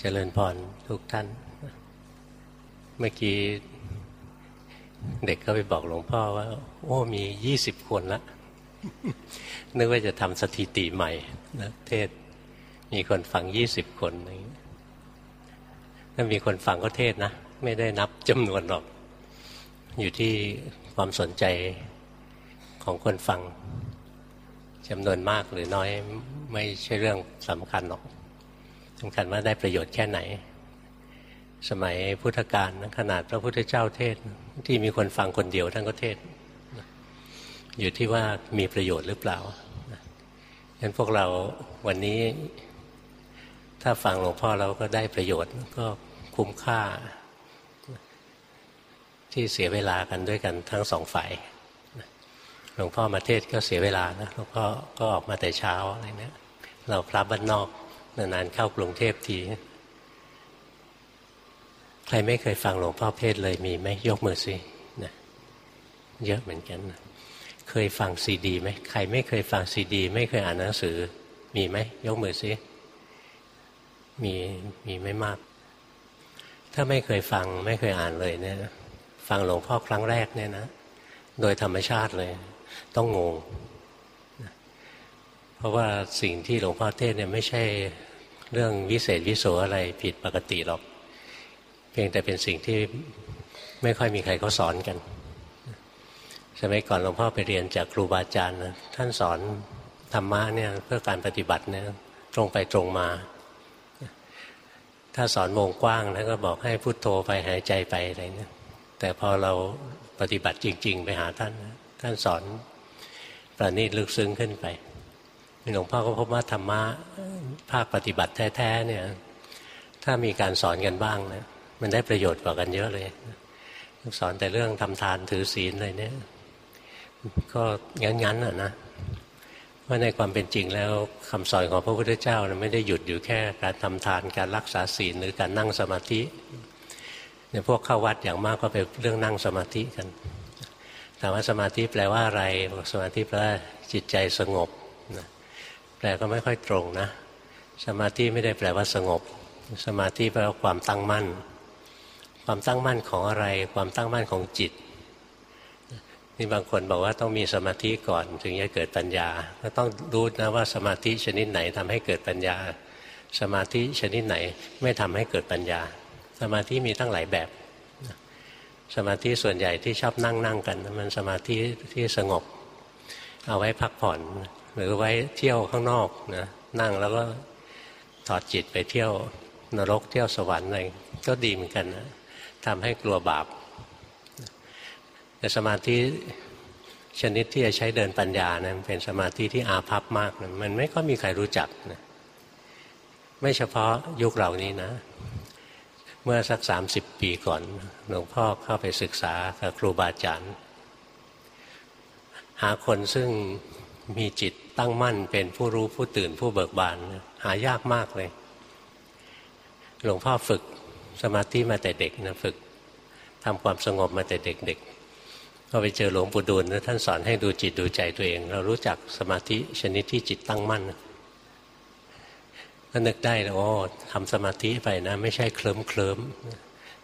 เจริญพรทุกท่าน เมื่อกี้เด็กก็ไปบอกหลวงพ่อว่า โอ้มียี่สิบคนละนึกว่าจะทำสถิติใหม่นะเทศ มีคนฟังยี่สิบคนนั่งถ้ามีคนฟังก็เทศนะ ไม่ได้นับจำนวนหรอก อยู่ที่ความสนใจของคนฟังจำนวนมากหรือน้อยไม่ใช่เรื่องสำคัญหรอก สำคัญว่าได้ประโยชน์แค่ไหน สมัยพุทธกาลขนาดพระพุทธเจ้าเทศที่มีคนฟังคนเดียวท่านก็เทศ อยู่ที่ว่ามีประโยชน์หรือเปล่าฉะนั้นพวกเราวันนี้ ถ้าฟังหลวงพ่อเราก็ได้ประโยชน์ก็คุ้มค่า ที่เสียเวลากันด้วยกันทั้งสองฝ่ายหลวงพ่อมาเทศก็เสียเวลานะหลวงพ่อก็ออกมาแต่เช้าอะไรเนี้ยเราพระบ้านนอก นานๆเข้ากรุงเทพที ใครไม่เคยฟังหลวงพ่อเทศเลยมีไหมยกมือสินะเยอะเหมือนกันนะเคยฟังซีดีไหมใครไม่เคยฟังซีดี ไม่เคยอ่านหนังสือ มีไหมยกมือสิมีมีไม่มาก ถ้าไม่เคยฟังไม่เคยอ่านเลยเนี่ยฟังหลวงพ่อครั้งแรกเนี่ยนะโดยธรรมชาติเลย ต้องงง เพราะว่าสิ่งที่หลวงพ่อเทศเนี่ยไม่ใช่ เรื่องวิเศษวิโสอะไรผิดปกติหรอก เพียงแต่เป็นสิ่งที่ไม่ค่อยมีใครเขาสอนกัน สมัยก่อนหลวงพ่อไปเรียนจากครูบาอาจารย์นะท่านสอนธรรมะเนี่ยเพื่อการปฏิบัติเนี่ยตรงไปตรงมา ถ้าสอนวงกว้างแล้วก็บอกให้พุโทโธไปหายใจไปอะไรเนี่ยแต่พอเราปฏิบัติจริง ๆ ไปหาท่าน ท่านสอนประณีตลึกซึ้งขึ้นไป หลวงพ่อก็พบว่าธรรมะภาคปฏิบัติแท้ๆเนี่ย ถ้ามีการสอนกันบ้างนะมันได้ประโยชน์กว่ากันเยอะเลย สอนแต่เรื่องทำทานถือศีลอะไรเนี่ย ก็งั้นๆอะนะว่าในความเป็นจริงแล้วคำสอนของพระพุทธเจ้าไม่ได้หยุดอยู่แค่การทำทานการรักษาศีลหรือการนั่งสมาธิเนี่ยพวกเข้าวัดอย่างมากก็เป็นเรื่องนั่งสมาธิกันถามว่าสมาธิแปลว่าอะไรสมาธิแปลว่าจิตใจสงบนะ แปลก็ไม่ค่อยตรงนะ สมาธิไม่ได้แปลว่าสงบ สมาธิแปลว่าความตั้งมั่น ความตั้งมั่นของอะไร ความตั้งมั่นของจิตนี่บางคนบอกว่าต้องมีสมาธิก่อนถึงจะเกิดปัญญา ก็ต้องรู้นะว่าสมาธิชนิดไหนทำให้เกิดปัญญา สมาธิชนิดไหนไม่ทำให้เกิดปัญญา สมาธิมีตั้งหลายแบบ สมาธิส่วนใหญ่ที่ชอบนั่งนั่งกัน มันสมาธิที่สงบ เอาไว้พักผ่อน หรือไว้เที่ยวข้างนอกนะนั่งแล้วก็ถอดจิตไปเที่ยวนรกเที่ยวสวรรค์อะไรก็ดีเหมือนกันนะทำให้กลัวบาปแต่สมาธิชนิดที่จะใช้เดินปัญญานะเป็นสมาธิที่อาภัพมากนะมันไม่ก็มีใครรู้จักนะไม่เฉพาะยุคเหล่านี้นะ เมื่อสักสามสิบปีก่อนหลวงพ่อเข้าไปศึกษากับครูบาอาจารย์ หาคนซึ่ง มีจิตตั้งมั่นเป็นผู้รู้ผู้ตื่นผู้เบิกบาน หายากมากเลย หลวงพ่อฝึกสมาธิมาแต่เด็กนะฝึกทำความสงบมาแต่เด็กๆพอไปเจอหลวงปู่ดูลนะท่านสอนให้ดูจิตดูใจตัวเอง เรารู้จักสมาธิชนิดที่จิตตั้งมั่นก็นึกได้แล้วโอ้ทำสมาธิไปนะ ไม่ใช่เคลิ้มเคลิ้ม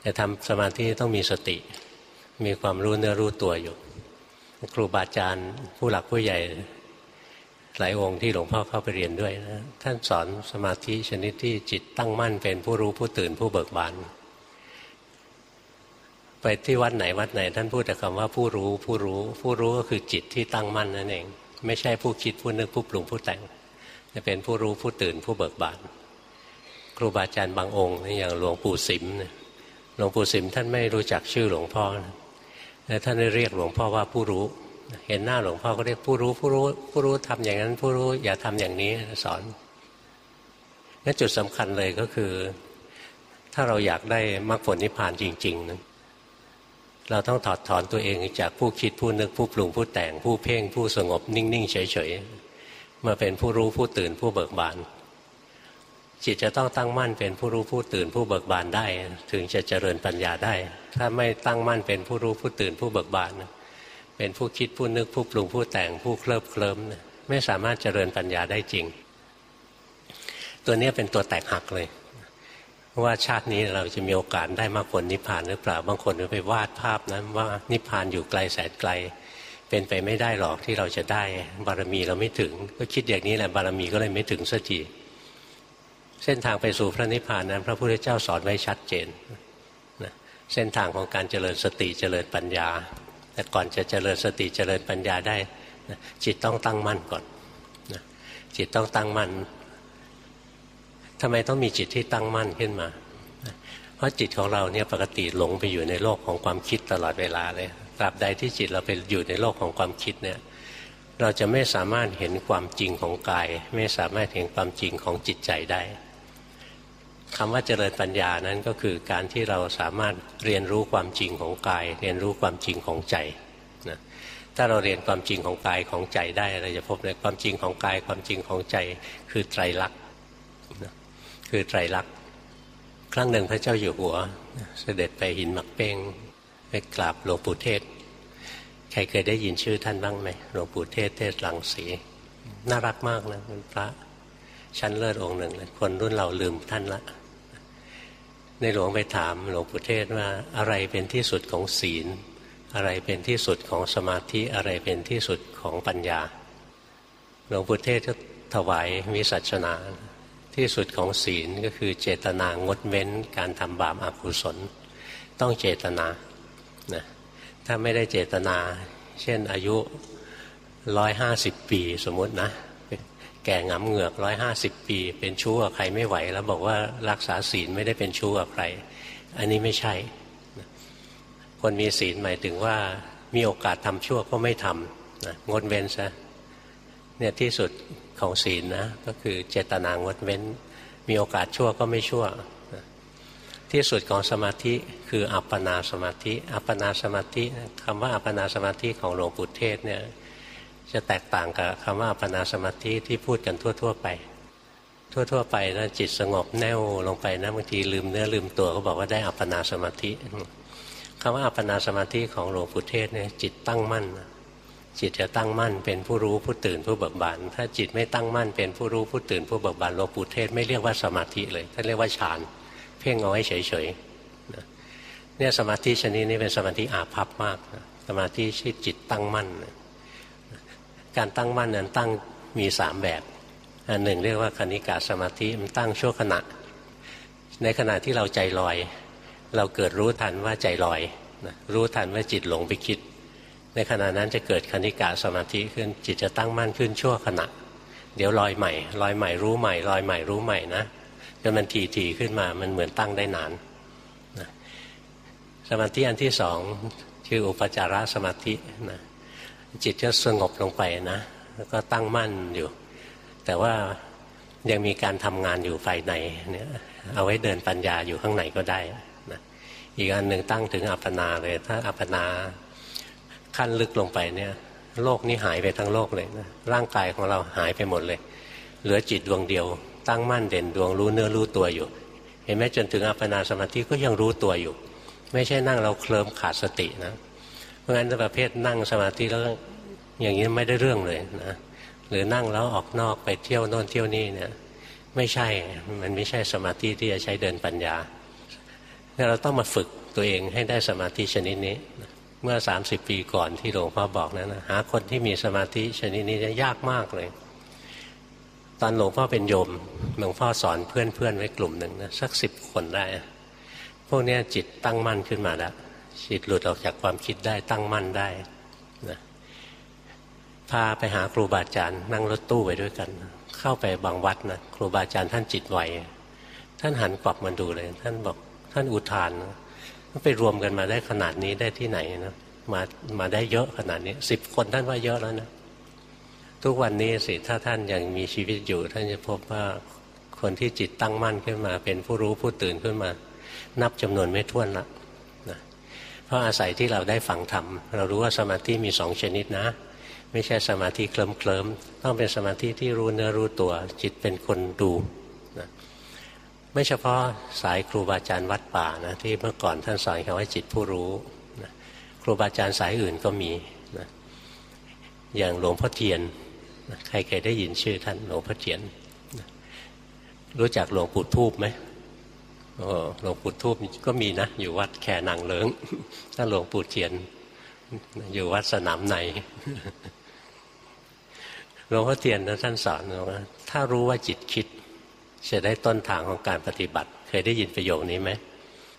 แต่ทำสมาธิต้องมีสติ มีความรู้เนื้อรู้ตัวอยู่ ครูบาอาจารย์ผู้หลักผู้ใหญ่ หลายองค์ที่หลวงพ่อเข้าไปเรียนด้วยนะท่านสอนสมาธิชนิดที่จิตตั้งมั่นเป็นผู้รู้ผู้ตื่นผู้เบิกบานไปที่วัดไหนวัดไหน ท่านพูดแต่คำว่าผู้รู้ผู้รู้ ผู้รู้ก็คือจิตที่ตั้งมั่นนั่นเอง ไม่ใช่ผู้คิดผู้นึกผู้ปรุงผู้แต่งจะเป็นผู้รู้ผู้ตื่นผู้เบิกบานครูบาอาจารย์บางองค์อย่างหลวงปู่สิมหลวงปู่สิมท่านไม่รู้จักชื่อหลวงพ่อแต่ท่านได้เรียกหลวงพ่อว่าผู้รู้ เห็นหน้าหลวงพ่อก็เรียกผู้รู้ผู้รู้ผู้รู้ทำอย่างนั้น ผู้รู้อย่าทำอย่างนี้สอนนั่นจุดสำคัญเลยก็คือ ถ้าเราอยากได้มรรคผลนิพพานจริงๆนะเราต้องถอดถอนตัวเองจากผู้คิดผู้นึกผู้ปรุงผู้แต่งผู้เพ่งผู้สงบนิ่งๆเฉยๆมาเป็นผู้รู้ผู้ตื่นผู้เบิกบานจิตจะต้องตั้งมั่นเป็นผู้รู้ผู้ตื่นผู้เบิกบานได้ ถึงจะเจริญปัญญาได้ ถ้าไม่ตั้งมั่นเป็นผู้รู้ผู้ตื่นผู้เบิกบาน เป็นผู้คิดผู้นึกผู้ปรุงผู้แต่งผู้เคลิบเคลิ้มไม่สามารถเจริญปัญญาได้จริง ตัวนี้เป็นตัวแตกหักเลย ว่าชาตินี้เราจะมีโอกาสได้มาผลนิพพานหรือเปล่าบางคนไปวาดภาพนั้นว่านิพพานอยู่ไกลแสนไกล เป็นไปไม่ได้หรอกที่เราจะได้ บารมีเราไม่ถึง ก็คิดอย่างนี้แหละบารมีก็เลยไม่ถึงสักทีเส้นทางไปสู่พระนิพพานนั้น พระพุทธเจ้าสอนไว้ชัดเจนนะเส้นทางของการเจริญสติเจริญปัญญา แต่ก่อนจะเจริญสติเจริญปัญญาได้จิตต้องตั้งมั่นก่อนนะจิตต้องตั้งมั่นทำไมต้องมีจิตที่ตั้งมั่นขึ้นมา เพราะจิตของเราเนี่ยปกติหลงไปอยู่ในโลกของความคิดตลอดเวลาเลยตราบใดที่จิตเราไปอยู่ในโลกของความคิดเนี่ยเราจะไม่สามารถเห็นความจริงของกาย ไม่สามารถเห็นความจริงของจิตใจได้ คำว่าเจริญปัญญานั้นก็คือการที่เราสามารถเรียนรู้ความจริงของกาย เรียนรู้ความจริงของใจนะถ้าเราเรียนความจริงของกายของใจได้เราจะพบเลยความจริงของกายความจริงของใจคือไตรลักษณ์คือไตรลักษณ์ครั้งหนึ่งพระเจ้าอยู่หัว เสด็จไปหินหมักเป้งไปกราบหลวงปู่เทศ ใครเคยได้ยินชื่อท่านบ้างไหมหลวงปู่เทศเทศหลังสีน่ารักมากนะเป็นพระชั้นเลิศองค์หนึ่งเลยคนรุ่นเราลืมท่านละ ในหลวงไปถามหลวงปู่เทศว่าอะไรเป็นที่สุดของศีล อะไรเป็นที่สุดของสมาธิอะไรเป็นที่สุดของปัญญา หลวงปู่เทศก็ถวายวิสัชนาที่สุดของศีลก็คือเจตนางดเว้นการทำบาปอกุศล ต้องเจตนานะถ้าไม่ได้เจตนา เช่นอายุร้อยห้าสิบปีสมมตินะ แก่งำเหงือกร้อยห้าสิบปี เป็นชู้กับใครไม่ไหว แล้วบอกว่ารักษาศีลไม่ได้เป็นชู้กับใคร อันนี้ไม่ใช่ คนมีศีลหมายถึงว่ามีโอกาสทำชั่วก็ไม่ทำนะงดเว้นซะเนี่ยที่สุดของศีลนะก็คือเจตนางดเว้น มีโอกาสชั่วก็ไม่ชั่วที่สุดของสมาธิคืออัปปนาสมาธิ อัปปนาสมาธิคำว่าอัปปนาสมาธิของหลวงปู่เทศเนี่ย จะแตกต่างกับคำว่าอัปปนาสมาธิที่พูดกันทั่ว ๆ ไป ทั่ว ๆ ไปนะจิตสงบแน่วลงไปนะบางทีลืมเนื้อลืมตัวก็บอกว่าได้อัปปนาสมาธิคำว่าอัปปนาสมาธิของหลวงปู่เทศเนี่ยจิตตั้งมั่นจิตจะตั้งมั่นเป็นผู้รู้ผู้ตื่นผู้เบิกบานถ้าจิตไม่ตั้งมั่นเป็นผู้รู้ผู้ตื่นผู้เบิกบานหลวงปู่เทศไม่เรียกว่าสมาธิเลยท่านเรียกว่าฌานเพ่งเอาไว้เฉยๆเนี่ยสมาธิชนิดนี้เป็นสมาธิอาภัพมากสมาธิที่จิตตั้งมั่น การตั้งมั่นนั้นตั้งมีสามแบบอันหนึ่งเรียกว่าคณิกาสมาธิมันตั้งชั่วขณะ ในขณะที่เราใจลอย เราเกิดรู้ทันว่าใจลอยรู้ทันว่าจิตหลงไปคิด ในขณะนั้นจะเกิดคณิกาสมาธิขึ้นจิตจะตั้งมั่นขึ้นชั่วขณะ เดี๋ยวลอยใหม่ลอยใหม่รู้ใหม่ลอยใหม่รู้ใหม่นะจนมันทีทีขึ้นมามันเหมือนตั้งได้นานนะสมาธิอันที่สองคืออุปจารสมาธินะ จิตจะสงบลงไปนะ แล้วก็ตั้งมั่นอยู่ แต่ว่ายังมีการทำงานอยู่ภายในเนี่ยเอาไว้เดินปัญญาอยู่ข้างในก็ได้นะอีกอันหนึ่งตั้งถึงอัปปนาเลย ถ้าอัปปนาขั้นลึกลงไปเนี่ยโลกนี้หายไปทั้งโลกเลยนะร่างกายของเราหายไปหมดเลย เหลือจิตดวงเดียว ตั้งมั่นเด่นดวงรู้เนื้อรู้ตัวอยู่ เห็นไหมจนถึงอัปปนาสมาธิก็ยังรู้ตัวอยู่ ไม่ใช่นั่งเราเคลิมขาดสตินะ เพราะงั้นประเภทนั่งสมาธิแล้วอย่างนี้ไม่ได้เรื่องเลยนะหรือนั่งแล้วออกนอกไปเที่ยวโน่นเที่ยวนี่เนี่ย ไม่ใช่มันไม่ใช่สมาธิที่จะใช้เดินปัญญาเราต้องมาฝึกตัวเองให้ได้สมาธิชนิดนี้ เมื่อสามสิบปีก่อนที่หลวงพ่อบอกนั้นนะหาคนที่มีสมาธิชนิดนี้ยากมากเลย ตอนหลวงพ่อเป็นโยมหลวงพ่อสอนเพื่อนๆไว้กลุ่มหนึ่งนะสักสิบคนได้ พวกนี้จิตตั้งมั่นขึ้นมาแล้ว จิตหลุดออกจากความคิดได้ตั้งมั่นได้นะพาไปหาครูบาอาจารย์นั่งรถตู้ไปด้วยกัน เข้าไปบางวัดนะครูบาอาจารย์ท่านจิตไหวท่านหันกลับมาดูเลย ท่านบอกท่านอุทานนะไปรวมกันมาได้ขนาดนี้ได้ที่ไหนนะมามาได้เยอะขนาดนี้สิบคนท่านว่าเยอะแล้วนะทุกวันนี้สิถ้าท่านยังมีชีวิตอยู่ ท่านจะพบว่าคนที่จิตตั้งมั่นขึ้นมา เป็นผู้รู้ผู้ตื่นขึ้นมา นับจำนวนไม่ถ้วนละ เพราะอาศัยที่เราได้ฟังธรรม เรารู้ว่าสมาธิมีสองชนิดนะ ไม่ใช่สมาธิเคลิ้มเคลิมต้องเป็นสมาธิที่รู้เนื้อรู้ตัว จิตเป็นคนดูนะไม่เฉพาะสายครูบาอาจารย์วัดป่านะที่เมื่อก่อนท่านสอนคำว่าจิตผู้รู้นะครูบาอาจารย์สายอื่นก็มีนะอย่างหลวงพ่อเทียนนะใครเคยได้ยินชื่อท่านหลวงพ่อเทียนนะรู้จักหลวงปู่ทูบไหม หลวงปู่ทูบก็มีนะ อยู่วัดแคนางเลิงถ้าหลวงปู่เทียน อยู่วัดสนามในหลวงพ่อเทียนท่านสอนว่าถ้ารู้ว่าจิตคิดจะได้ต้นทางของการปฏิบัติ เคยได้ยินประโยคนี้ไหม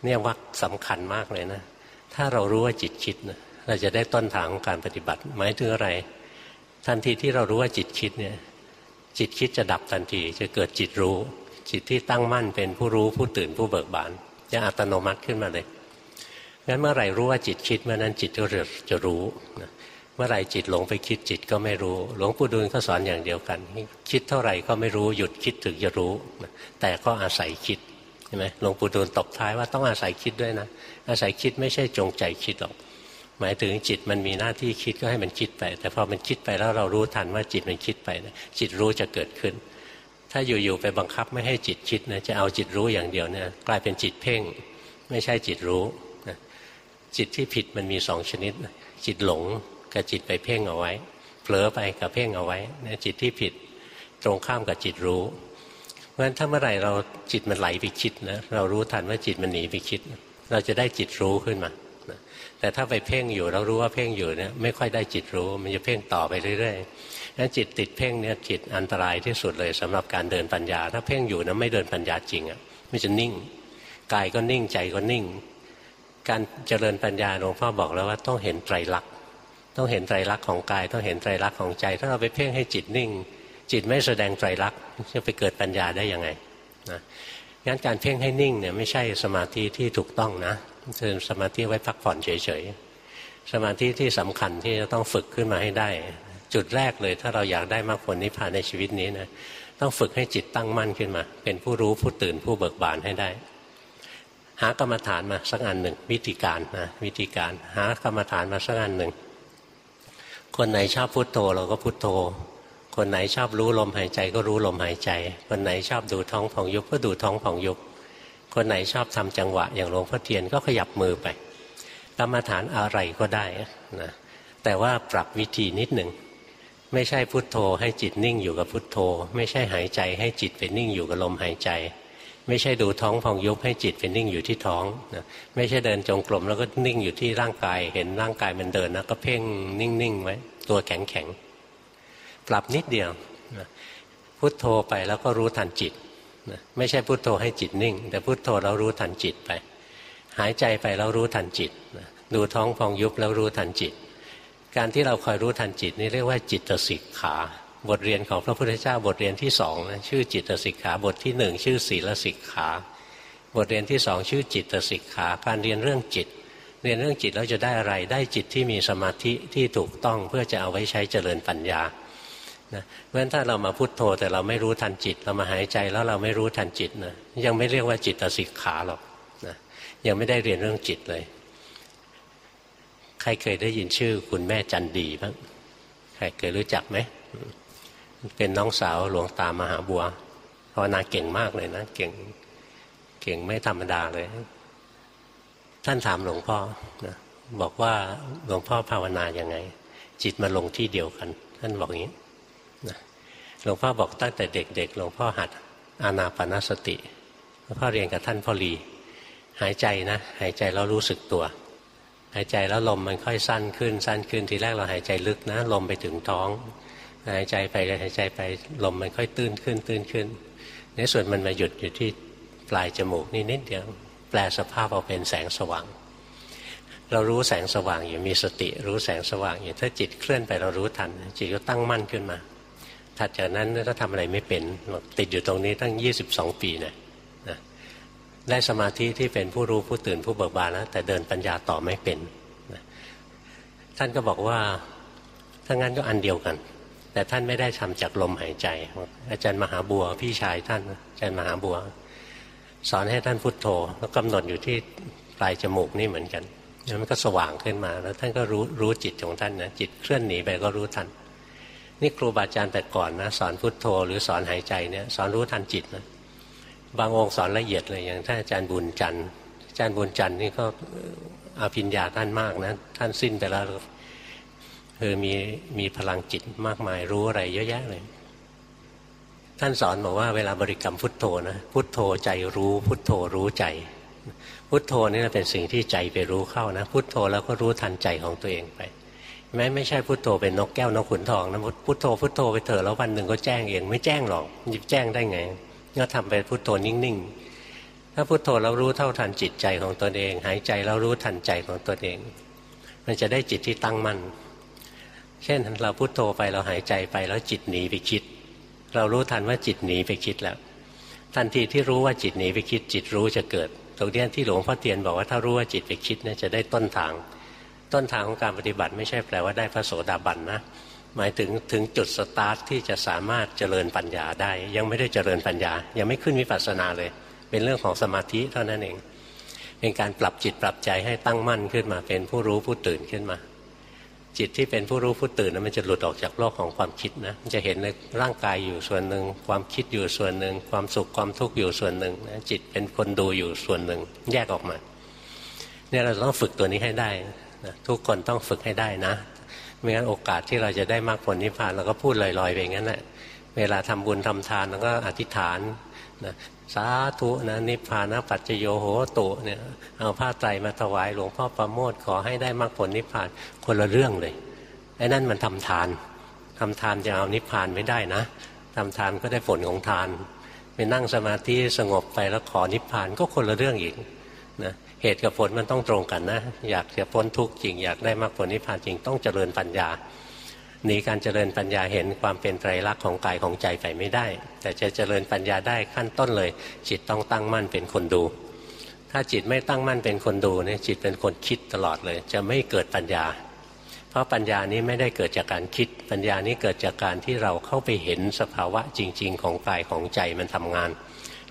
เนี่ยวักสำคัญมากเลยนะ ถ้าเรารู้ว่าจิตคิดนะเราจะได้ต้นทางของการปฏิบัติ หมายถึงอะไร ทันทีที่เรารู้ว่าจิตคิดเนี่ย จิตคิดจะดับทันที จะเกิดจิตรู้ จิตที่ตั้งมั่นเป็นผู้รู้ผู้ตื่นผู้เบิกบานจะอัตโนมัติขึ้นมาเลยงั้นเมื่อไหร่รู้ว่าจิตคิดเมื่อนั้นจิตก็จะรู้เมื่อไหร่จิตหลงไปคิดจิตก็ไม่รู้ หลวงปู่ดูลก็สอนอย่างเดียวกัน คิดเท่าไหร่ก็ไม่รู้หยุดคิดถึงจะรู้ แต่ก็อาศัยคิดใช่ไหมหลวงปู่ดูลตบท้ายว่าต้องอาศัยคิดด้วยนะ อาศัยคิดไม่ใช่จงใจคิดหรอก หมายถึงจิตมันมีหน้าที่คิดก็ให้มันคิดไป แต่พอมันคิดไปแล้วเรารู้ทันว่าจิตมันคิดไปนะจิตรู้จะเกิดขึ้น ถ้าอยู่ๆไปบังคับไม่ให้จิตคิดนะจะเอาจิตรู้อย่างเดียวเนี่ยกลายเป็นจิตเพ่ง ไม่ใช่จิตรู้จิตที่ผิดมันมีสองชนิด จิตหลงกับจิตไปเพ่งเอาไว้เผลอไปกับเพ่งเอาไว้นะจิตที่ผิดตรงข้ามกับจิตรู้เพราะฉะนั้นถ้าเมื่อไหร่เราจิตมันไหลไปคิดนะเรารู้ทันว่าจิตมันหนีไปคิด เราจะได้จิตรู้ขึ้นมา แต่ถ้าไปเพ่งอยู่เรารู้ว่าเพ่งอยู่เนี่ยไม่ค่อยได้จิตรู้ มันจะเพ่งต่อไปเรื่อยๆนั้นจิตติดเพ่งเนี่ยจิตอันตรายที่สุดเลยสำหรับการเดินปัญญา ถ้าเพ่งอยู่นะไม่เดินปัญญาจริงอะไม่จะนิ่งกายก็นิ่งใจก็นิ่ง การเจริญปัญญาหลวงพ่อบอกแล้วว่าต้องเห็นไตรลักษณ์ต้องเห็นไตรลักษณ์ของกาย ต้องเห็นไตรลักษณ์ของใจ ถ้าเราไปเพ่งให้จิตนิ่ง จิตไม่แสดงไตรลักษณ์จะไปเกิดปัญญาได้ยังไงนะงั้นการเพ่งให้นิ่งเนี่ยไม่ใช่สมาธิที่ถูกต้องนะ คือสมาธิไว้พักผ่อนเฉยๆสมาธิที่สำคัญที่จะต้องฝึกขึ้นมาให้ได้ จุดแรกเลย ถ้าเราอยากได้มากผลนิพพานในชีวิตนี้นะต้องฝึกให้จิตตั้งมั่นขึ้นมา เป็นผู้รู้ผู้ตื่นผู้เบิกบานให้ได้ หากรรมฐานมาสักอันหนึ่ง วิธีการนะวิธีการ หากรรมฐานมาสักอันหนึ่ง คนไหนชอบพุโทโธเราก็พุโทโธ คนไหนชอบรู้ลมหายใจก็รู้ลมหายใจ คนไหนชอบดูท้องผ่องยุบก็ดูท้องผ่องยุบ คนไหนชอบทำจังหวะ อย่างหลวงพ่อเทียนก็ขยับมือไปกรรมฐานอะไรก็ได้นะแต่ว่าปรับวิธีนิดหนึ่งไม่ใช่พุทโธให้จิตนิ่งอยู่กับพุทโธ ไม่ใช่หายใจให้จิตเป็นนิ่งอยู่กับลมหายใจ ไม่ใช่ดูท้องพองยุบให้จิตเป็นนิ่งอยู่ที่ท้องนะไม่ใช่เดินจงกรมแล้วก็นิ่งอยู่ที่ร่างกาย เห็นร่างกายมันเดินนะก็เพ่งนิ่งๆไว้ตัวแข็งๆปรับนิดเดียวนะพุทโธไปแล้วก็รู้ทันจิต ไม่ใช่พุโทโธให้จิตนิ่ง แต่พุโทโธเรารู้ทันจิตไป หายใจไปแล้วรู้ทันจิตดูท้องพองยุบแล้วรู้ทันจิต การที่เราคอยรู้ทันจิตนี่เรียกว่าจิตสิกขา บทเรียนของพระพุทธเจ้าบทเรียนที่สองนะชื่อจิตสิกขาบทที่หนึ่งชื่อศีลสิกขา บทเรียนที่สองชื่อจิตสิกขา การเรียนเรื่องจิต เรียนเรื่องจิตแล้วจะได้อะไรได้จิตที่มีสมาธิที่ถูกต้องเพื่อจะเอาไว้ใช้เจริญปัญญา นะเพราะฉะนั้นถ้าเรามาพุโทโธแต่เราไม่รู้ทันจิต เรามาหายใจแล้วเราไม่รู้ทันจิตนะยังไม่เรียกว่าจิตสิกขาหรอกนะยังไม่ได้เรียนเรื่องจิตเลย ใครเคยได้ยินชื่อ คุณแม่จันดีบ้างใครเคยรู้จักไหมเป็นน้องสาวหลวงตามหาบัวภาวนาเก่งมากเลยนะเก่งเก่งไม่ธรรมดาเลย ท่านถามหลวงพ่อนะบอกว่าหลวงพ่อภาวนาอยังไง จิตมาลงที่เดียวกัน ท่านบอกอย่างนี้ หลวงพ่อบอกตั้งแต่เด็กๆหลวงพ่อหัดอานาปนาสติหลวงพ่อเรียนกับท่านพ่อลี หายใจนะ หายใจแล้วรู้สึกตัว หายใจแล้วลมมันค่อยสั้นขึ้นสั้นขึ้นทีแรกเราหายใจลึกนะ ลมไปถึงท้อง หายใจไปหายใจไปลมมันค่อยตื้นขึ้นตื้นขึ้น ในส่วนมันมาหยุดอยู่ที่ปลายจมูกนี่นิดเดียวแปลสภาพเอาเป็นแสงสว่าง เรารู้แสงสว่างอยู่มีสติ รู้แสงสว่างอยู่ถ้าจิตเคลื่อนไปเรารู้ทันจิตก็ตั้งมั่นขึ้นมา ถัดจากนั้นก็ทำอะไรไม่เป็นติดอยู่ตรงนี้ตั้งยี่สิบสองปีนะนะได้สมาธิที่เป็นผู้รู้ผู้ตื่นผู้เบิกบานแล้วแต่เดินปัญญาต่อไม่เป็นนะท่านก็บอกว่าถ้างั้นก็อันเดียวกัน แต่ท่านไม่ได้ทำจากลมหายใจ อาจารย์มหาบัวพี่ชายท่านอาจารย์มหาบัว สอนให้ท่านพุทโธแล้วกำหนดอยู่ที่ปลายจมูกนี่เหมือนกันแล้วมันก็สว่างขึ้นมา แล้วท่านก็รู้รู้จิตของท่านนะจิตเคลื่อนหนีไปก็รู้ทัน นี่ครูบาอาจารย์แต่ก่อนนะสอนพุทโธหรือสอนหายใจเนี่ยสอนรู้ทันจิตนะบางองค์สอนละเอียดเลยอย่างท่านอาจารย์บุญจันทร์อาจารย์บุญจันทร์นี่ก็อาภิญญาท่านมากนะท่านสิ้นไปแล้วคือมีมีพลังจิตมากมายรู้อะไรเยอะแยะเลย ท่านสอนบอกว่าเวลาบริกรรมพุทโธนะพุทโธใจรู้พุทโธรู้ใจ พุทโธนี่เป็นสิ่งที่ใจไปรู้เข้านะ พุทโธแล้วก็รู้ทันใจของตัวเองไป แม้ไม่ใช่พุทโธเป็นนกแก้วนกขุนทองนะพุทโธพุทโธไปเถอะแล้ววันหนึ่งก็แจ้งเองไม่แจ้งหรอกหยิบแจ้งได้ไงก็ทำไปพุทโธนิ่งๆ ถ้าพุทโธเรารู้เท่าทันจิตใจของตนเอง หายใจเรารู้ทันใจของตนเอง มันจะได้จิตที่ตั้งมั่นเช่นเราพุโทโธไปเราหายใจไปแล้วจิตหนีไปคิด เรารู้ทันว่าจิตหนีไปคิดแล้ว ทันทีที่รู้ว่าจิตหนีไปคิด จิตรู้จะเกิด ตรงนี้ที่หลวงพ่อเตียนบอกว่าถ้ารู้ว่าจิตไปคิดเนี่ยจะได้ต้นทาง ต้นทางของการปฏิบัติไม่ใช่แปลว่าได้พระโสดาบันนะหมายถึงถึงจุดสตาร์ทที่จะสามารถเจริญปัญญาได้ ยังไม่ได้เจริญปัญญา ยังไม่ขึ้นวิปัสสนาเลย เป็นเรื่องของสมาธิเท่านั้นเอง เป็นการปรับจิตปรับใจให้ตั้งมั่นขึ้นมา เป็นผู้รู้ผู้ตื่นขึ้นมา จิตที่เป็นผู้รู้ผู้ตื่นนะมันจะหลุดออกจากโลกของความคิดนะมันจะเห็นในร่างกายอยู่ส่วนหนึ่ง ความคิดอยู่ส่วนหนึ่ง ความสุขความทุกข์อยู่ส่วนหนึ่งจิตเป็นคนดูอยู่ส่วนหนึ่ง แยกออกมาเนี่ยเราต้องฝึกตัวนี้ให้ได้ ทุกคนต้องฝึกให้ได้นะ ไม่งั้นโอกาสที่เราจะได้มรรคผลนิพพานเราก็พูดลอยๆไปงั้นแหละเวลาทำบุญทำทานเราก็อธิษฐานนะสาธุนะนิพพานะปัจจโยโหตุเนี่ยเอาผ้าไตรมาถวายหลวงพ่อประโมทขอให้ได้มรรคผลนิพพานคนละเรื่องเลยไอ้นั่นมันทำทานทำทานจะเอานิพพานไม่ได้นะทำทานก็ได้ผลของทาน ไปนั่งสมาธิสงบไปแล้วขอนิพพานก็คนละเรื่องอีกนะ เหตุกับผลมันต้องตรงกันนะ อยากจะพ้นทุกข์จริง อยากได้มรรคผลนิพพานจริงต้องเจริญปัญญาหนีการเจริญปัญญาเห็นความเป็นไตรลักษณ์ของกายของใจไปไม่ได้ แต่จะเจริญปัญญาได้ขั้นต้นเลย จิตต้องตั้งมั่นเป็นคนดู ถ้าจิตไม่ตั้งมั่นเป็นคนดูเนี่ยจิตเป็นคนคิดตลอดเลย จะไม่เกิดปัญญา เพราะปัญญานี้ไม่ได้เกิดจากการคิด ปัญญานี้เกิดจากการที่เราเข้าไปเห็นสภาวะจริง ๆ ของกายของใจมันทำงาน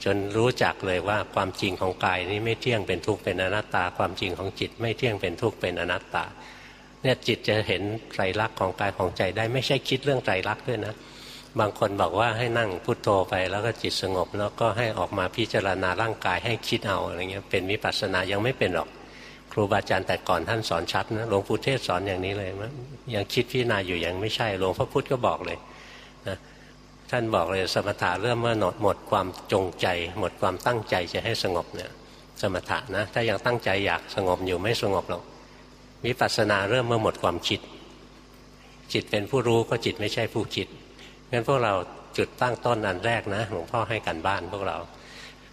จนรู้จักเลยว่าความจริงของกายนี้ไม่เที่ยงเป็นทุกข์เป็นอนัตตา ความจริงของจิตไม่เที่ยงเป็นทุกข์เป็นอนัตตาเนี่ยจิตจะเห็นไตรลักษณ์ของกายของใจได้ไม่ใช่คิดเรื่องไตรลักษณ์ด้วยนะบางคนบอกว่าให้นั่งพุโทโธไปแล้วก็จิตสงบ แล้วก็ให้ออกมาพิจารณาร่างกายให้คิดเอาอะไรเงี้ยเป็นวิปัสสนายังไม่เป็นหรอก ครูบาอาจารย์แต่ก่อนท่านสอนชัดนะหลวงปู่เทศสอนอย่างนี้เลยมั้ยังคิดพิจารณาอยู่ยังไม่ใช่หลวงพ่อพุธก็บอกเลย ท่านบอกเลยสมถะเริ่มเมื่อหนดหมดความจงใจ หมดความตั้งใจจะให้สงบเนี่ยสมถะนะ ถ้ายังตั้งใจอยากสงบอยู่ไม่สงบหรอกวิปัสสนาเริ่มเมื่อหมดความคิด จิตเป็นผู้รู้ก็จิตไม่ใช่ผู้คิดงั้นพวกเราจุดตั้งต้นอันแรกนะหลวงพ่อให้กันบ้านพวกเรา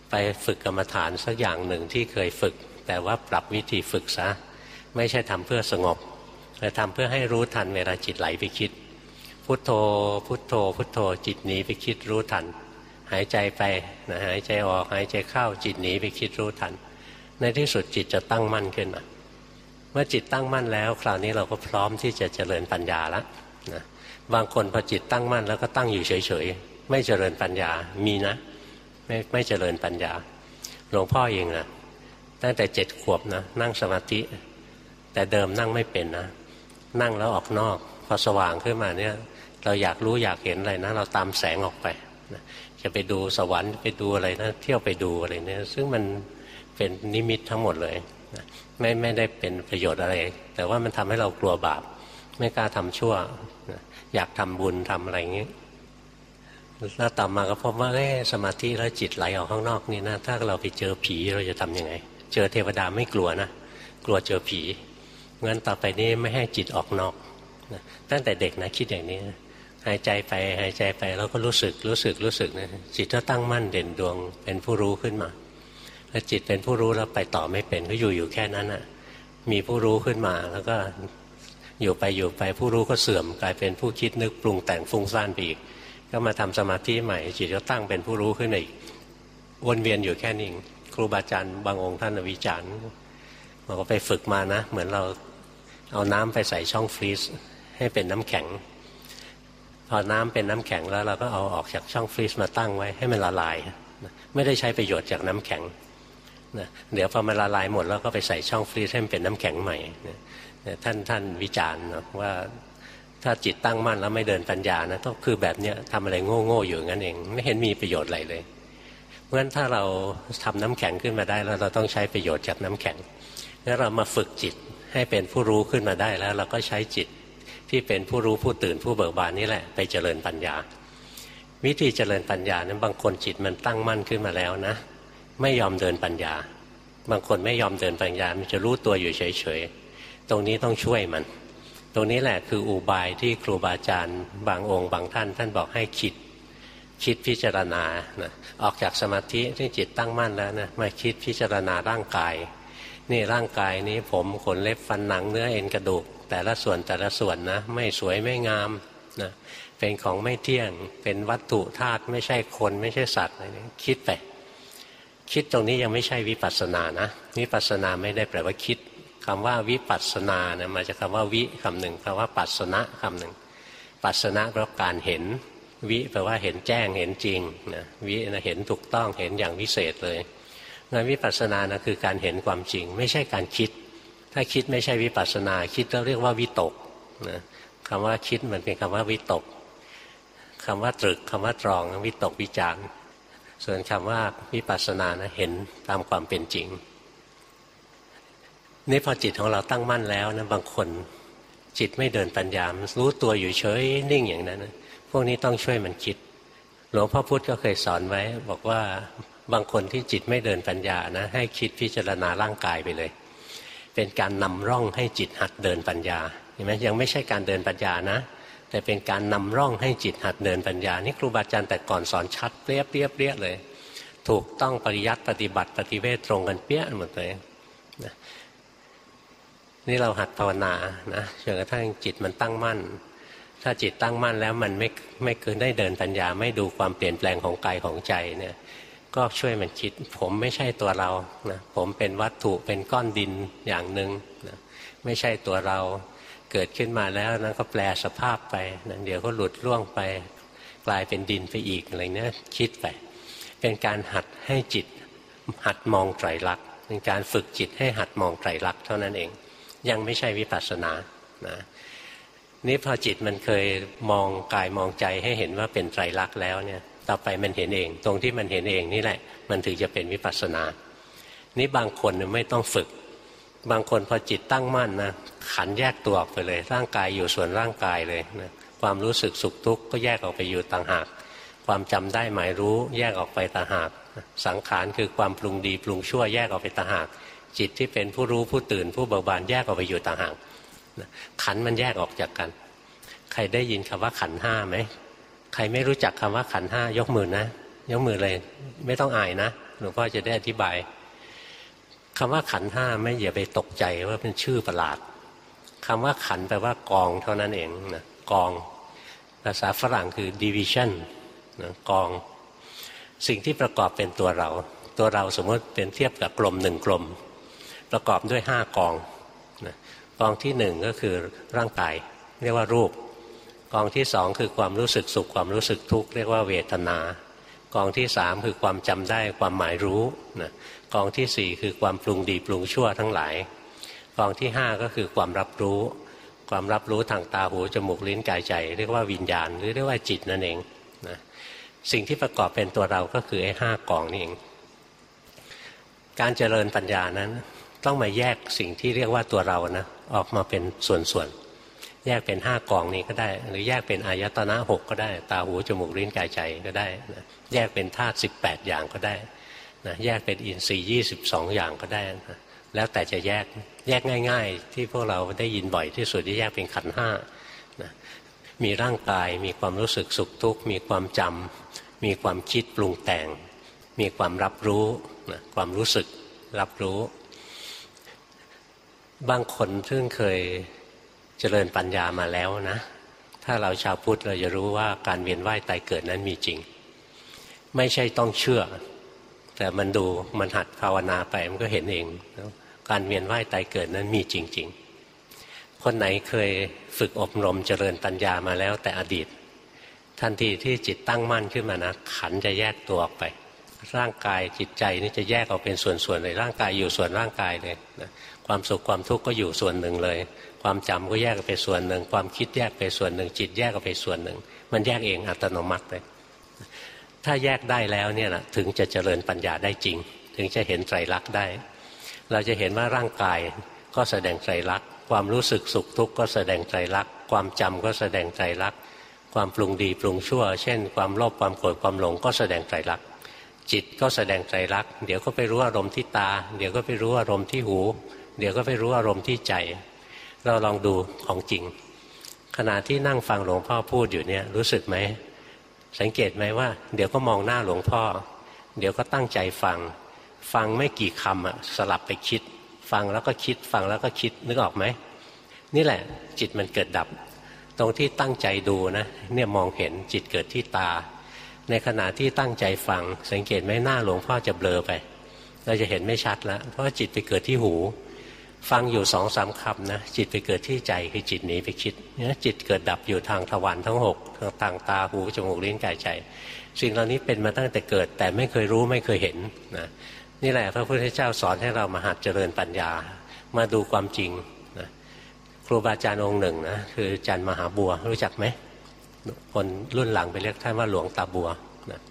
ไปฝึกกรรมฐานสักอย่างหนึ่งที่เคยฝึก แต่ว่าปรับวิธีฝึกซะไม่ใช่ทำเพื่อสงบแต่ทำเพื่อให้รู้ทันเวลาจิตไหลไปคิด พุทโธ พุทโธ พุทโธ จิตหนีไปคิดรู้ทัน หายใจไปนะหายใจออกหายใจเข้าจิตหนีไปคิดรู้ทัน ในที่สุดจิตจะตั้งมั่นขึ้นมามื่อจิตตั้งมั่นแล้ว คราวนี้เราก็พร้อมที่จะเจริญปัญญาแล้วนะบางคนพอจิตตั้งมั่นแล้วก็ตั้งอยู่เฉยๆไม่เจริญปัญญามีนะ ไม่ไม่เจริญปัญญาหลวงพ่อเองนะตั้งแต่เจ็ดขวบนะนั่งสมาธิ แต่เดิมนั่งไม่เป็นนะ นั่งแล้วออกนอก พอสว่างขึ้นมาเนี่ย เราอยากรู้อยากเห็นอะไรนะ เราตามแสงออกไปนะจะไปดูสวรรค์ไปดูอะไรนะเที่ยวไปดูอะไรเนี่ยซึ่งมันเป็นนิมิตทั้งหมดเลยไม่ไม่ได้เป็นประโยชน์อะไร แต่ว่ามันทำให้เรากลัวบาป ไม่กล้าทำชั่วอยากทำบุญทำอะไรอย่างนี้แล้วต่อมาก็พบว่าเอสมาธิแล้วจิตไหลออกข้างนอกนี่นะถ้าเราไปเจอผีเราจะทํำยังไง เจอเทวดาไม่กลัวนะกลัวเจอผีงั้นต่อไปนี้ไม่ให้จิตออกนอกตั้งแต่เด็กนะคิดอย่างนี้ หายใจไปหายใจไปแล้วก็รู้สึกรู้สึกรู้สึกนะจิตก็ตั้งมั่นเด่นดวงเป็นผู้รู้ขึ้นมาถ้าจิตเป็นผู้รู้แล้วไปต่อไม่เป็นก็อยู่อยู่แค่นั้นอะ มีผู้รู้ขึ้นมาแล้วก็อยู่ไปอยู่ไปผู้รู้ก็เสื่อมกลายเป็นผู้คิดนึกปรุงแต่งฟุ้งซ่านไปอีก ก็มาทำสมาธิใหม่ จิตก็ตั้งเป็นผู้รู้ขึ้นอีกวนเวียนอยู่แค่นี้ครูบาอาจารย์บางองค์ท่านวิจารณ์บอกว่าไปฝึกมานะ เหมือนเราเอาน้ำไปใส่ช่องฟรีซให้เป็นน้ำแข็ง พอน้ำเป็นน้ำแข็งแล้วเราก็เอาออกจากช่องฟรีซมาตั้งไว้ให้มันละลาย ไม่ได้ใช้ประโยชน์จากน้ำแข็งนะเดี๋ยวพอมันละลายหมดแล้วก็ไปใส่ช่องฟรีซให้มันเป็นน้ำแข็งใหม่ท่านท่านวิจารณ์ว่าถ้าจิตตั้งมั่นแล้วไม่เดินปัญญานะก็คือแบบเนี้ยทำอะไรโง่ๆอยู่งั้นเอง ไม่เห็นมีประโยชน์อะไรเลย เพราะฉะนั้นถ้าเราทำน้ำแข็งขึ้นมาได้แล้วเราต้องใช้ประโยชน์จากน้ำแข็งแล้วเรามาฝึกจิตให้เป็นผู้รู้ขึ้นมาได้แล้ว เราก็ใช้จิต ที่เป็นผู้รู้ผู้ตื่นผู้เบิกบานนี่แหละ ไปเจริญปัญญา วิธีเจริญปัญญานั้นบางคนจิตมันตั้งมั่นขึ้นมาแล้วนะ ไม่ยอมเดินปัญญา บางคนไม่ยอมเดินปัญญา มันจะรู้ตัวอยู่เฉยๆตรงนี้ต้องช่วยมัน ตรงนี้แหละคืออุบายที่ครูบาอาจารย์ บางองค์ บางท่าน ท่านบอกให้คิดคิดพิจารณานะออกจากสมาธิที่จิตตั้งมั่นแล้วนะมาคิดพิจารณาร่างกาย นี่ร่างกายนี้ผมขนเล็บฟันหนังเนื้อเอ็นกระดูก แต่ละส่วนแต่ละส่วนนะไม่สวยไม่งามนะเป็นของไม่เที่ยงเป็นวัตถุธาตุไม่ใช่คนไม่ใช่สัตว์อะไรนี้คิดไป คิดตรงนี้ยังไม่ใช่วิปัสสนานะวิปัสสนาไม่ได้แปลว่าคิดคำว่าวิปัสสนานะมาจากคาว่าวิคำหนึ่งคำว่าปัสสนะคำหนึ่งปัสสนะแปลว่าการเห็น วิแปลว่าเห็นแจ้งเห็นจริงนะวินะเห็นถูกต้องเห็นอย่างวิเศษเลยงานวิปัสสนานะคือการเห็นความจริง ไม่ใช่การคิด ถ้าคิดไม่ใช่วิปัสสนา คิดก็เรียกว่าวิตกนะคำว่าคิดมันเป็นคำว่าวิตกคำว่าตรึกคำว่าตรองวิตกวิจารส่วนคำว่าวิปัสสนานะเห็นตามความเป็นจริงนี่พอจิตของเราตั้งมั่นแล้วนะบางคนจิตไม่เดินปัญญารู้ตัวอยู่เฉยนิ่งอย่างนั้นนะพวกนี้ต้องช่วยมันคิด หลวงพ่อพุธก็เคยสอนไว้ บอกว่าบางคนที่จิตไม่เดินปัญญานะ ให้คิดพิจารณาร่างกายไปเลย เป็นการนำร่องให้จิตหัดเดินปัญญาเห็นไหมยังไม่ใช่การเดินปัญญานะ แต่เป็นการนำร่องให้จิตหัดเดินปัญญา นี่ครูบาอาจารย์แต่ก่อนสอนชัดเปรี้ยเปรี้ยเรียเลย ถูกต้องปริยัติปฏิบัติปฏิเวทตรงกันเปี้ยหมดเลยนะนี่เราหัดภาวนานะจนกระทั่งจิตมันตั้งมั่น ถ้าจิตตั้งมั่นแล้วมันไม่ไม่เกินได้เดินปัญญา ไม่ดูความเปลี่ยนแปลงของกายของใจเนี่ย ก็ช่วยมันคิด ผมไม่ใช่ตัวเรานะผมเป็นวัตถุเป็นก้อนดินอย่างหนึ่งนะไม่ใช่ตัวเราเกิดขึ้นมาแล้วนั้นก็แปลสภาพไปนะเดี๋ยวก็หลุดล่วงไป กลายเป็นดินไปอีกอะไรเนี้ยคิดไป เป็นการหัดให้จิต หัดมองไตรลักษณ์เป็นการฝึกจิตให้หัดมองไตรลักษณ์เท่านั้นเอง ยังไม่ใช่วิปัสสนานะนี่พอจิตมันเคยมองกายมองใจให้เห็นว่าเป็นไตรลักษณ์แล้วเนี่ย ต่อไปมันเห็นเอง ตรงที่มันเห็นเองนี่แหละ มันถึงจะเป็นวิปัสสนา นี่บางคนไม่ต้องฝึก บางคนพอจิตตั้งมั่นนะขันแยกตัวออกไปเลย ร่างกายอยู่ส่วนร่างกายเลยนะความรู้สึกสุขทุกข์ก็แยกออกไปอยู่ต่างหาก ความจำได้หมายรู้แยกออกไปต่างหาก สังขารคือความปรุงดีปรุงชั่วแยกออกไปต่างหาก จิตที่เป็นผู้รู้ผู้ตื่น ผู้เบิกบานแยกออกไปอยู่ต่างหากขันมันแยกออกจากกัน ใครได้ยินคำว่าขันห้าไหม ใครไม่รู้จักคำว่าขันห้ายกมือนะยกมือเลย ไม่ต้องอายนะหลวงพ่อจะได้อธิบายคำว่าขันห้าไม่อย่าไปตกใจว่าเป็นชื่อประหลาดคำว่าขันแปลว่ากองเท่านั้นเองนะกอง ภาษาฝรั่งคือ division นะกอง สิ่งที่ประกอบเป็นตัวเรา ตัวเราสมมติเป็นเทียบกับกลมหนึ่งกลม ประกอบด้วยห้ากองนะกองที่หนึ่งก็คือร่างกาย เรียกว่ารูป กองที่สองคือความรู้สึกสุขความรู้สึกทุกข์เรียกว่าเวทนา กองที่สามคือความจำได้ความหมายรู้นะกองที่สี่คือความปรุงดีปรุงชั่วทั้งหลาย กองที่ห้าก็คือความรับรู้ ความรับรู้ทางตาหูจมูกลิ้นกายใจ เรียกว่าวิญญาณ หรือเรียกว่าจิตนั่นเองนะสิ่งที่ประกอบเป็นตัวเราก็คือไอ้ห้ากองนี่เอง การเจริญปัญญานั้น ต้องมาแยกสิ่งที่เรียกว่าตัวเรานะออกมาเป็นส่วนๆ แยกเป็นห้ากองนี้ก็ได้ หรือแยกเป็นอายตนะหกก็ได้ ตาหูจมูกลิ้นกายใจก็ได้นะแยกเป็นธาตุสิบแปดอย่างก็ได้นะแยกเป็นอินทรีย์ยี่สิบสองอย่างก็ได้นะแล้วแต่จะแยกแยกง่าย ๆ ที่พวกเราได้ยินบ่อยที่สุดที่แยกเป็นขันห้านะมีร่างกายมีความรู้สึกสุขทุกข์มีความจำมีความคิดปรุงแต่ง มีความรับรู้นะความรู้สึกรับรู้ บางคนซึ่งเคย เจริญปัญญามาแล้วนะ ถ้าเราชาวพุทธเราจะรู้ว่าการเวียนว่ายตายเกิดนั้นมีจริง ไม่ใช่ต้องเชื่อ แต่มันดูมันหัดภาวนาไปมันก็เห็นเอง การเวียนว่ายตายเกิดนั้นมีจริง ๆ คนไหนเคยฝึกอบรมเจริญปัญญามาแล้วแต่อดีต ทันทีที่จิตตั้งมั่นขึ้นมานะขันจะแยกตัวออกไป ร่างกายจิตใจนี่จะแยกออกเป็นส่วนๆเลยร่างกายอยู่ส่วนร่างกายเลยนะความสุขความทุกข์ก็อยู่ส่วนหนึ่งเลย ความจำก็แยกไปส่วนหนึ่ง ความคิดแยกไปส่วนหนึ่ง จิตแยกไปส่วนหนึ่ง มันแยกเองอัตโนมัติเลย ถ้าแยกได้แล้วเนี่ยนะถึงจะเจริญปัญญาได้จริง ถึงจะเห็นไตรลักษณ์ได้ เราจะเห็นว่าร่างกายก็แสดงไตรลักษณ์ความรู้สึกสุขทุกข์ก็แสดงไตรลักษณ์ความจำก็แสดงไตรลักษณ์ความปรุงดีปรุงชั่ว เช่น ความโลภความโกรธความหลงก็แสดงไตรลักษณ์จิตก็แสดงไตรลักษณ์เดี๋ยวก็ไปรู้อารมณ์ที่ตา เดี๋ยวก็ไปรู้อารมณ์ที่หู เดี๋ยวก็ไปรู้อารมณ์ที่ใจ เราลองดูของจริง ขณะที่นั่งฟังหลวงพ่อพูดอยู่เนี่ยรู้สึกไหม สังเกตไหมว่า เดี๋ยวก็มองหน้าหลวงพ่อ เดี๋ยวก็ตั้งใจฟัง ฟังไม่กี่คำอะสลับไปคิด ฟังแล้วก็คิดฟังแล้วก็คิดนึกออกไหม นี่แหละ จิตมันเกิดดับ ตรงที่ตั้งใจดูนะ เนี่ยมองเห็นจิตเกิดที่ตา ในขณะที่ตั้งใจฟัง สังเกตไหมหน้าหลวงพ่อจะเบลอไป เราจะเห็นไม่ชัดแล้วเพราะจิตไปเกิดที่หู ฟังอยู่สองสามคำนะจิตไปเกิดที่ใจคือจิตหนีไปคิดเนี่ยจิตเกิดดับอยู่ทางทวารทั้งหกทางต่างตาหูจมูกลิ้นกายใจสิ่งเหล่านี้เป็นมาตั้งแต่เกิด แต่ไม่เคยรู้ไม่เคยเห็นนะนี่แหละพระพุทธเจ้าสอนให้เรามาหัดเจริญปัญญา มาดูความจริงครูบาอาจารย์องค์หนึ่งนะคืออาจารย์มหาบัวรู้จักไหมคนรุ่นหลังไปเรียกท่านว่าหลวงตาบัวนะ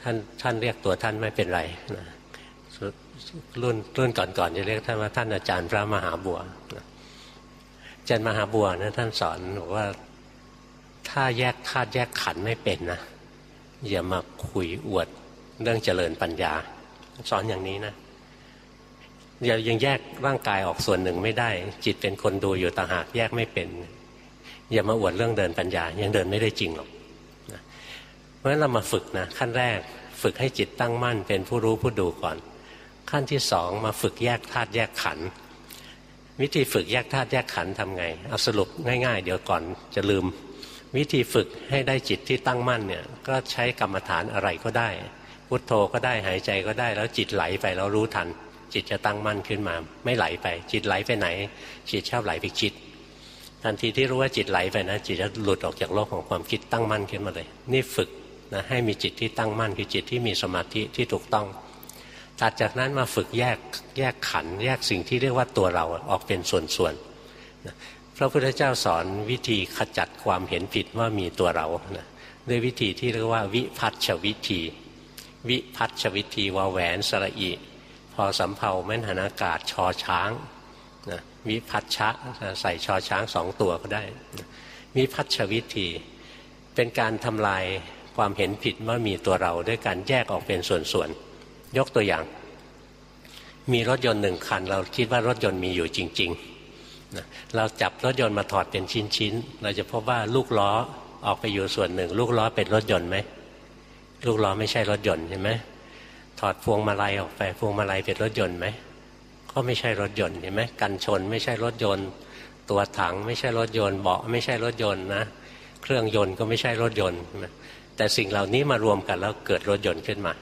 ท่านท่านเรียกตัวท่านไม่เป็นไรนะ รุ่นรุ่นก่อนๆจะเรียกท่านว่าท่านอาจารย์พระมหาบัวอาจารย์มหาบัวนะท่านสอนบอกว่าถ้าแยกธาตุแยกขันไม่เป็นนะอย่ามาคุยอวดเรื่องเจริญปัญญา สอนอย่างนี้นะยังยังแยกร่างกายออกส่วนหนึ่งไม่ได้ จิตเป็นคนดูอยู่ต่างหากแยกไม่เป็น อย่ามาอวดเรื่องเดินปัญญา ยังเดินไม่ได้จริงหรอกเพราะฉะนั้นเรามาฝึกนะขั้นแรก ฝึกให้จิตตั้งมั่นเป็นผู้รู้ผู้ดูก่อน ขั้นที่สองมาฝึกแยกธาตุแยกขันธ์วิธีฝึกแยกธาตุแยกขันธ์ทำไง เอาสรุปง่าย ๆ เดี๋ยวก่อนจะลืม วิธีฝึกให้ได้จิตที่ตั้งมั่นเนี่ยก็ใช้กรรมฐานอะไรก็ได้พุทโธก็ได้หายใจก็ได้ แล้วจิตไหลไปแล้วรู้ทัน จิตจะตั้งมั่นขึ้นมา ไม่ไหลไป จิตไหลไปไหน จิตชอบไหลไปคิด ทันทีที่รู้ว่าจิตไหลไปนะจิตจะหลุดออกจากโลกของความคิดตั้งมั่นขึ้นมาเลย นี่ฝึกนะให้มีจิตที่ตั้งมั่นคือจิตที่มีสมาธิที่ถูกต้อง ตัดจากนั้นมาฝึกแยกแยกขัน แยกสิ่งที่เรียกว่าตัวเราออกเป็นส่วนๆพระพุทธเจ้าสอนวิธีขจัดความเห็นผิดว่ามีตัวเรานะด้วยวิธีที่เรียกว่าวิพัฒชวิธี วิพัฒชวิธีวาแหวนสระอีพอสำเพาแม่นหานากาศชอช้างนะวิพัชชะใส่ชอช้างสองตัวก็ได้วิพัฒชวิธี เป็นการทำลายความเห็นผิดว่ามีตัวเราด้วยการแยกออกเป็นส่วนๆ ยกตัวอย่าง มีรถยนต์หนึ่งคัน เราคิดว่ารถยนต์มีอยู่จริงๆนะเราจับรถยนต์มาถอดเป็นชิ้นๆ เราจะพบว่าลูกล้อออกไปอยู่ส่วนหนึ่ง ลูกล้อเป็นรถยนต์ไหมลูกล้อไม่ใช่รถยนต์ใช่ไหมถอดพวงมาลัยออกไปพวงมาลัยเป็นรถยนต์ไหมก็ไม่ใช่รถยนต์เห็นไหมกันชนไม่ใช่รถยนต์ ตัวถังไม่ใช่รถยนต์เบาะไม่ใช่รถยนต์นะเครื่องยนต์ก็ไม่ใช่รถยนต์แต่สิ่งเหล่านี้มารวมกันแล้วเกิดรถยนต์ขึ้นมา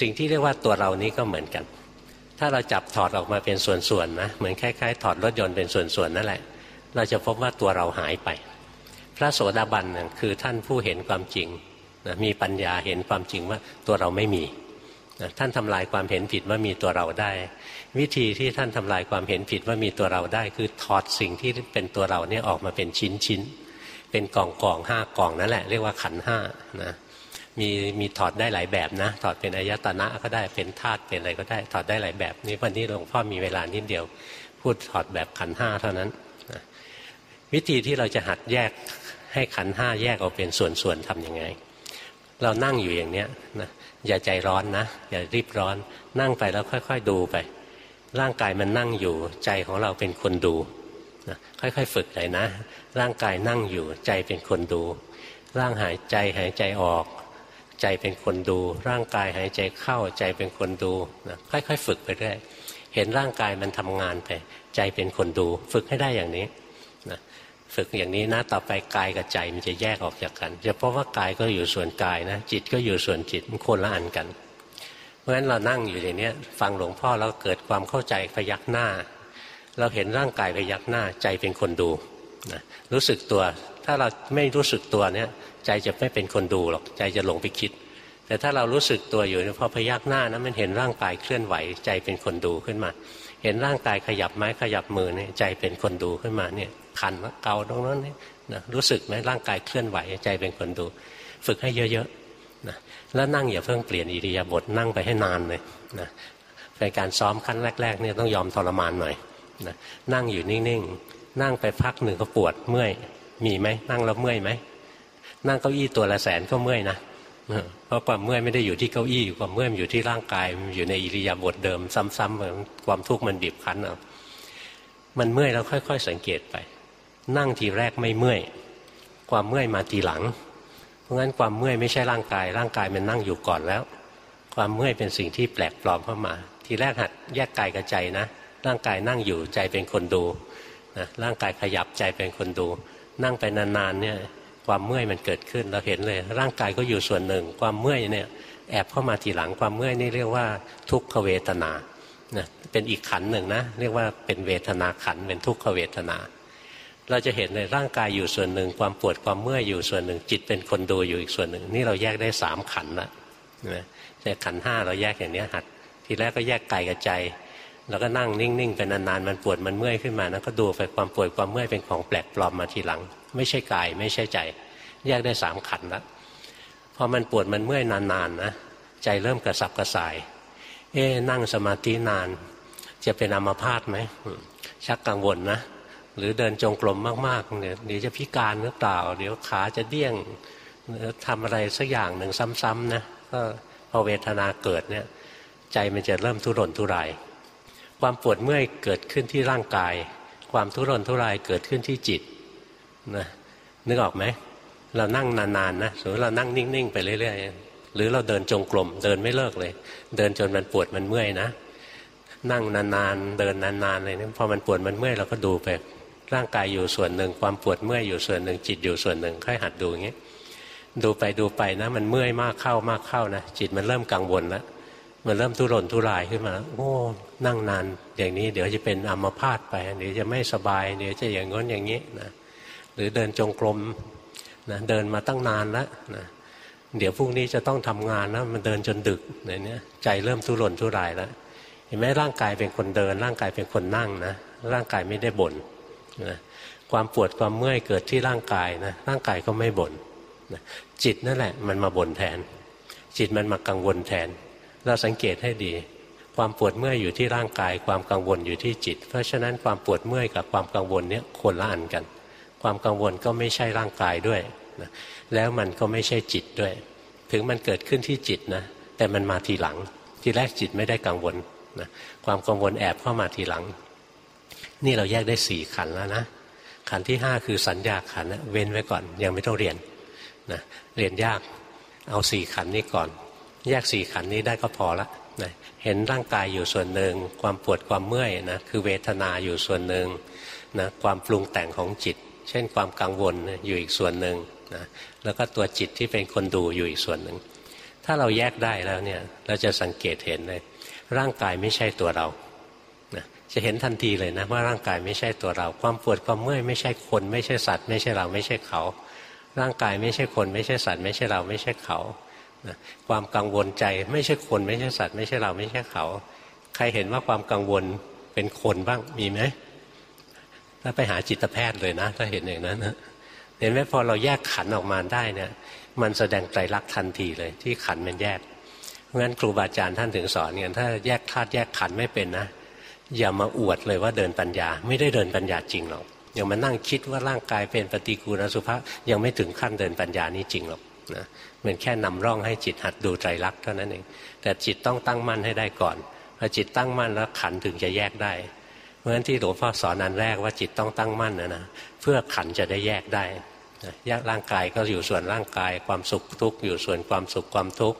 สิ่งที่เรียกว่าตัวเรานี้ก็เหมือนกัน ถ้าเราจับถอดออกมาเป็นส่วนๆนะเหมือนคล้ายๆ ถอดรถยนต์เป็นส่วนๆนั่นแหละ เราจะพบว่าตัวเราหายไป พระโสดาบันคือท่านผู้เห็นความจริงมีปัญญาเห็นความจริงว่าตัวเราไม่มีท่านทำลายความเห็นผิดว่ามีตัวเราได้ วิธีที่ท่านทำลายความเห็นผิดว่ามีตัวเราได้ คือถอดสิ่งที่เป็นตัวเราเนี่ยออกมาเป็นชิ้นชิ้นเป็นกล่องกองห้ากล่องนั่นแหละ เรียกว่าขันห้านะ มีมีถอดได้หลายแบบนะ ถอดเป็นอายตนะก็ได้เป็นธาตุเป็นอะไรก็ได้ถอดได้หลายแบบ นี้วันนี้หลวงพ่อมีเวลานิดเดียว พูดถอดแบบขันห้าเท่านั้นนะวิธีที่เราจะหัดแยกให้ขันห้าแยกออกเป็นส่วนๆทํำยังไง เรานั่งอยู่อย่างเนี้ยนะอย่าใจร้อนนะอย่ารีบร้อน นั่งไปแล้วค่อย ๆ ดูไป ร่างกายมันนั่งอยู่ใจของเราเป็นคนดูนะค่อยๆ ฝึกเลยนะ ร่างกายนั่งอยู่ใจเป็นคนดู ร่างหายใจหายใจออก ใจเป็นคนดู ร่างกายหายใจเข้าใจเป็นคนดูนะค่อย ๆ ฝึกไปเรื่อยเห็นร่างกายมันทำงานไป ใจเป็นคนดู ฝึกให้ได้อย่างนี้นะฝึกอย่างนี้นะต่อไปกายกับใจมันจะแยกออกจากกันจะเพราะว่ากายก็อยู่ส่วนกายนะจิตก็อยู่ส่วนจิตมันคนละอันกัน เพราะฉะนั้นเรานั่งอยู่ในนี้ฟังหลวงพ่อแล้วเกิดความเข้าใจพยักหน้า เราเห็นร่างกายพยักหน้าใจเป็นคนดูนะรู้สึกตัว ถ้าเราไม่รู้สึกตัวเนี่ย ใจจะไม่เป็นคนดูหรอกใจจะหลงไปคิด แต่ถ้าเรารู้สึกตัวอยู่พอพยักหน้านะมันเห็นร่างกายเคลื่อนไหว ใจเป็นคนดูขึ้นมา เห็นร่างกายขยับไม้ขยับมือเนี่ยใจเป็นคนดูขึ้นมาเนี่ยคันเกาตรงนั้นนะรู้สึกไหมร่างกายเคลื่อนไหวใจเป็นคนดู ฝึกให้เยอะๆนะแล้วนั่งอย่าเพิ่งเปลี่ยนอิริยาบถนั่งไปให้นานเลยนะเป็นการซ้อมขั้นแรกๆเนี่ยต้องยอมทรมานหน่อยนะนั่งอยู่นิ่งๆนั่งไปพักหนึ่งก็ปวดเมื่อยมีไหมนั่งแล้วเมื่อยไหม นั่งเก้าอี้ตัวละแสนก็เมื่อยนะเพราะความเมื่อยไม่ได้อยู่ที่เก้าอี้ความเมื่อยอยู่ที่ร่างกายมันอยู่ในอิริยาบถเดิม ซ้ำๆเหมือนความทุกข์มันบีบคั้นเอามันเมื่อยแล้วค่อย ๆ สังเกตไป นั่งทีแรกไม่เมื่อย ความเมื่อยมาทีหลัง เพราะงั้นความเมื่อยไม่ใช่ร่างกาย ร่างกายมันนั่งอยู่ก่อนแล้ว ความเมื่อยเป็นสิ่งที่แปลกปลอมเข้ามา ทีแรกหัดแยกกายกับใจนะ ร่างกายนั่งอยู่ใจเป็นคนดูนะร่างกายขยับใจเป็นคนดู นั่งไปนานๆเนี่ย ความเมื่อยมันเกิดขึ้นเราเห็นเลย ร่างกายก็อยู่ส่วนหนึ่ง ความเมื่อยเนี่ยแอบเข้ามาทีหลังความเมื่อยนี่เรียกว่าทุกขเวทนานะเป็นอีกขันหนึ่งนะเรียกว่าเป็นเวทนาขันเป็นทุกขเวทนา เราจะเห็นเลยร่างกายอยู่ส่วนหนึ่ง ความปวดความเมื่อยอยู่ส่วนหนึ่ง จิตเป็นคนดูอยู่อีกส่วนหนึ่ง นี่เราแยกได้สามขันละนะแต่ขันห้าเราแยกอย่างนี้หัด ทีแรกก็แยกกายกับใจแล้วก็นั่งนิ่งๆไปนานๆมันปวดมันเมื่อยขึ้นมานะก็ดูไปความปวดความเมื่อยเป็นของแปลกปลอมมาทีหลัง ไม่ใช่กาย ไม่ใช่ใจ แยกได้สามขันแล้วพอมันปวดมันเมื่อยนานๆนะใจเริ่มกระสับกระส่าย เอ๊นั่งสมาธินาน จะเป็นอัมพาตไหมชักกังวลนะหรือเดินจงกรมมากๆเนี่ยเดี๋ยวจะพิการหรือเปล่า เดี๋ยวขาจะเดี้ยงทำอะไรสักอย่างหนึ่งซ้ำๆนะก็พอเวทนาเกิดเนี่ย ใจมันจะเริ่มทุรนทุรายความปวดเมื่อยเกิดขึ้นที่ร่างกาย ความทุรนทุรายเกิดขึ้นที่จิต นะนึกออกไหมเรานั่งนานๆนะสมมติเรานั่งนิ่งๆไปเรื่อยๆหรือเราเดินจงกรมเดินไม่เลิกเลย เดินจนมันปวดมันเมื่อยนะนั่งนานๆเดินนานๆเลยนะพอมันปวดมันเมื่อยเราก็ดูไปร่างกายอยู่ส่วนหนึ่งความปวดเมื่อยอยู่ส่วนหนึ่งจิตอยู่ส่วนหนึ่งค่อยหัดดูอย่างนี้ดูไปดูไปนะ มันเมื่อยมากเข้ามากเข้านะจิตมันเริ่มกังวลแล้วมันเริ่มทุรนทุรายขึ้นมาโอ้นั่งนานอย่างนี้ เดี๋ยวจะเป็นอัมพาตไป เดี๋ยวจะไม่สบาย เดี๋ยวจะอย่างง้นอย่างนี้นะ หรือเดินจงกรมนะเดินมาตั้งนานแล้วนะเดี๋ยวพรุ่งนี้จะต้องทำงานนะมันเดินจนดึกเนี่ยนี้ใจเริ่มทุรนทุรายแล้วเห็นไหมร่างกายเป็นคนเดิน ร่างกายเป็นคนนั่งนะร่างกายไม่ได้บน่นนะความปวดความเมื่อยเกิดที่ร่างกายนะร่างกายก็ไม่บน่นนะจิตนั่นแหละ มันมาบ่นแทน จิตมันมากังวลแทน เราสังเกตให้ดี ความปวดเมื่อยอยู่ที่ร่างกาย ความกังวลอยู่ที่จิต เพราะฉะนั้นความปวดเมื่อยกับความกังวลเนี้ยคนละอันกัน ความกังวลก็ไม่ใช่ร่างกายด้วยนะแล้วมันก็ไม่ใช่จิตด้วย ถึงมันเกิดขึ้นที่จิตนะแต่มันมาทีหลัง ทีแรกจิตไม่ได้กังวลนะความกังวลแอบเข้ามาทีหลัง นี่เราแยกได้สี่ขันแล้วนะขันที่ห้าคือสัญญาขันเว้นไว้ก่อนยังไม่ต้องเรียนนะเรียนยากเอาสี่ขันนี้ก่อน แยกสี่ขันนี้ได้ก็พอละนะเห็นร่างกายอยู่ส่วนหนึ่ง ความปวดความเมื่อยนะคือเวทนาอยู่ส่วนหนึ่งนะความปรุงแต่งของจิต เช่นความกังวลอยู่อีกส่วนหนึ่งนะแล้วก็ตัวจิตที่เป็นคนดูอยู่อีกส่วนหนึ่ง ถ้าเราแยกได้แล้วเนี่ยเราจะสังเกตเห็นเลย ร่างกายไม่ใช่ตัวเรานะจะเห็นทันทีเลยนะว่าร่างกายไม่ใช่ตัวเรา ความปวดความเมื่อยไม่ใช่คน ไม่ใช่สัตว์ ไม่ใช่เราไม่ใช่เขา ร่างกายไม่ใช่คน ไม่ใช่สัตว์ ไม่ใช่เราไม่ใช่เขาความกังวลใจไม่ใช่คน ไม่ใช่สัตว์ ไม่ใช่เราไม่ใช่เขา ใครเห็นว่าความกังวลเป็นคนบ้างมีไหม ถ้าไปหาจิตแพทย์เลยนะ ถ้าเห็นอย่างนั้นเห็นไหมพอเราแยกขันออกมาได้เนี่ย มันแสดงไตรลักษณ์ทันทีเลย ที่ขันมันแยกเพราะงั้นครูบาอาจารย์ท่านถึงสอนเงี้ยถ้าแยกธาตุแยกขันไม่เป็นนะอย่ามาอวดเลยว่าเดินปัญญา ไม่ได้เดินปัญญาจริงหรอกอย่ามานั่งคิดว่าร่างกายเป็นปฏิกูลสุภาพยังไม่ถึงขั้นเดินปัญญานี้จริงหรอกนะมันแค่นำร่องให้จิตหัดดูไตรลักษณ์เท่านั้นเองแต่จิตต้องตั้งมั่นให้ได้ก่อนพอจิตตั้งมั่นแล้วขันถึงจะแยกได้ ราะฉะนั้นที่หลวงพ่อสอนอันแรกว่าจิตต้องตั้งมั่นนะนะเพื่อขันจะได้แยกได้แยกร่างกายก็อยู่ส่วนร่างกาย ความสุขทุกข์อยู่ส่วนความสุขความทุกข์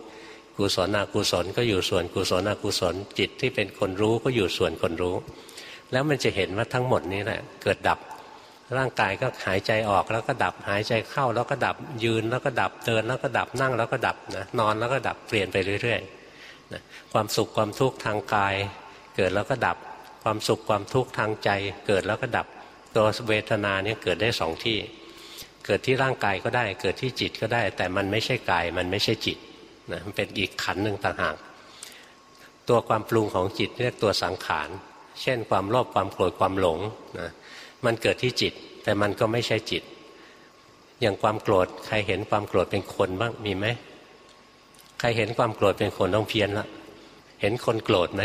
กุศลอกุศลก็อยู่ส่วนกุศลอกุศลจิตที่เป็นคนรู้ก็อยู่ส่วนคนรู้ แล้วมันจะเห็นว่าทั้งหมดนี้แหละเกิดดับ ร่างกายก็หายใจออกแล้วก็ดับหายใจเข้าแล้วก็ดับยืนแล้วก็ดับเดินแล้วก็ดับนั่งแล้วก็ดับนะนอนแล้วก็ดับเปลี่ยนไปเรื่อยๆนะความสุขความทุกข์ทางกาย เกิดแล้วก็ดับ ความสุขความทุกข์ทางใจ เกิดแล้วก็ดับ ตัวเวทนาเนี่ยเกิดได้สองที่ เกิดที่ร่างกายก็ได้ เกิดที่จิตก็ได้ แต่มันไม่ใช่กาย มันไม่ใช่จิตนะมันเป็นอีกขันหนึ่งต่างหากตัวความปรุงของจิตเรียกตัวสังขาร เช่น ความโลภความโกรธความหลงนะมันเกิดที่จิต แต่มันก็ไม่ใช่จิต อย่างความโกรธใครเห็นความโกรธเป็นคนบ้างมีไหมใครเห็นความโกรธเป็นคนต้องเพี้ยนละเห็นคนโกรธไหม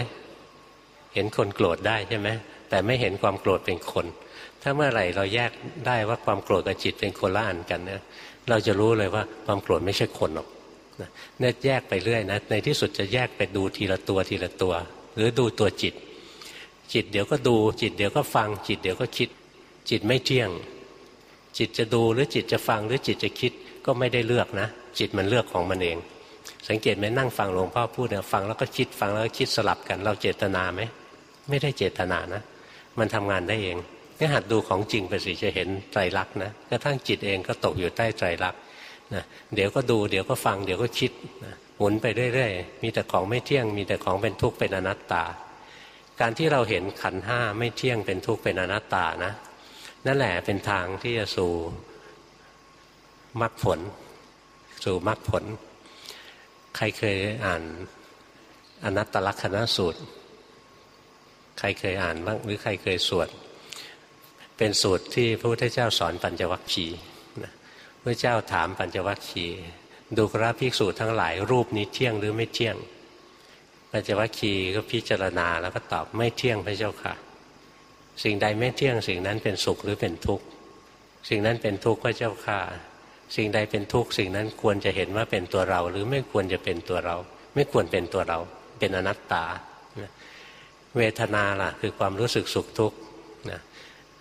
เห็นคนโกรธได้ใช่ไหมแต่ไม่เห็นความโกรธเป็นคน ถ้าเมื่อไหร่เราแยกได้ว่าความโกรธกับจิตเป็นคนละอันกันเนี่ยเราจะรู้เลยว่าความโกรธไม่ใช่คนหรอกเนี่ยแยกไปเรื่อยนะในที่สุดจะแยกไปดูทีละตัวทีละตัว หรือดูตัวจิต จิตเดี๋ยวก็ดู จิตเดี๋ยวก็ฟัง จิตเดี๋ยวก็คิด จิตไม่เที่ยง จิตจะดูหรือจิตจะฟังหรือจิตจะคิดก็ไม่ได้เลือกนะ จิตมันเลือกของมันเอง สังเกตไหมนั่งฟังหลวงพ่อพูดเนี่ยฟังแล้วก็คิดฟังแล้วก็คิดสลับกัน เราเจตนาไหม ไม่ได้เจตนานะ มันทำงานได้เองนี่หัดดูของจริงไปสิจะเห็นไตรลักษณ์นะกระทั่งจิตเองก็ตกอยู่ใต้ไตรลักษณ์นะเดี๋ยวก็ดูเดี๋ยวก็ฟังเดี๋ยวก็คิดนะหมุนไปเรื่อยๆ มีแต่ของไม่เที่ยง มีแต่ของเป็นทุกข์เป็นอนัตตา การที่เราเห็นขันห้าไม่เที่ยงเป็นทุกข์เป็นอนัตตานะ นั่นแหละเป็นทางที่จะสู่มรรคผล สู่มรรคผล ใครเคยอ่านอนัตตลักษณสูตร ใครเคยอ่านบ้างหรือใครเคยสวด เป็นสูตรที่พระพุทธเจ้าสอนปัญจวัคคีย์พระเจ้าถามปัญจวัคคีย์ดูกราภิกษุทั้งหลายรูปนี้เที่ยงหรือไม่เที่ยง ปัญจวัคคีย์ก็พิจารณาแล้วก็ตอบไม่เที่ยงพระเจ้าค่ะ สิ่งใดไม่เที่ยง สิ่งนั้นเป็นสุขหรือเป็นทุกข์ สิ่งนั้นเป็นทุกข์พระเจ้าค่ะ สิ่งใดเป็นทุกข์สิ่งนั้นควรจะเห็นว่าเป็นตัวเรา หรือไม่ควรจะเป็นตัวเรา ไม่ควรเป็นตัวเรา เป็นอนัตตา เวทนาล่ะ คือความรู้สึกสุขทุกข์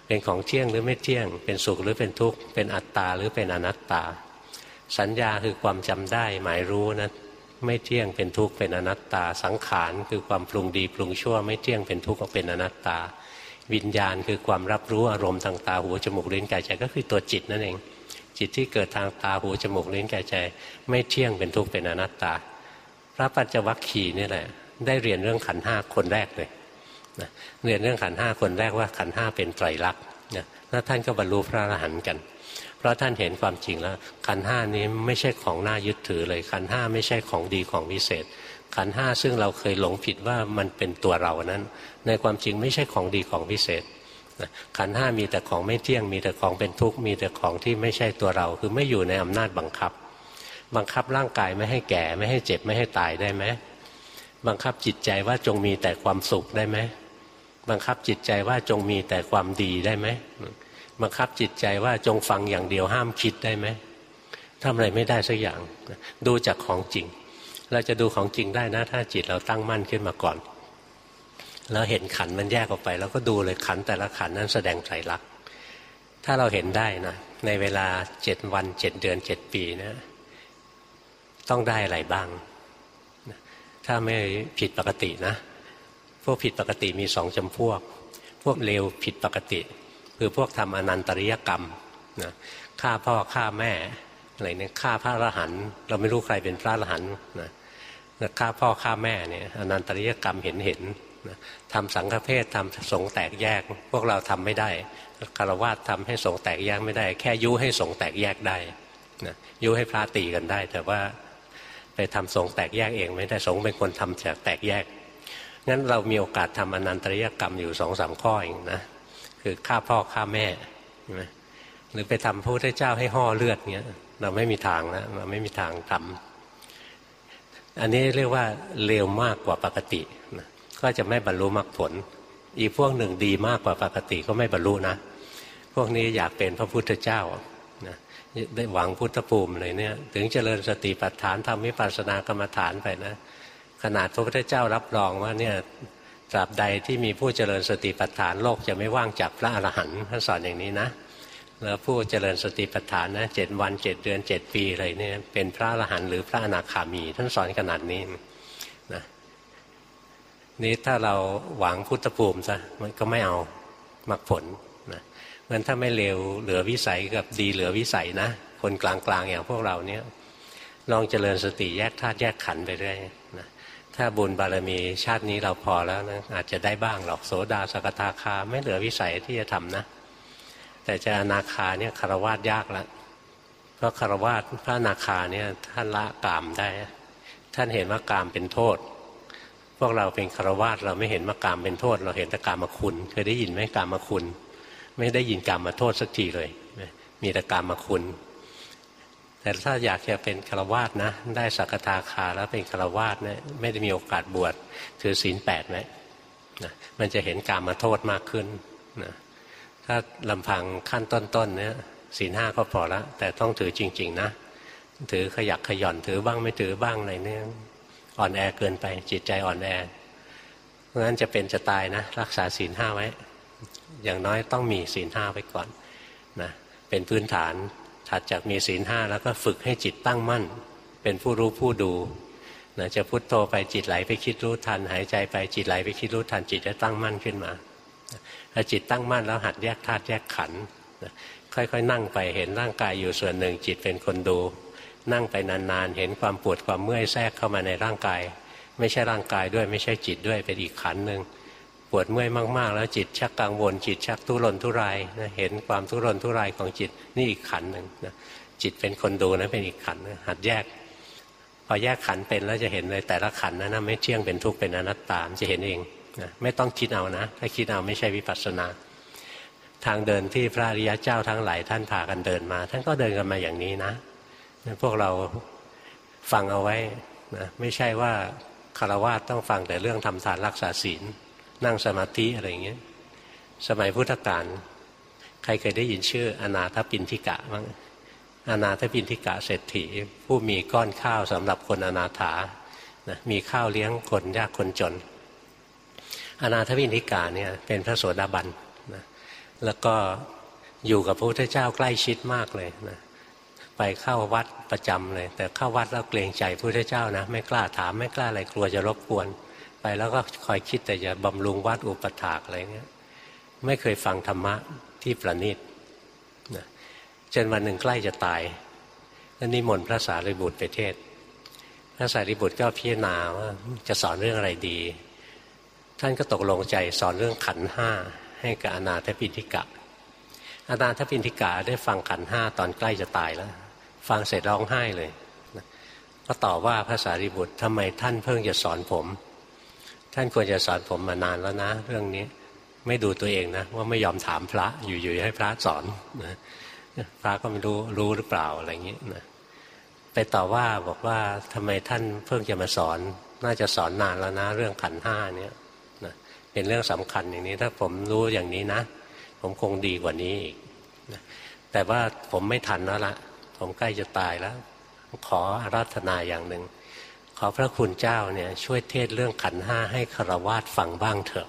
เป็นของเที่ยงหรือไม่เที่ยง เป็นสุขหรือเป็นทุกข์เป็นอัตตาหรือเป็นอนัตตา สัญญาคือความจำได้หมายรู้นะไม่เที่ยงเป็นทุกข์เป็นอนัตตา สังขารคือความปรุงดีปรุงชั่ว ไม่เที่ยงเป็นทุกข์เป็นอนัตตา วิญญาณคือความรับรู้อารมณ์ทางตาหูจมูกลิ้นกายใจก็คือตัวจิตนั่นเอง จิตที่เกิดทางตาหูจมูกลิ้นกายใจ ไม่เที่ยงเป็นทุกข์เป็นอนัตตา พระปัญจวัคคีย์นี่แหละ ได้เรียนเรื่องขันห้าคนแรกเลย เรียนเรื่องขันห้าคนแรกว่าขันห้าเป็นไตรลักษณ์นะแล้วท่านก็บรรลุพระอรหันต์กัน เพราะท่านเห็นความจริงแล้ว ขันห้านี้ไม่ใช่ของน่ายึดถือเลย ขันห้าไม่ใช่ของดีของวิเศษ ขันห้าซึ่งเราเคยหลงผิดว่ามันเป็นตัวเรานั้น ในความจริงไม่ใช่ของดีของวิเศษขันห้ามีแต่ของไม่เที่ยงมีแต่ของเป็นทุกข์มีแต่ของที่ไม่ใช่ตัวเรา คือไม่อยู่ในอำนาจบังคับ บังคับร่างกายไม่ให้แก่ ไม่ให้เจ็บไม่ให้ตายได้ไหมบังคับจิตใจว่าจงมีแต่ความสุขได้ไหม บังคับจิตใจว่าจงมีแต่ความดีได้ไหมบังคับจิตใจว่าจงฟังอย่างเดียวห้ามคิดได้ไหมทำอะไรไม่ได้สักอย่าง ดูจากของจริง เราจะดูของจริงได้นะ ถ้าจิตเราตั้งมั่นขึ้นมาก่อน แล้วเห็นขันมันแยกออกไป แล้วก็ดูเลยขันแต่ละขันนั้นแสดงไตรลักษณ์ถ้าเราเห็นได้นะในเวลาเจ็ดวันเจ็ดเดือนเจ็ดปีนะต้องได้อะไรบ้าง ถ้าไม่ผิดปกตินะ วกผิดปกติมีสองจำพวก พวกเลวผิดปกติ คือพวกทำอนันตริยกรรมนะฆ่าพ่อฆ่าแม่อะไรเนี่ยฆ่าพระอรหันต์เราไม่รู้ใครเป็นพระอรหันต์นะฆ่าพ่อฆ่าแม่เนี่ยอนันตริยกรรมเห็นเห็นนะทำสังฆเพศทำสงแตกแยก พวกเราทำไม่ได้คารวะทำให้สงแตกแยกไม่ได้ แค่ยุให้สงแตกแยกได้นะยุให้พระตีกันได้ แต่ว่าไปทำสงแตกแยกเองไม่ได้สงเป็นคนทำจากแตกแยก งั้นเรามีโอกาสทำอนันตริยกรรมอยู่สองสามข้อเองนะคือฆ่าพ่อฆ่าแม่หรือไปทำพระพุทธเจ้าให้ห่อเลือดเงี้ย เราไม่มีทางนะเราไม่มีทางทำอันนี้เรียกว่าเร็วมากกว่าปกตินะก็จะไม่บรรลุมรรคผล อีกพวกหนึ่งดีมากกว่าปกติก็ไม่บรรลุนะ พวกนี้อยากเป็นพระพุทธเจ้านะได้หวังพุทธภูมิเลยเนี่ย ถึงเจริญสติปัฏฐานทำวิปัสสนากรรมฐานไปนะ ขนาดพระพุทธเจ้ารับรองว่าเนี่ยตราบใดที่มีผู้เจริญสติปัฏฐานโลกจะไม่ว่างจากพระอรหันต์ท่านสอนอย่างนี้นะแล้วผู้เจริญสติปัฏฐานนะเจ็ดวันเจ็ดเดือนเจ็ดปีอะไรเนี่ยเป็นพระอรหันต์หรือพระอนาคามี ท่านสอนขนาดนี้นะนี้ถ้าเราหวังพุทธภูมิซะมันก็ไม่เอามรรคผลนะมันถ้าไม่เร็วเหลือวิสัยกับดีเหลือวิสัยนะ คนกลางๆอย่างพวกเราเนี่ยลองเจริญสติแยกธาตุแยกขันธ์ไปเรื่อย ถ้าบุญบารมีชาตินี้เราพอแล้วนะอาจจะได้บ้างหรอกโสดาสกทาคาไม่เหลือวิสัยที่จะทำนะ แต่จะอนาคาเนี่ยคารวะยากละเพราะคารวะพระอนาคาเนี่ยท่านละกามได้ ท่านเห็นว่ากามเป็นโทษ พวกเราเป็นคารวะเราไม่เห็นว่ากามเป็นโทษ เราเห็นแต่กามคุณ เคยได้ยินไหมกามคุณ ไม่ได้ยินกามมาโทษสักทีเลย มีแต่กามมาคุณ แต่ถ้าอยากจะเป็นฆราวาสนะ ได้สักทาคาแล้วเป็นฆราวาสเนะไม่ได้มีโอกาสบวชถือศีลแปดไหมนะมันจะเห็นกรรมมาโทษมากขึ้นนะถ้ถ้าลำพังขั้นต้นๆเนี่ยศีลห้าก็พอละแต่ต้องถือจริง ๆ นะ ถือขยักขย่อนถือบ้างไม่ถือบ้างอะไรเนี่ยอ่อนแอเกินไปจิตใจอ่อนแอเพราะฉะนั้นจะเป็นจะตายนะ รักษาศีลห้าไว้ อย่างน้อยต้องมีศีลห้าไว้ก่อนนะเป็นพื้นฐาน ถัดจากมีศีลห้าแล้วก็ฝึกให้จิตตั้งมั่น เป็นผู้รู้ผู้ดูนะจะพุโทโธไปจิตไหลไปคิดรู้ทัน หายใจไปจิตไหลไปคิดรู้ทันจิตจะตั้งมั่นขึ้นมาถ้าจิตตั้งมั่นแล้วหัดแยกธาตุแยกขันธ์ค่อยๆ นั่งไปเห็นร่างกายอยู่ส่วนหนึ่งจิตเป็นคนดู นั่งไปนานๆ เห็นความปวดความเมื่อยแทรกเข้ามาในร่างกาย ไม่ใช่ร่างกายด้วยไม่ใช่จิตด้วยเป็นอีกขันหนึ่ง ปวดเมื่อยมากๆ แล้วจิตชักกังวล จิตชักทุรนทุรายนะเห็นความทุรนทุรายของจิตนี่อีกขันหนึ่งนะจิตเป็นคนดูนะเป็นอีกขันนะหัดแยก พอแยกขันเป็นแล้วจะเห็นเลยแต่ละขันนั้นไม่เที่ยงเป็นทุกข์เป็นอนัตตามจะเห็นเองนะไม่ต้องคิดเอานะ ถ้าคิดเอาไม่ใช่วิปัสสนา ทางเดินที่พระอริยะเจ้าทั้งหลายท่านพากันเดินมา ท่านก็เดินกันมาอย่างนี้นะพวกเราฟังเอาไว้นะไม่ใช่ว่าคารวะต้องฟังแต่เรื่องทำทานรักษาศีล นั่งสมาธิอะไรอย่างเงี้ย สมัยพุทธกาลใครเคยได้ยินชื่อ อนาถปินทิกะบ้างอนาถปินทิกะเศรษฐี ผู้มีก้อนข้าวสำหรับคนอนาถานะมีข้าวเลี้ยงคนยากคนจน อนาถวินทิกาเนี่ยเป็นพระโสดาบันนะแล้วก็อยู่กับพระพุทธเจ้าใกล้ชิดมากเลยนะไปเข้าวัดประจำเลย แต่เข้าวัดแล้วเกรงใจพระพุทธเจ้านะ ไม่กล้าถามไม่กล้าอะไรกลัวจะรบกวน ไปแล้วก็คอยคิดแต่จะบำรุงวัดอุปถากอะไรเงี้ยไม่เคยฟังธรรมะที่ประณีตนะจนวันหนึ่งใกล้จะตายแล้วนิมนต์พระสารีบุตรไปเทศ พระสารีบุตรก็พิจารณาว่าจะสอนเรื่องอะไรดี ท่านก็ตกลงใจสอนเรื่องขันห้าให้กับอนาถปินทิกะอนาถปินทิกะได้ฟังขันห้าตอนใกล้จะตายแล้ว ฟังเสร็จร้องไห้เลย ก็ตอบว่าพระสารีบุตรทำไมท่านเพิ่งจะสอนผม ท่านควรจะสอนผมมานานแล้วนะ เรื่องนี้ไม่ดูตัวเองนะว่าไม่ยอมถามพระอยู่ๆให้พระสอนนะพระก็ไม่รู้รู้หรือเปล่าอะไรอย่างนี้นะไปต่อว่าบอกว่าทำไมท่านเพิ่งจะมาสอน น่าจะสอนนานแล้วนะ เรื่องขันห้าเนี่ยเป็นเรื่องสำคัญอย่างนี้ ถ้าผมรู้อย่างนี้นะ ผมคงดีกว่านี้อีกแต่ว่าผมไม่ทันแล้วละผมใกล้จะตายแล้ว ขออาราธนาอย่างหนึ่ง ขอพระคุณเจ้าเนี่ยช่วยเทศเรื่องขันห้าให้คารวาสฟังบ้างเถอะ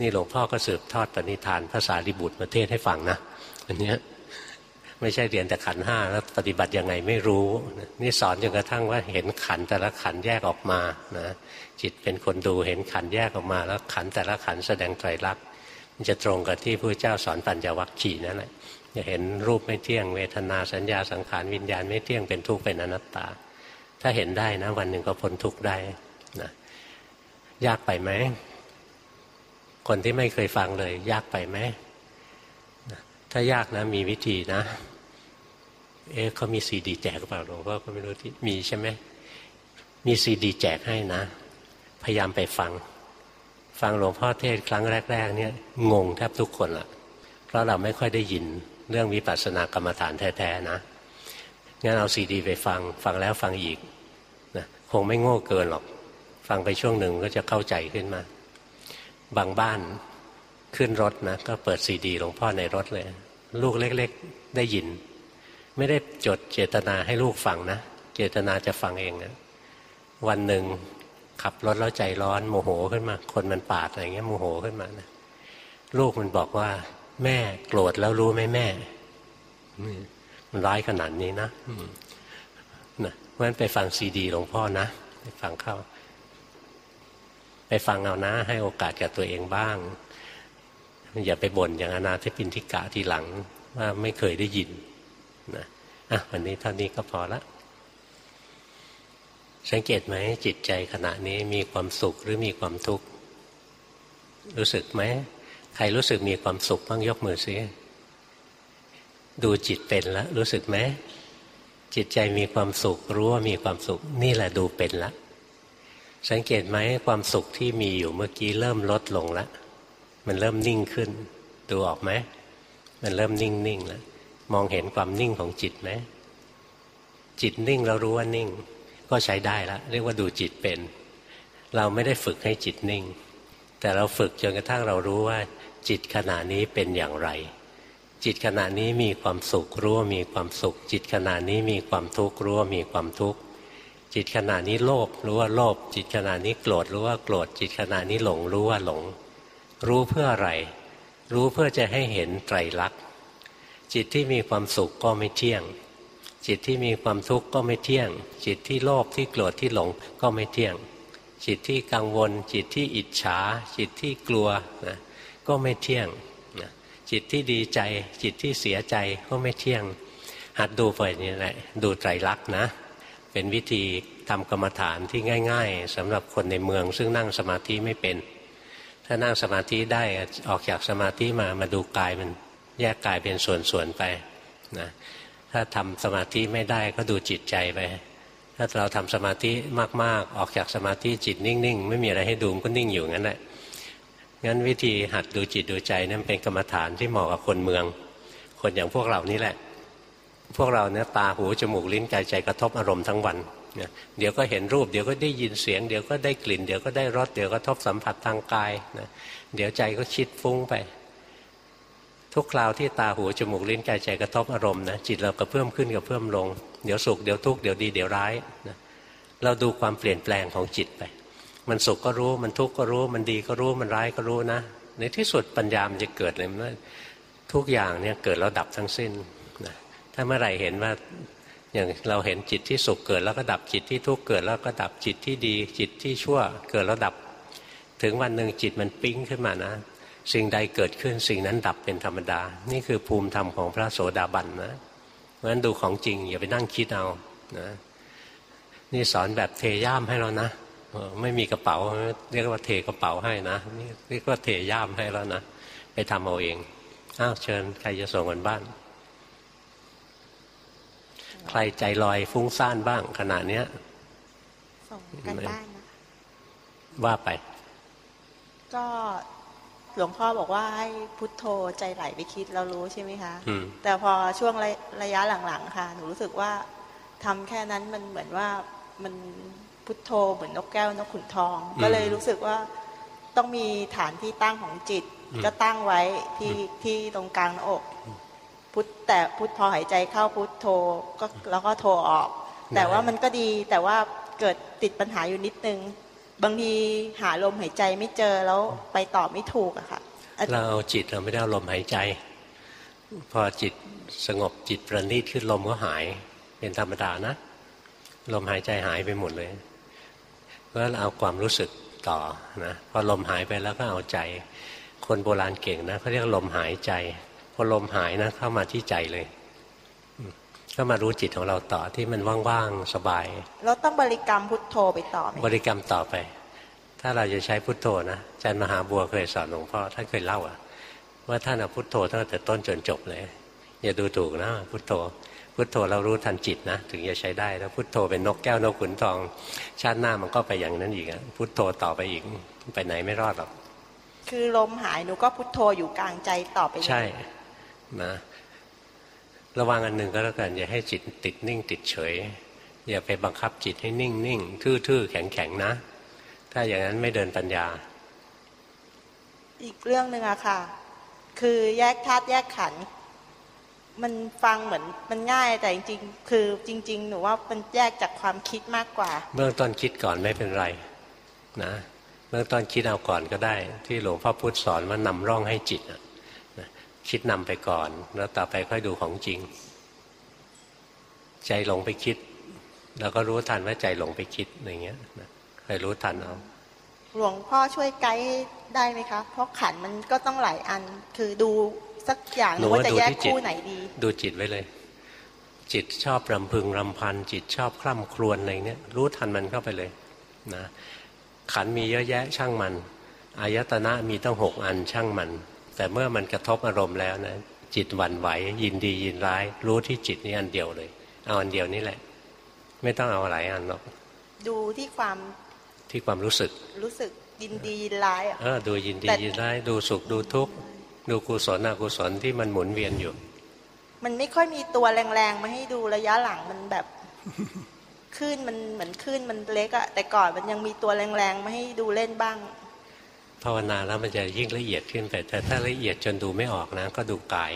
นี่หลวงพ่อก็สืบทอดปณิธานภาษาลิบุตรมาเทศให้ฟังนะอันนี้ไม่ใช่เรียนแต่ขันห้าแล้วปฏิบัติยังไงไม่รู้ นี่สอนจนกระทั่งว่าเห็นขันแต่ละขันแยกออกมานะจิตเป็นคนดูเห็นขันแยกออกมา แล้วขันแต่ละขันแสดงไตรลักษณ์มันจะตรงกับที่พระเจ้าสอนปัญจวัคคีย์นั่นแหละจะเห็นรูปไม่เที่ยงเวทนาสัญญาสังขารวิญญาณไม่เที่ยงเป็นทุกข์เป็นอนัตตา ถ้าเห็นได้นะ วันหนึ่งก็พ้นทุกข์ได้นะยากไปไหม คนที่ไม่เคยฟังเลย ยากไปไหมถ้ายากนะ มีวิธีนะ เอ๊ะเขามีซีดีแจกหรือเปล่าหลวงพ่อก็ไม่รู้ที่มีใช่ไหมมีซีดีแจกให้นะ พยายามไปฟัง ฟังหลวงพ่อเทศครั้งแรก ๆ เนี่ยงงแทบทุกคนละเพราะเราไม่ค่อยได้ยินเรื่องวิปัสสนากรรมฐานแท้ๆนะ งั้นเอาซีดีไปฟัง ฟังแล้วฟังอีกนะคงไม่โง่เกินหรอก ฟังไปช่วงหนึ่งก็จะเข้าใจขึ้นมา บางบ้านขึ้นรถนะ ก็เปิดซีดีหลวงพ่อในรถเลย ลูกเล็ก ๆ ได้ยิน ไม่ได้จดเจตนาให้ลูกฟังนะ เจตนาจะฟังเองนะวันหนึ่งขับรถแล้วใจร้อนโมโหขึ้นมา คนมันปาดอะไรเงี้ยโมโหขึ้นมานะลูกมันบอกว่า แม่โกรธแล้วรู้ไหมแม่ มันร้ายขนาดนี้นะนะเพราะฉะนั้นไปฟังซีดีหลวงพ่อนะไปฟังเข้า ไปฟังเอานะ ให้โอกาสกับตัวเองบ้าง อย่าไปบ่นอย่างอนาถปินทิกะทีหลัง ว่าไม่เคยได้ยินนะอะวันนี้เท่านี้ก็พอละสังเกตไหมจิตใจขณะนี้มีความสุขหรือมีความทุกข์ รู้สึกไหม ใครรู้สึกมีความสุขบ้างยกมือซิ ดูจิตเป็นแล้วรู้สึกไหมจิตใจมีความสุข รู้ว่ามีความสุข นี่แหละดูเป็นละ สังเกตไหมความสุขที่มีอยู่เมื่อกี้เริ่มลดลงแล้วมันเริ่มนิ่งขึ้น ดูออกไหมมันเริ่มนิ่งนิ่งแล้วมองเห็นความนิ่งของจิตไหมจิตนิ่งแล้วรู้ว่านิ่ง ก็ใช้ได้แล้วเรียกว่าดูจิตเป็น เราไม่ได้ฝึกให้จิตนิ่ง แต่เราฝึกจนกระทั่งเรารู้ว่า จิตขณะนี้เป็นอย่างไร จิตขณะนี้มีความสุขรู้ว่ามีความสุข จิตขณะนี้มีความทุกข์รู้ว่ามีความทุกข์จิตขณะนี้โลภรู้ว่าโลภจิตขณะนี้โกรธรู้ว่าโกรธจิตขณะนี้หลงรู้ว่าหลง รู้เพื่ออะไร รู้เพื่อจะให้เห็นไตรลักษณ์จิตที่มีความสุขก็ไม่เที่ยง จิตที่มีความทุกข์ก็ไม่เที่ยง จิตที่โลภที่โกรธที่หลงก็ไม่เที่ยง จิตที่กังวล จิตที่อิจฉา จิตที่กลัวนะก็ไม่เที่ยง จิตที่ดีใจ จิตที่เสียใจก็ไม่เที่ยง หัดดูไปนี่แหละดูไตรลักษณ์นะ เป็นวิธีทำกรรมฐานที่ง่าย ๆสำหรับคนในเมือง ซึ่งนั่งสมาธิไม่เป็น ถ้านั่งสมาธิได้ออกจากสมาธิมามาดูกายมันแยกกายเป็นส่วนๆไปนะถ้าทำสมาธิไม่ได้ก็ดูจิตใจไปถ้าเราทำสมาธิมากๆ ออกจากสมาธิจิตนิ่ง ๆ ไม่มีอะไรให้ดูก็นิ่งอยู่งั้นแหละ งั้นวิธีหัดดูจิตดูใจนั่นเป็นกรรมฐานที่เหมาะกับคนเมือง คนอย่างพวกเรานี่แหละ พวกเราเนี่ยตาหูจมูกลิ้นกายใจกระทบอารมณ์ทั้งวันเดี๋ยวก็เห็นรูปเดี๋ยวก็ได้ยินเสียง เดี๋ยวก็ได้กลิ่น เดี๋ยวก็ได้รสเดี๋ยวก็ทบสัมผัสทางกายนะเดี๋ยวใจก็คิดฟุ้งไป ทุกคราวที่ตาหูจมูกลิ้นกายใจกระทบอารมณ์นะจิตเราก็เพิ่มขึ้นกับเพิ่มลง เดี๋ยวสุขเดี๋ยวทุกข์เดี๋ยวดีเดี๋ยวร้ายนะเราดูความเปลี่ยนแปลงของจิตไป มันสุขก็รู้ มันทุกข์ก็รู้ มันดีก็รู้ มันร้ายก็รู้นะ ในที่สุดปัญญามันจะเกิดเลยว่าทุกอย่างเนี่ยเกิดแล้วดับทั้งสิ้นนะถ้าเมื่อไหร่เห็นว่าอย่างเราเห็นจิตที่สุขเกิดแล้วก็ดับจิตที่ทุกข์เกิดแล้วก็ดับจิตที่ดี จิตที่ชั่วเกิดแล้วดับ ถึงวันหนึ่งจิตมันปิ้งขึ้นมานะ สิ่งใดเกิดขึ้นสิ่งนั้นดับเป็นธรรมดา นี่คือภูมิธรรมของพระโสดาบันนะเพราะฉะนั้นดูของจริงอย่าไปนั่งคิดเอานะนี่สอนแบบเทย่ามให้เรานะ ไม่มีกระเป๋า เรียกว่าเทกระเป๋าให้นะนี่เรียกว่าเทย่ามให้แล้วนะไปทำเอาเองอ้าวเชิญใครจะส่งกันบ้าน ใครใจลอยฟุ้งซ่านบ้างขณะเนี้ยส่งกันบ้านนะว่าไป ก็หลวงพ่อบอกว่าให้พุทโธใจไหลไปคิดเรารู้ใช่ไหมคะแต่พอช่วงระระยะหลังๆค่ะ หนูรู้สึกว่าทำแค่นั้นมันเหมือนว่ามัน พุทโธเหมือนนกแก้วนกขุนทอง ก็เลยรู้สึกว่าต้องมีฐานที่ตั้งของจิต ก็ตั้งไว้ที่ที่ตรงกลางอก พุทแต่พุทพอหายใจเข้าพุทโธก็แล้วก็โทรออก แต่ว่ามันก็ดีแต่ว่าเกิดติดปัญหาอยู่นิดนึง บางทีหาลมหายใจไม่เจอแล้วไปตอบไม่ถูกอะค่ะเราเอาจิตเราไม่ได้เอาลมหายใจ พอจิตสงบจิตประณีตขึ้นลมก็หายเป็นธรรมดานะ ลมหายใจหายไปหมดเลย เพราะเอาความรู้สึกต่อนะพอลมหายไปแล้วก็เอาใจ คนโบราณเก่งนะเขาเรียกลมหายใจพอลมหายนะเข้ามาที่ใจเลยก็มารู้จิตของเราต่อที่มันว่างๆสบาย เราต้องบริกรรมพุทโธไปต่อไหมบริกรรมต่อไป ถ้าเราจะใช้พุทโธนะอาจารย์มหาบัวเคยสอนหลวงพ่อท่านเคยเล่าอะว่าท่านเอาพุทโธตั้งแต่ต้นจนจบเลย อย่าดูถูกนะพุทโธ พุทโธเรารู้ทันจิตนะ ถึงจะใช้ได้แล้วพุทโธเป็นนกแก้วนกขุนทอง ชาติหน้ามันก็ไปอย่างนั้นอีกอะพุทโธต่อไปอีกไปไหนไม่รอดหรอกคือลมหายหนูก็พุทโธอยู่กลางใจต่อไปใช่นะระวังอันหนึ่งก็แล้วกันอย่าให้จิตติดนิ่งติดเฉย อย่าไปบังคับจิตให้นิ่งนิ่งทื่อๆแข็งแข็งนะ ถ้าอย่างนั้นไม่เดินปัญญา อีกเรื่องหนึ่งอะค่ะ คือแยกธาตุแยกขันธ์ มันฟังเหมือนมันง่ายแต่จริงๆ คือจริง ๆ หนูว่ามันแยกจากความคิดมากกว่า เบื้องต้นคิดก่อนไม่เป็นไรนะเบื้องต้นคิดเอาก่อนก็ได้ ที่หลวงพ่อพุธสอนว่านำร่องให้จิตอะคิดนำไปก่อน แล้วต่อไปค่อยดูของจริง ใจหลงไปคิดเราก็รู้ทันว่าใจหลงไปคิดอย่างเงี้ยคอยรู้ทันเอาหลวงพ่อช่วยไกด์ได้ไหมคะเพราะขันมันก็ต้องหลายอันคือดู สักอย่างว่าจะแยกคู่ไหนดี ดูจิตไว้เลย จิตชอบรำพึงรำพัน จิตชอบคล่ำครวญอะไรเนี้ยรู้ทันมันเข้าไปเลยนะขันมีเยอะแยะช่างมันอายตนะมีตั้งหกอันช่างมัน แต่เมื่อมันกระทบอารมณ์แล้วนะจิตหวั่นไหว ยินดียินร้าย รู้ที่จิตนี้อันเดียวเลย เอาอันเดียวนี่แหละ ไม่ต้องเอาหลายอันหรอกดูที่ความที่ความรู้สึก รู้สึกยินดียินร้ายเออดูยินดียินร้ายดูสุขดูทุกข์ ดูกุศลอกุศลที่มันหมุนเวียนอยู่ มันไม่ค่อยมีตัวแรงๆมาให้ดูระยะหลังมันแบบขึ้นมันเหมือนขึ้นมันเล็กอะแต่ก่อนมันยังมีตัวแรงๆมาให้ดูเล่นบ้าง ภาวนาแล้วมันจะยิ่งละเอียดขึ้นไป แต่ถ้าละเอียดจนดูไม่ออกนะ ก็ดูกาย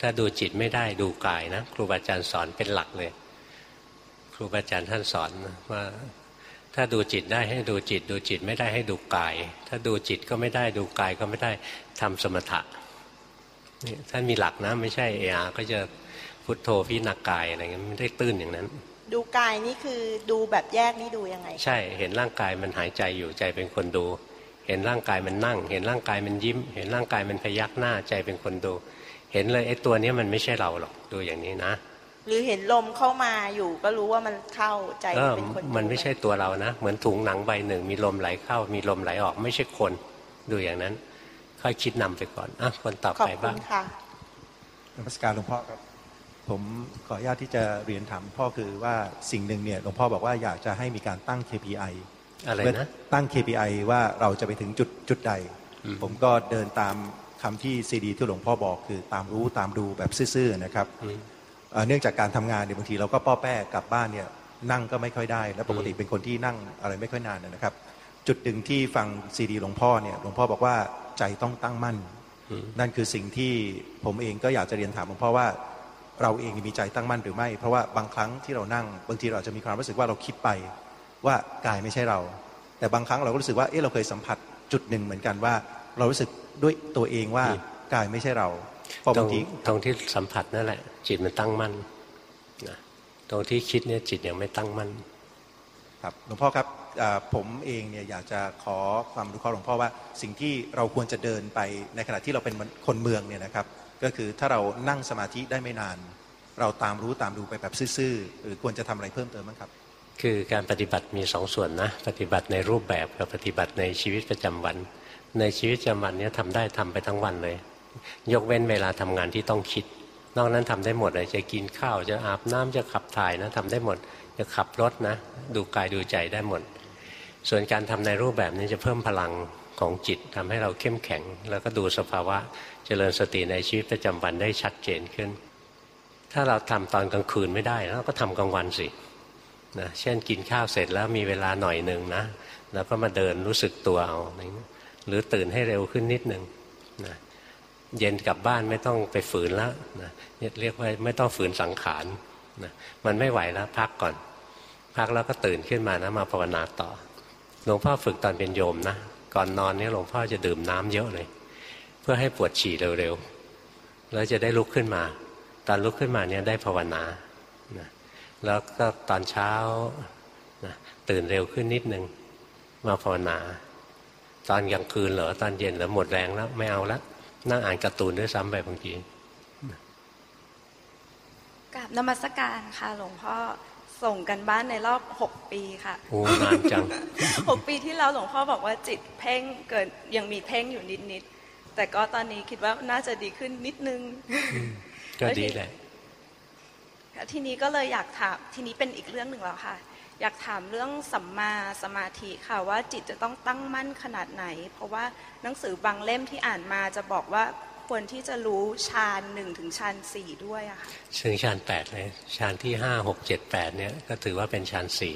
ถ้าดูจิตไม่ได้ดูกายนะ ครูบาอาจารย์สอนเป็นหลักเลย ครูบาอาจารย์ท่านสอนว่า ถ้าดูจิตได้ให้ดูจิต ดูจิตไม่ได้ให้ดูกาย ถ้าดูจิตก็ไม่ได้ดูกายก็ไม่ได้ทำสมถะนี่ท่านมีหลักนะไม่ใช่เออาก็จะพุทโธพิณากายอะไรเงี้ยไม่ได้ตื้นอย่างนั้น ดูกายนี่คือดูแบบแยกนี่ดูยังไง ใช่เห็นร่างกายมันหายใจอยู่ใจเป็นคนดู เห็นร่างกายมันนั่ง เห็นร่างกายมันยิ้ม เห็นร่างกายมันพยักหน้าใจเป็นคนดู เห็นเลยไอ้ตัวนี้มันไม่ใช่เราหรอกดูอย่างนี้นะ หรือเห็นลมเข้ามาอยู่ก็รู้ว่ามันเข้าใจเป็นคนมันไม่ใช่ตัวเรานะ เหมือนถุงหนังใบหนึ่ง มีลมไหลเข้า มีลมไหลออกไม่ใช่คนดูอย่างนั้น ค่อยคิดนำไปก่อนอะคนต่อไปบ้างค่ะนมัสการหลวงพ่อครับ ผมขออนุญาตที่จะเรียนถามพ่อคือว่าสิ่งหนึ่งเนี่ยหลวงพ่อบอกว่าอยากจะให้มีการตั้ง KPI อะไรนะตั้ง KPI ว่าเราจะไปถึงจุดจุดใด ผมก็เดินตามคำที่ซีดีที่หลวงพ่อบอกคือตามรู้ตามดูแบบซื่อๆนะครับ เนื่องจากการทำงานเนี่ยบางทีเราก็ป้อแป้กลับบ้านเนี่ยนั่งก็ไม่ค่อยได้ แล้วปกติเป็นคนที่นั่งอะไรไม่ค่อยนานนะครับ จุดหนึ่งที่ฟังซีดีหลวงพ่อเนี่ยหลวงพ่อบอกว่าใจต้องตั้งมั่น นั่นคือสิ่งที่ผมเองก็อยากจะเรียนถามหลวงพ่อว่าเราเองมีใจตั้งมั่นหรือไม่ เพราะว่าบางครั้งที่เรานั่งบางทีเราจะมีความรู้สึกว่าเราคิดไปว่ากายไม่ใช่เรา แต่บางครั้งเราก็รู้สึกว่าเออเราเคยสัมผัสจุดหนึ่งเหมือนกันว่า เรารู้สึกด้วยตัวเองว่ากายไม่ใช่เรา พอบางทีตรงที่สัมผัสนั่นแหละ จิตมันตั้งมั่นนะตรงที่คิดเนี่ยจิตยังไม่ตั้งมั่น ครับหลวงพ่อครับผมเองเนี่ยอยากจะขอความรู้ข้อหลวงพ่อว่า สิ่งที่เราควรจะเดินไปในขณะที่เราเป็นคนเมืองเนี่ยนะครับ ก็คือถ้าเรานั่งสมาธิได้ไม่นาน เราตามรู้ตามดูไปแบบซื่อๆหรือควรจะทำอะไรเพิ่มเติมบ้างครับ คือการปฏิบัติมีสองส่วนนะปฏิบัติในรูปแบบกับปฏิบัติในชีวิตประจำวัน ในชีวิตประจำวันนี้ทำได้ทำไปทั้งวันเลย ยกเว้นเวลาทำงานที่ต้องคิด นอกนั้นทำได้หมดเลยจะกินข้าวจะอาบน้ำจะขับถ่ายนะทำได้หมดจะขับรถนะ ดูกายดูใจได้หมด ส่วนการทำในรูปแบบนี้จะเพิ่มพลังของจิตทำให้เราเข้มแข็ง แล้วก็ดูสภาวะเจริญสติในชีวิตประจำวันได้ชัดเจนขึ้น ถ้าเราทำตอนกลางคืนไม่ได้เราก็ทำกลางวันสินะเช่นกินข้าวเสร็จแล้วมีเวลาหน่อยหนึ่งนะ แล้วก็มาเดินรู้สึกตัวเอาหรือตื่นให้เร็วขึ้นนิดหนึ่ง เย็นกลับบ้านไม่ต้องไปฝืนแล้วนะเรียกว่าไม่ต้องฝืนสังขารนะมันไม่ไหวแล้วพักก่อน พักแล้วก็ตื่นขึ้นมานะมาภาวนาต่อหลวงพ่อฝึกตอนเป็นโยมนะก่อนนอนนี่หลวงพ่อจะดื่มน้ำเยอะเลย เพื่อให้ปวดฉี่เร็วๆแล้วจะได้ลุกขึ้นมา ตอนลุกขึ้นมาเนี่ยได้ภาวนานะแล้วก็ตอนเช้านะตื่นเร็วขึ้นนิดนึงมาภาวนา ตอนกลางคืนเหรอตอนเย็นเหรอหมดแรงแล้วไม่เอาแล้ว นั่งอ่านการ์ตูนด้วยซ้ำไปบางทีกับนมัสการค่ะ หลวงพ่อส่งกันบ้านในรอบหกปีค่ะโอ้นานจังหกปีที่แล้วหลวงพ่อบอกว่าจิตเพ่งเกิดยังมีเพ่งอยู่นิดนิดแต่ก็ตอนนี้คิดว่าน่าจะดีขึ้นนิดนึงก็ดีแหละทีนี้ก็เลยอยากถามทีนี้เป็นอีกเรื่องหนึ่งแล้วค่ะ อยากถามเรื่องสัมมาสมาธิค่ะว่าจิตจะต้องตั้งมั่นขนาดไหน เพราะว่าหนังสือบางเล่มที่อ่านมาจะบอกว่าควรที่จะรู้ฌานหนึ่งถึงฌานสี่ด้วยอะค่ะถึงฌานแปดเลยฌานที่ห้าหกเจ็ดแปดเนี่ยก็ถือว่าเป็นฌานสี่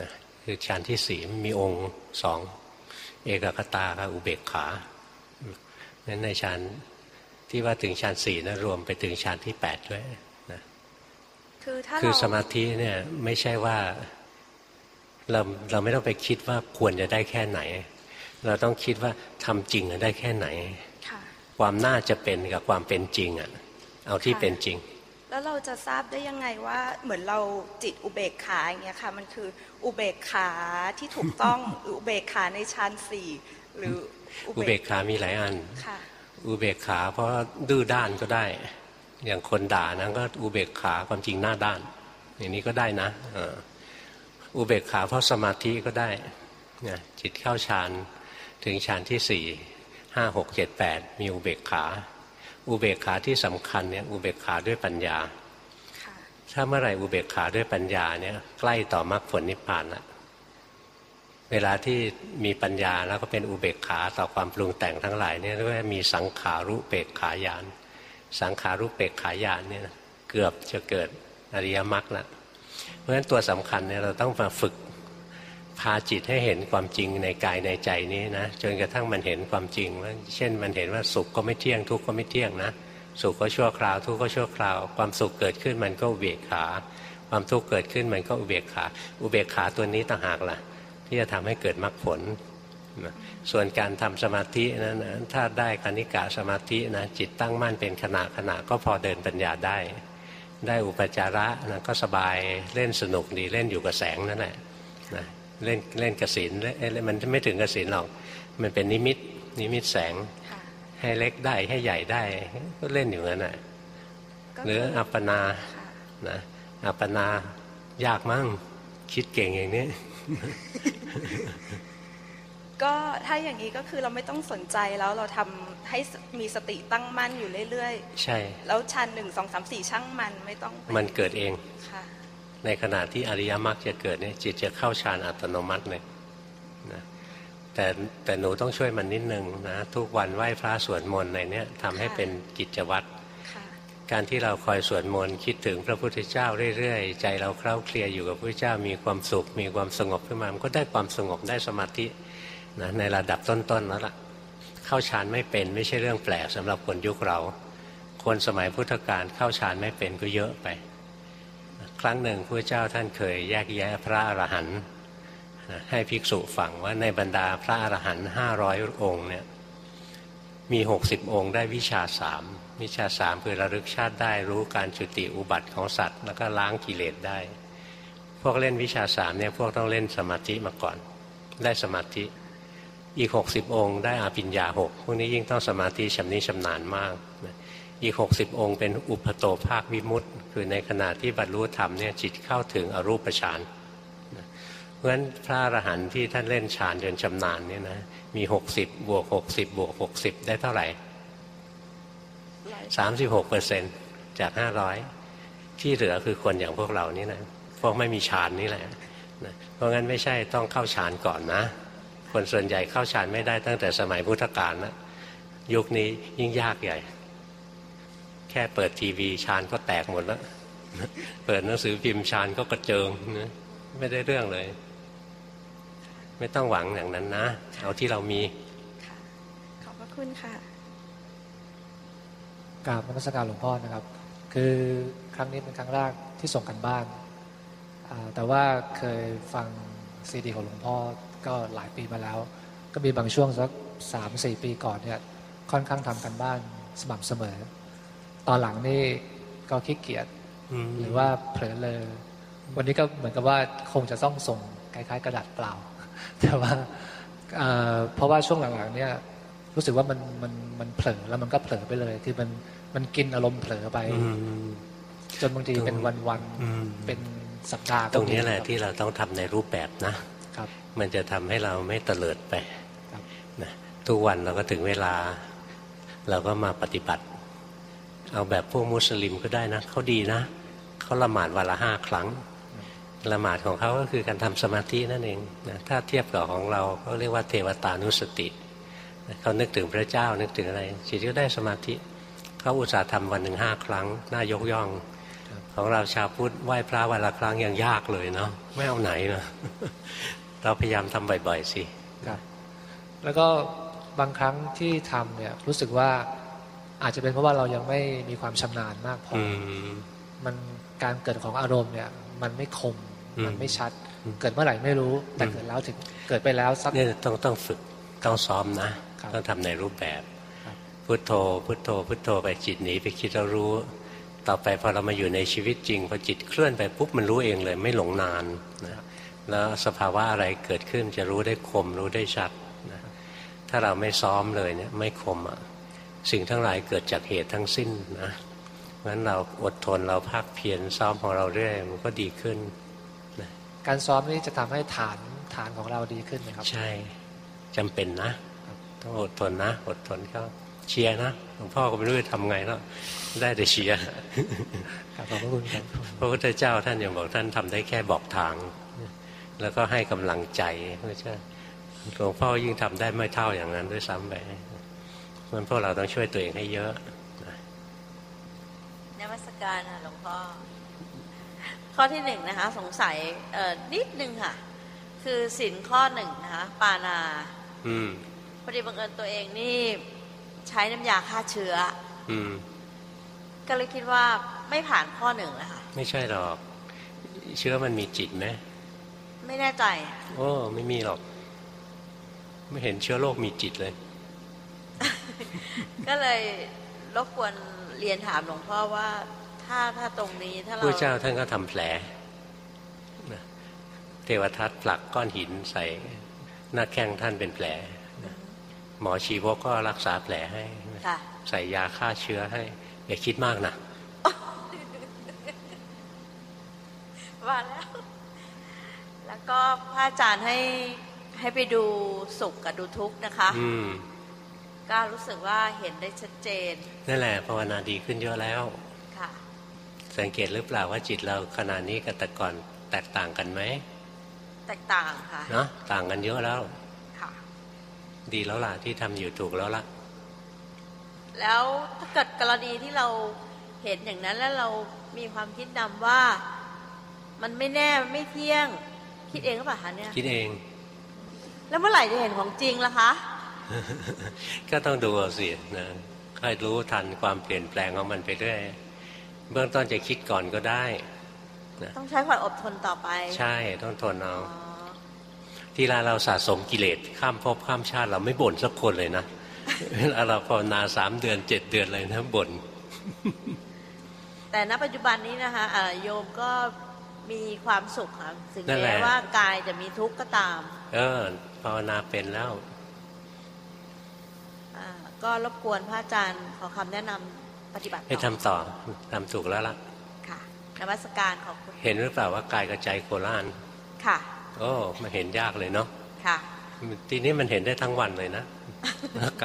นะคือฌานที่สี่มีองค์สองเอกคตากับอุเบกขานั้นในฌานที่ว่าถึงฌานสี่นะรวมไปถึงฌานที่แปดด้วย คือถ้าคือสมาธิเนี่ยไม่ใช่ว่าเราเราไม่ต้องไปคิดว่าควรจะได้แค่ไหน เราต้องคิดว่าทำจริงได้แค่ไหนความน่าจะเป็นกับความเป็นจริงอะเอาที่เป็นจริง แล้วเราจะทราบได้ยังไงว่าเหมือนเราจิตอุเบกขาอย่างเงี้ยค่ะมันคืออุเบกขาที่ถูกต้องหรืออุเบกขาในชั้นสี่หรืออุเบกขามีหลายอันอุเบกขาเพราะดื้อด้านก็ได้ อย่างคนด่านะก็อุเบกขาความจริงหน้าด้าน อย่างนี้ก็ได้นะอุเบกขาเพราะสมาธิก็ได้จิตเข้าฌานถึงฌานที่สี่ห้าหกเจ็ดแปดมีอุเบกขา อุเบกขาที่สำคัญเนี่ยอุเบกขาด้วยปัญญาถ้าเมื่อไหร่อุเบกขาด้วยปัญญาเนี่ยใกล้ต่อมรรคผลนิพพานละเวลาที่มีปัญญาแล้วก็เป็นอุเบกขาต่อความปรุงแต่งทั้งหลายเนี่ยเรียกว่ามีสังขารุเปกขายาน สังขารุปเปกขายานเนี่ยเกือบจะเกิดอริยมรรคละเพราะฉะนั้นตัวสำคัญเนี่ยเราต้องมาฝึกพาจิตให้เห็นความจริงในกายในใจนี้นะจนกระทั่งมันเห็นความจริงว่าเช่นมันเห็นว่าสุขก็ไม่เที่ยงทุกข์ก็ไม่เที่ยงนะสุขก็ชั่วคราวทุกข์ก็ชั่วคราว ความสุขเกิดขึ้นมันก็อุเบกขา ความทุกข์เกิดขึ้นมันก็อุเบกขา อุเบกขาตัวนี้ต่างหากล่ะ ที่จะทำให้เกิดมรรคผล ส่วนการทำสมาธินะั้นถ้าได้คณิกะสมาธินะจิตตั้งมั่นเป็นขณะขณะก็พอเดินปัญญาได้ ได้อุปจาระนะก็สบายเล่นสนุกดีเล่นอยู่กับแสงนั่นแหละนะเล่นเล่นกสินมันไม่ถึงกสินหรอกมันเป็นนิมิตนิมิตแสงให้เล็กได้ให้ใหญ่ได้ ก็เล่นอยู่นั่นแหละหรืออัปปนานะอัปปนายากมั้งคิดเก่งอย่างนี้ ก็ถ้าอย่างนี้ก็คือเราไม่ต้องสนใจแล้วเราทำให้มีสติตั้งมั่นอยู่เรื่อยๆ ใช่ แล้วชันหนึ่งสองสามสี่ช่างมันไม่ต้อง มันเกิดเองค่ะในขณะที่อริยมรรคจะเกิดเนี่ยจิตจะเข้าฌานอัตโนมัติเลยนะแต่แต่หนูต้องช่วยมันนิดนึงนะ ทุกวันไหว้พระสวดมนต์ในนี้ทำให้เป็นกิจวัตรการที่เราคอยสวดมนต์คิดถึงพระพุทธเจ้าเรื่อยๆ ใจเราเคล้าเคลียอยู่กับพระเจ้ามีความสุข มีความสงบขึ้นมา มันก็ได้ความสงบได้สมาธิ นะในระดับต้นๆแล้วล่ะ เข้าฌานไม่เป็นไม่ใช่เรื่องแปลกสำหรับคนยุคเรา คนสมัยพุทธกาลเข้าฌานไม่เป็นก็เยอะไป ครั้งหนึ่งพระเจ้าท่านเคยแยกแยะพระอรหันต์ให้ภิกษุฟังว่าในบรรดาพระอรหันต์ห้าร้อยองค์เนี่ยมีหกสิบองค์ได้วิชาสามวิชาสามคือระลึกชาติได้รู้การจุติอุบัติของสัตว์ แล้วก็ล้างกิเลสได้ พวกเล่นวิชาสามเนี่ยพวกต้องเล่นสมาธิมาก่อน ได้สมาธิ อีกหกสิบองค์ได้อาปิญญาหกพวกนี้ยิ่งต้องสมาธิชำนิชำนาญมากอีกหกสิบองค์เป็นอุปโตภาควิมุตต์คือในขณะที่บรรลุธรรมเนี่ยจิตเข้าถึงอรูปฌานเพราะฉะนั้นพระอรหันต์ที่ท่านเล่นฌานจนชำนาญเนี่ยนะมีหกสิบบวกหกสิบบวกหกสิบได้เท่าไหร่สามสิบหกเปอร์เซ็นจากห้าร้อยที่เหลือคือคนอย่างพวกเรานี่นะพวกไม่มีฌานนี่แหละเพราะงั้นไม่ใช่ต้องเข้าฌานก่อนนะ คนส่วนใหญ่เข้าฌานไม่ได้ตั้งแต่สมัยพุทธกาลนะยุคนี้ยิ่งยากใหญ่ แค่เปิดทีวีฌานก็แตกหมดแล้วเปิดหนังสือพิมพ์ฌานก็กระเจิงนะไม่ได้เรื่องเลย ไม่ต้องหวังอย่างนั้นนะ เอาที่เรามีขอบพระคุณค่ะกราบนมัสการหลวงพ่อนะครับ คือครั้งนี้เป็นครั้งแรกที่ส่งกันบ้านแต่ว่าเคยฟังซีดีของหลวงพ่อ ก็หลายปีมาแล้ว ก็มีบางช่วงสักสามสี่ปีก่อนเนี่ยค่อนข้างทำกันบ้านสม่ำเสมอ ตอนหลังนี่ก็ขี้เกียจหรือว่าเผลอเลย วันนี้ก็เหมือนกับว่าคงจะต้องส่งคล้ายๆ กระดาษเปล่า แต่ว่าเพราะว่าช่วงหลังๆเนี่ยรู้สึกว่ามันมันมันเผลอแล้วมันก็เผลอไปเลย คือมันมันกินอารมณ์เผลอไปจนบางทีเป็นวันๆเป็นสัปดาห์ตรงนี้แหละที่เราต้องทำในรูปแบบนะ มันจะทำให้เราไม่เตลิดไปนะทุกวันเราก็ถึงเวลา เราก็มาปฏิบัติ เอาแบบพวกมุสลิมก็ได้นะเขาดีนะเขาละหมาดวันละห้าครั้งละหมาดของเขาก็คือการทำสมาธินั่นเองนะถ้าเทียบกับของเราก็เรียกว่าเทวตานุสติเขานึกถึงพระเจ้านึกถึงอะไรจิตก็ได้สมาธิเขาอุตส่าห์ทำวันหนึ่งห้าครั้งน่ายกย่อง ของเราชาวพุทธไหว้พระวันละครั้งยังยากเลยเนาะไม่เอาไหนนะ เราพยายามทำบ่อย ๆ สิครับแล้วก็บางครั้งที่ทำเนี่ยรู้สึกว่าอาจจะเป็นเพราะว่าเรายังไม่มีความชำนาญมากพอมันการเกิดของอารมณ์เนี่ย มันไม่คมมันไม่ชัด เกิดเมื่อไหร่ไม่รู้ แต่เกิดแล้วถึงเกิดไปแล้วสักเนี่ยต้องต้องฝึกต้องซ้อมนะ ต้องทำในรูปแบบพุทโธ พุทโธ พุทโธไปจิตหนีไปคิดเรารู้ ต่อไปพอเรามาอยู่ในชีวิตจริงพอจิตเคลื่อนไปปุ๊บมันรู้เองเลย ไม่หลงนานนะ แล้วสภาวะอะไรเกิดขึ้นจะรู้ได้คมรู้ได้ชัดนะถ้าเราไม่ซ้อมเลยเนี่ยไม่คมอะสิ่งทั้งหลายเกิดจากเหตุทั้งสิ้นนะงั้นเราอดทนเราพักเพียรซ้อมของเราเรื่อยมันก็ดีขึ้นนะการซ้อมนี้จะทำให้ฐานฐานของเราดีขึ้นไหมครับ ใช่จำเป็นนะต้องอดทนนะ อดทนก็เชียร์นะหลวงพ่อก็ไม่รู้จะทำไงแล้วได้แต่เชียร์ขอบพระคุณครับพระพุทธเจ้าท่านยังบอกท่านทำได้แค่บอกทาง แล้วก็ให้กำลังใจเพื่อจะหลวงพ่อยิ่งทำได้ไม่เท่าอย่างนั้นด้วยซ้ำไปมันพวกเราต้องช่วยตัวเองให้เยอะนมัสการค่ะหลวงพ่อ ข้อที่หนึ่งนะคะ สงสัยเออนิดนึงค่ะคคือสินข้อหนึ่งนะคะ ปานา อืมพอดีบังเอิญตัวเองนี่ใช้น้ำยาฆ่าเชื้อ อืม ก็เลยคิดว่าไม่ผ่านข้อหนึ่งนะคะไม่ใช่หรอก เชื้อมันมีจิตไหม ไม่แน่ใจโอ้ไม่มีหรอก ไม่เห็นเชื้อโรคมีจิตเลย ก็เลยรบกวนเรียนถามหลวงพ่อว่าถ้าถ้าตรงนี้ถ้าเราพระเจ้าท่านก็ทำแผลนะเทวทัตผลักก้อนหินใส่หน้าแข้งท่านเป็นแผลนะหมอชีวกก็รักษาแผลให้ค่ะใส่ยาฆ่าเชื้อให้อย่าคิดมากนะว่าแล้วแล้ว ก็พระอาจารย์ให้ให้ไปดูสุขกับดูทุกข์นะคะ อืมก็รู้สึกว่าเห็นได้ชัดเจนนั่นแหละภาวนาดีขึ้นเยอะแล้วค่ะ สังเกตหรือเปล่าว่าจิตเราขนาดนี้กับแต่ก่อนแตกต่างกันไหมแตกต่างค่ะเนาะต่างกันเยอะแล้วค่ะ ดีแล้วล่ะที่ทำอยู่ถูกแล้วล่ะ แล้วถ้าเกิดกรณีที่เราเห็นอย่างนั้นแล้วเรามีความคิดนำว่า มันไม่แน่มันไม่เที่ยง คิดเองหรือเปล่าคะเนี่ยคิดเอง แล้วเมื่อไหร่จะเห็นของจริงล่ะคะ ก็ต้องดูเอาสินะค่อยรู้ทันความเปลี่ยนแปลงของมันไปเรื่อยเบื้องต้นจะคิดก่อนก็ได้ต้องใช้ความอดทนต่อไป ใช่ต้องทนเอาอ๋อทีลาเราสะสมกิเลสข้ามภพข้ามชาติเราไม่บ่นสักคนเลยนะเวลาเราภาวนาสามเดือนเจ็ดเดือนเลยนะบ่นแต่ณปัจจุบันนี้นะคะอ่าโยมก็ มีความสุขค่ะถึงนั่นแหแม้ละว่ากายจะมีทุกข์ก็ตาม เออภาวนาเป็นแล้วอ่าก็รบกวนพระอาจารย์ขอคำแนะนำปฏิบัติให้ต่อทำต่อทำถูกแล้วล่ะ ค่ะนมัสการขอบคุณเห็นหรือเปล่าว่ากายกับใจโคล่านค่ะ โอ้มาเห็นยากเลยเนาะค่ะทีนี้มันเห็นได้ทั้งวันเลยนะ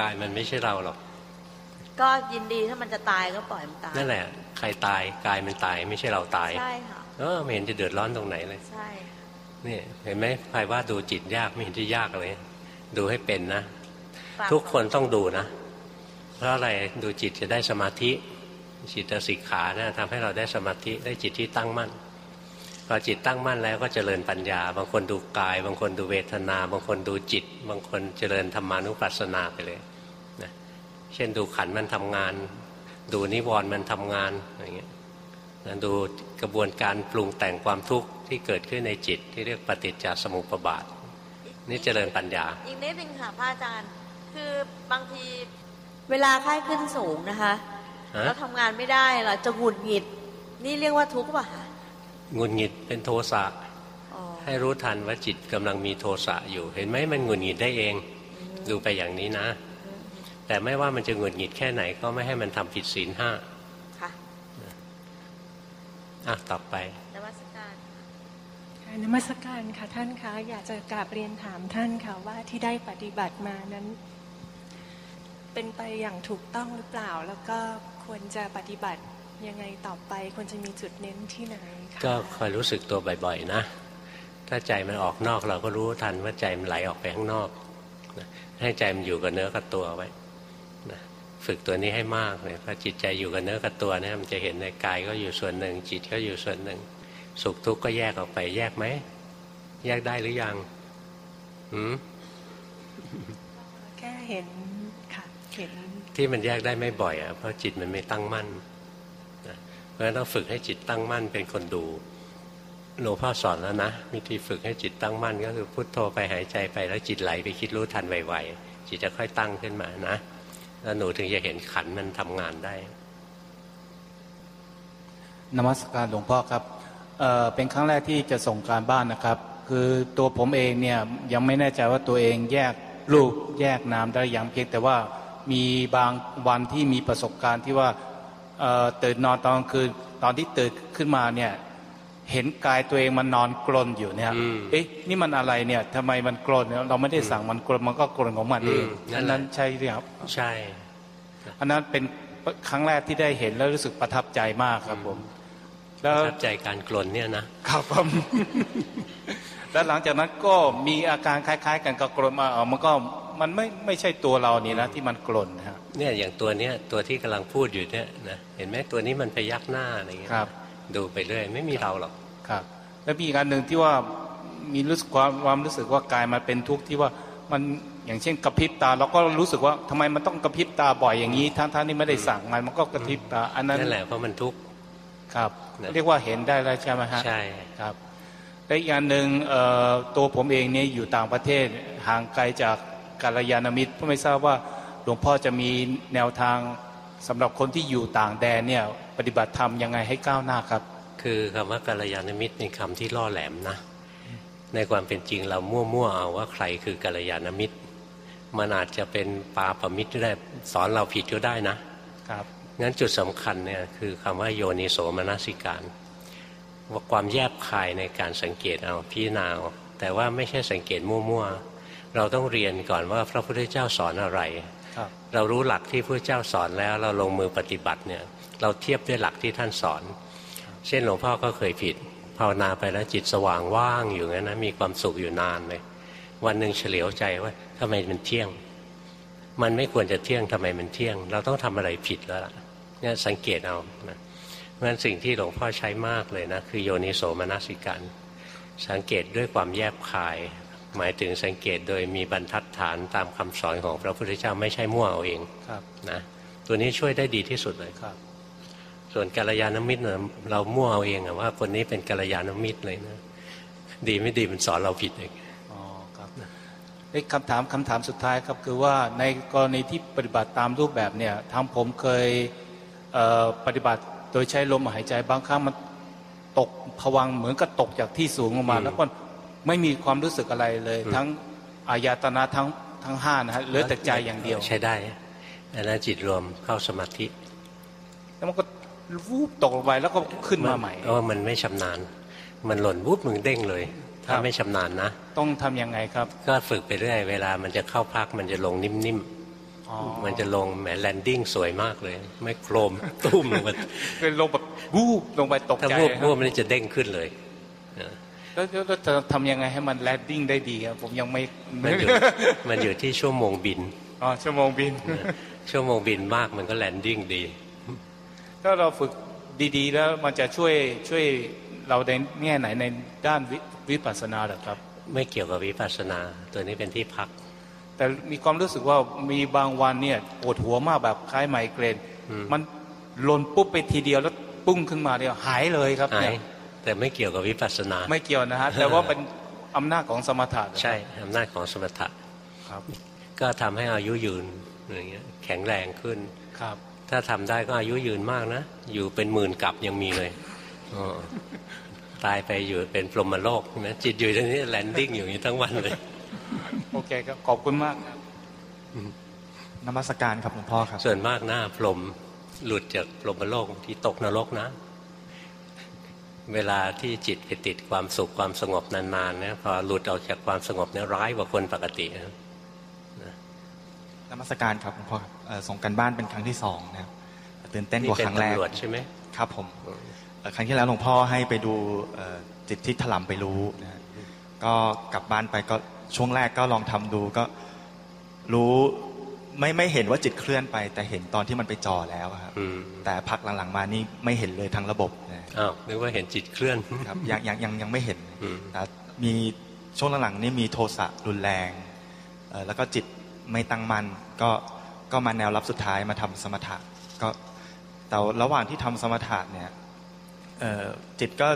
กายมันไม่ใช่เราหรอก ก็ยินดีถ้ามันจะตายก็ปล่อยมันตายนั่นแหละ ใครตายกายมันตายไม่ใช่เราตายใช่ค่ะ เออไม่เห็นจะเดือดร้อนตรงไหนเลย ใช่ค่ะนี่เห็นไหมใครว่าดูจิตยากไม่เห็นที่ยากเลย ดูให้เป็นนะฝาทุกคนต้องดูนะ เพราะอะไรดูจิตจะได้สมาธิจิตสิกขานะทำให้เราได้สมาธิได้จิตที่ตั้งมั่นพอจิตตั้งมั่นแล้วก็เจริญปัญญา บางคนดูกาย บางคนดูเวทนา บางคนดูจิต บางคนเจริญธรรมานุปัสสนาไปเลยนะเช่นดูขันธ์มันทำงาน ดูนิวรณ์มันทำงานอย่างเงี้ยนะ ดูกระบวนการปรุงแต่งความทุกข์ที่เกิดขึ้นในจิตที่เรียกปฏิจจสมุปบาท นี่เจริญปัญญา อีกนิดนึงค่ะพระอาจารย์ คือบางทีเวลาไข้ขึ้นสูงนะคะฮะแล้วทำงานไม่ได้เราจะหงุดหงิด นี่เรียกว่าทุกข์ป่ะคะหงุดหงิดเป็นโทสะอ๋อให้รู้ทันว่าจิตกำลังมีโทสะอยู่ เห็นไหมมันหงุดหงิดได้เอง ดูไปอย่างนี้นะ แต่ไม่ว่ามันจะหงุดหงิดแค่ไหนก็ไม่ให้มันทำผิดศีลห้าค่ะ อะต่อไปนมัสการค่ะนมัสการค่ะท่านคะอยากจะกราบเรียนถามท่านค่ะว่าที่ได้ปฏิบัติมานั้น เป็นไปอย่างถูกต้องหรือเปล่า แล้วก็ควรจะปฏิบัติยังไงต่อไปควรจะมีจุดเน้นที่ไหนคะก็คอยรู้สึกตัวบ่อยๆนะ ถ้าใจมันออกนอกเราก็รู้ทันว่าใจมันไหลออกไปข้างนอกนะให้ใจมันอยู่กับเนื้อกับตัวไว้นะ ฝึกตัวนี้ให้มากเลยพอจิตใจอยู่กับเนื้อกับตัวเนี่ยมันจะเห็นในกายก็อยู่ส่วนหนึ่ง จิตก็อยู่ส่วนหนึ่ง สุขทุกข์ก็แยกออกไป แยกไหมแยกได้หรือยังหืมแค่เห็นค่ะเห็นที่มันแยกได้ไม่บ่อยอะเพราะจิตมันไม่ตั้งมั่นนะเพราะฉะนั้นต้องฝึกให้จิตตั้งมั่นเป็นคนดูหลวงพ่อสอนแล้วนะวิธีฝึกให้จิตตั้งมั่น ก็คือพุทโธไปหายใจไปแล้วจิตไหลไปคิดรู้ทันไวๆจิตจะค่อยตั้งขึ้นมานะ แล้วหนูถึงจะเห็นขันมันทำงานได้ นมัสการหลวงพ่อครับเเป็นครั้งแรกที่จะส่งการบ้านนะครับ คือตัวผมเองเนี่ยยังไม่แน่ใจว่าตัวเองแยกรูปแยกนามได้อย่างเพียงแต่ว่ามีบางวันที่มีประสบการณ์ที่ว่าเตื่นนอนตอนคืนตอนที่ตื่นขึ้นมาเนี่ย เห็นกายตัวเองมันนอนกลนอยู่เนี่ยอืมเอ๊ะ นี่มันอะไรเนี่ยทำไมมันกลนเนี่ยเราไม่ได้สั่งมันกลนมันก็กลนของมันเองอืมนั่อันนแหละนั้นใช่หรือครับใช่ อันนั้นเป็นครั้งแรกที่ได้เห็นแล้วรู้สึกประทับใจมากครับผมปแล้วระทับใจการกลนเนี่ยนะ ครับผมแล้วหลังจากนั้นก็มีอาการคล้าย ๆ กันกับกรนมาเออมันก็มันไม่ไม่ใช่ตัวเรานี่นะที่มันกลนนะฮะเนี่ยอย่างตัวเนี้ยตัวที่กำลังพูดอยู่เนี่ยนะเห็นไหมตัวนี้มันพยักหน้าอะไรเงี้ยครับ ดูไปเรื่อยไม่มีเราหรอกครับ แล้วมีอีกอันหนึ่งที่ว่ามีรู้สึกความความรู้สึกว่ากายมันเป็นทุกข์ที่ว่ามันอย่างเช่นกระพริบตาเราก็รู้สึกว่าทำไมมันต้องกระพริบตาบ่อยอย่างนี้ทั้งท่านที่ไม่ได้สั่งมันมันก็กระพริบตาอันนั้นนั่นแหละเพราะมันทุกข์ครับ เรียกว่าเห็นได้แล้วใช่ไหมฮะใช่ครับและอีกอย่างหนึ่งตัวผมเองเนี่ยอยู่ต่างประเทศห่างไกลจากกาลยานามิตรไม่ทราบว่าหลวงพ่อจะมีแนวทางสำหรับคนที่อยู่ต่างแดนเนี่ย ปฏิบัติธรรมยังไงให้ก้าวหน้าครับ คือคำว่ากาลยานามิตรเป็นคำที่ล่อแหลมนะ ในความเป็นจริงเรามั่วๆเอาว่าใครคือกาลยานามิตร มันอาจจะเป็นปาปมิตรได้สอนเราผิดก็ได้นะครับงั้นจุดสำคัญเนี่ยคือคำว่าโยนิโสมนสิการ ว่าความแยบคายในการสังเกตเอาพี่นาเอาแต่ว่าไม่ใช่สังเกตมั่วๆ เราต้องเรียนก่อนว่าพระพุทธเจ้าสอนอะไร เรารู้หลักที่พระเจ้าสอนแล้วเราลงมือปฏิบัติเนี่ย เราเทียบด้วยหลักที่ท่านสอน เช่นหลวงพ่อก็เคยผิด ภาวนาไปแล้วจิตสว่างว่างอยู่งั้นนะมีความสุขอยู่นานเลยวันหนึ่งเฉลียวใจว่าทำไมมันเที่ยง มันไม่ควรจะเที่ยงทำไมมันเที่ยง เราต้องทำอะไรผิดแล้วล่ะเนี่ยสังเกตเอานะเพราะฉะนั้นสิ่งที่หลวงพ่อใช้มากเลยนะคือโยนิโสมนสิการสังเกตด้วยความแยบคาย หมายถึงสังเกตโดยมีบรรทัดฐานตามคำสอนของพระพุทธเจ้าไม่ใช่มั่วเอาเองนะตัวนี้ช่วยได้ดีที่สุดเลยครับ ส่วนกัลยาณมิตรเรามั่วเอาเองว่าคนนี้เป็นกัลยาณมิตรเลยนะดีไม่ดีมันสอนเราผิดเองคำถามคำถามสุดท้ายครับคือว่าในกรณีที่ปฏิบัติตามรูปแบบเนี่ยทางผมเคยปฏิบัติโดยใช้ลมหายใจบางครั้งมันตกผวังเหมือนกับตกจากที่สูงลงมา แล้วก็ไม่มีความรู้สึกอะไรเลย ทั้งอายตนะทั้งทั้งห้านะฮะเหลือแต่ใจอย่างเดียวใช้ได้อันนั้นจิตรวมเข้าสมาธิแล้วมันก็ วูบตกลงไปแล้วก็ขึ้นมาใหม่เออมันไม่ชำนาญ มันหล่นวูบมึงเด้งเลย ถ้าไม่ชำนาญนะ ต้องทํำยังไงครับ ก็ฝึกไปเรื่อยเวลามันจะเข้าพักมันจะลงนิ่มๆมันจะลงแหมแลนดิ้งสวยมากเลย ไม่โครมตุ้มลงไปเป็นลงแบบวูบลงไปตกใจถ้าวูบวูบมันจะเด้งขึ้นเลยแล้วจะทำยังไงให้มัน landing ได้ดีครับผมยังไม่มันอยู่มันอยู่ที่ชั่วโมงบินอ๋อชั่วโมงบินชั่วโมงบินมากมันก็ landing ดี ถ้าเราฝึกดีๆ แล้วมันจะช่วยช่วยเราในแง่ไหนในด้านวิปัสสนาหรอครับ ไม่เกี่ยวกับวิปัสสนา ตัวนี้เป็นที่พัก แต่มีความรู้สึกว่ามีบางวันเนี่ยปวดหัวมากแบบคล้ายไมเกรน มันหล่นปุ๊บไปทีเดียวแล้วปุ้งขึ้นมาเดียวหายเลยครับหายแต่ไม่เกี่ยวกับวิปัสสนา ไม่เกี่ยวนะฮะแต่ว่าเป็นอำนาจของสมถะใช่อำนาจของสมถะครับ ก็ทำให้อายุยืนอย่างเงี้ยแข็งแรงขึ้นครับ ถ้าทำได้ก็อายุยืนมากนะ อยู่เป็นหมื่นกับยังมีเลยตายไปอยู่เป็นพรหมโลกนะจิตอยู่ตรงนี้แลนดิ้งอยู่อย่างนี้ทั้งวันเลย โอเคครับ ขอบคุณมากนมัสการครับหลวงพ่อครับ ส่วนมากหน้าพรหมหลุดจากพรหมโลกที่ตกนรกนะ เวลาที่จิตไปติดความสุขความสงบนานๆเนี่ยพอหลุดออกจากความสงบเนี่ยร้ายกว่าคนปกตินะนมัสการครับหลวงพ่อ ส่งกันบ้านเป็นครั้งที่สองนะครับตื่นเต้นกว่าครั้งแรกใช่ไหมครับผมครั้งที่แล้วหลวงพ่อให้ไปดูจิตที่ถลำไปรู้นะก็กลับบ้านไปก็ช่วงแรกก็ลองทำดูก็รู้ไม่ไม่เห็นว่าจิตเคลื่อนไป แต่เห็นตอนที่มันไปจอแล้วครับแต่พักหลังๆมานี่ไม่เห็นเลยทั้งระบบอ้าวนึกว่าเห็นจิตเคลื่อนครับยังยังยังยังไม่เห็นแต่มีช่วงหลังๆนี่มีโทสะรุนแรงแล้วก็จิตไม่ตั้งมั่นก็ ก็มาแนวรับสุดท้ายมาทำสมถะก็แต่ระหว่างที่ทำสมถะเนี่ยจิตก็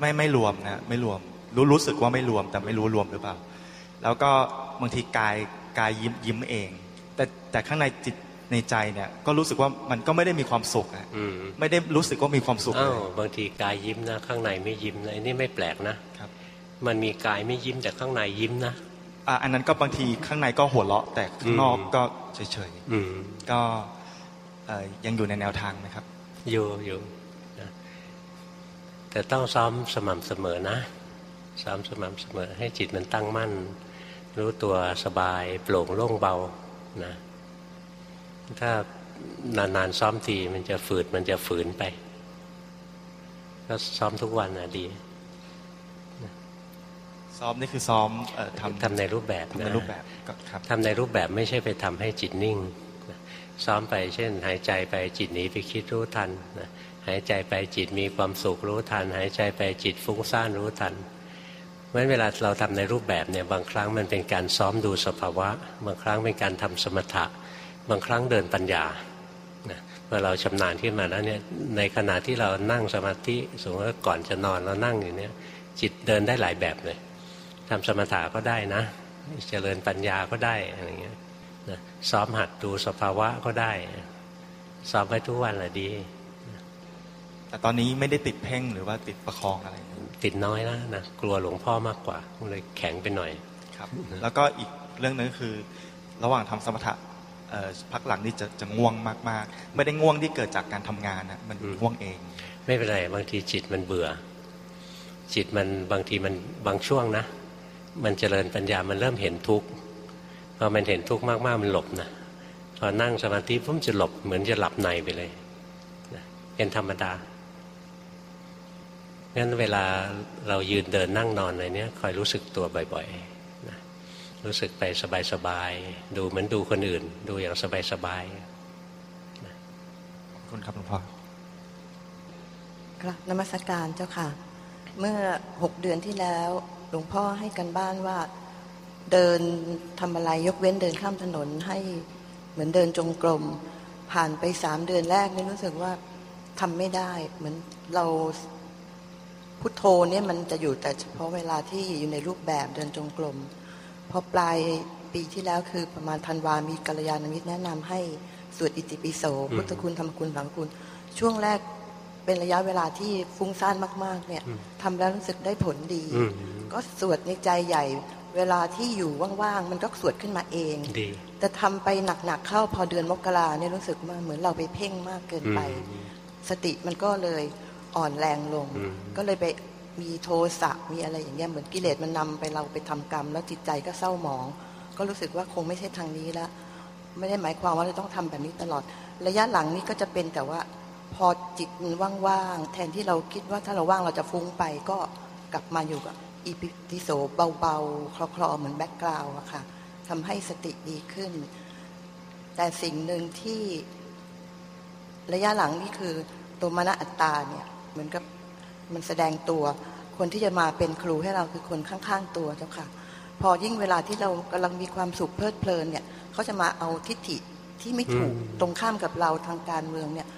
ไม่ไม่รวมนะไม่รวม รู้รู้สึกว่าไม่รวม แต่ไม่รู้รวมหรือเปล่า แล้วก็บางทีกายกายยิ้มยิ้มเอง แต่แต่ข้างในจิตในใจเนี่ยก็รู้สึกว่ามันก็ไม่ได้มีความสุขอะไม่ได้รู้สึกว่ามีความสุขเลยบางทีกายยิ้มนะ ข้างในไม่ยิ้มนะนี่ไม่แปลกนะครับ มันมีกายไม่ยิ้มแต่ข้างในยิ้มนะ อ่าอันนั้นก็บางทีข้างในก็หัวเราะ แต่ข้างนอกก็เฉยๆก็ยังอยู่ในแนวทางนะครับ อยู่อยู่แต่ต้องซ้อมสม่ำเสมอนะ ซ้อมสม่ำเสมอ ให้จิตมันตั้งมั่น รู้ตัวสบายโปร่งโล่งเบานะ ถ้านานๆซ้อมทีมันจะฝืดมันจะฝืนไป ก็ซ้อมทุกวันนะดี ซ้อมนี่คือซ้อมทำทำในรูปแบบนะในรูปแบบครับทำในรูปแบบไม่ใช่ไปทำให้จิตนิ่ง ซ้อมไปเช่น หายใจไปจิตหนีไปคิดรู้ทันนะหายใจไปจิตมีความสุขรู้ทัน หายใจไปจิตฟุ้งซ่านรู้ทันเพราะฉะนั้นเวลาเราทำในรูปแบบเนี่ยบางครั้งมันเป็นการซ้อมดูสภาวะ บางครั้งเป็นการทำสมถะ บางครั้งเดินปัญญาเมื่อเราชำนาญขึ้นมาแล้วเนี่ยในขณะที่เรานั่งสมาธิสมมติว่าก่อนจะนอนเรานั่งอยู่เนี่ยจิตเดินได้หลายแบบเลย ทำสมถะก็ได้นะเจริญปัญญาก็ได้อะไรเงี้ยซ้อมหัดดูสภาวะก็ได้ ซ้อมไปทุกวันแหละดี แต่ตอนนี้ไม่ได้ติดเพ่งหรือว่าติดประคองอะไร ติดน้อยแล้วนะกลัวหลวงพ่อมากกว่าเลยแข็งไปหน่อยครับ แล้วก็อีกเรื่องนึงคือ ระหว่างทำสมถะพักหลังนี่จะจะง่วงมากๆ ไม่ได้ง่วงที่เกิดจากการทำงานนะมันง่วงเอง ไม่เป็นไรบางทีจิตมันเบื่อ จิตมันบางทีมันบางช่วงนะ มันเจริญปัญญามันเริ่มเห็นทุกข์พอมันเห็นทุกข์มากๆมันหลบนะพอนั่งสมาธิพุ่มจะหลบเหมือนจะหลับในไปเลยเป็นธรรมดางั้นเวลาเรายืนเดินนั่งนอนอะไรเนี้ยคอยรู้สึกตัวบ่อยๆนะรู้สึกไปสบายๆดูเหมือนดูคนอื่น ดูอย่างสบายๆนะขอบคุณครับหลวงพ่อครับนมัสการเจ้าค่ะ เมื่อหกเดือนที่แล้ว หลวงพ่อให้กันบ้านว่าเดินทำอะไรยกเว้นเดินข้ามถนนให้เหมือนเดินจงกรมผ่านไปสามเดือนแรกนี่รู้สึกว่าทำไม่ได้เหมือนเราพุทโธเนี่ยมันจะอยู่แต่เฉพาะเวลาที่อยู่ในรูปแบบเดินจงกรมพอปลายปีที่แล้วคือประมาณธันวามีกัลยาณมิตรแนะนำให้สวดอิติปิโสพุทธคุณธรรมคุณสังคุณ ช่วงแรกเป็นระยะเวลาที่ฟุ้งซ่านมาก ๆ เนี่ยทำแล้วรู้สึกได้ผลดี ก็สวดในใจใหญ่ เวลาที่อยู่ว่างๆมันก็สวดขึ้นมาเองแต่ทำไปหนักๆเข้าพอเดือนมกราเนี่ยรู้สึกว่าเหมือนเราไปเพ่งมากเกินไป สติมันก็เลยอ่อนแรงลง ก็เลยไปมีโทสะมีอะไรอย่างเงี้ยเหมือนกิเลสมันนำไปเราไปทำกรรม แล้วจิตใจก็เศร้าหมอง ก็รู้สึกว่าคงไม่ใช่ทางนี้แล้วไม่ได้หมายความว่าเราต้องทำแบบนี้ตลอด ระยะหลังนี้ก็จะเป็นแต่ว่า พอจิตมันว่างๆแทนที่เราคิดว่าถ้าเราว่างเราจะฟุ้งไปก็กลับมาอยู่กับ อีพิติโสเบาๆ คลอๆ เหมือนแบ็กกราวอะค่ะทำให้สติดีขึ้น แต่สิ่งหนึ่งที่ระยะหลังนี่คือตัวมณอัตตาเนี่ยเหมือนกับมันแสดงตัว คนที่จะมาเป็นครูให้เราคือคนข้างๆตัวเจ้าค่ะ พอยิ่งเวลาที่เรากำลังมีความสุขเพลิดเพลินเนี่ยเขาจะมาเอาทิฏฐิที่ไม่ถูกตรงข้ามกับเราทางการเมืองเนี่ย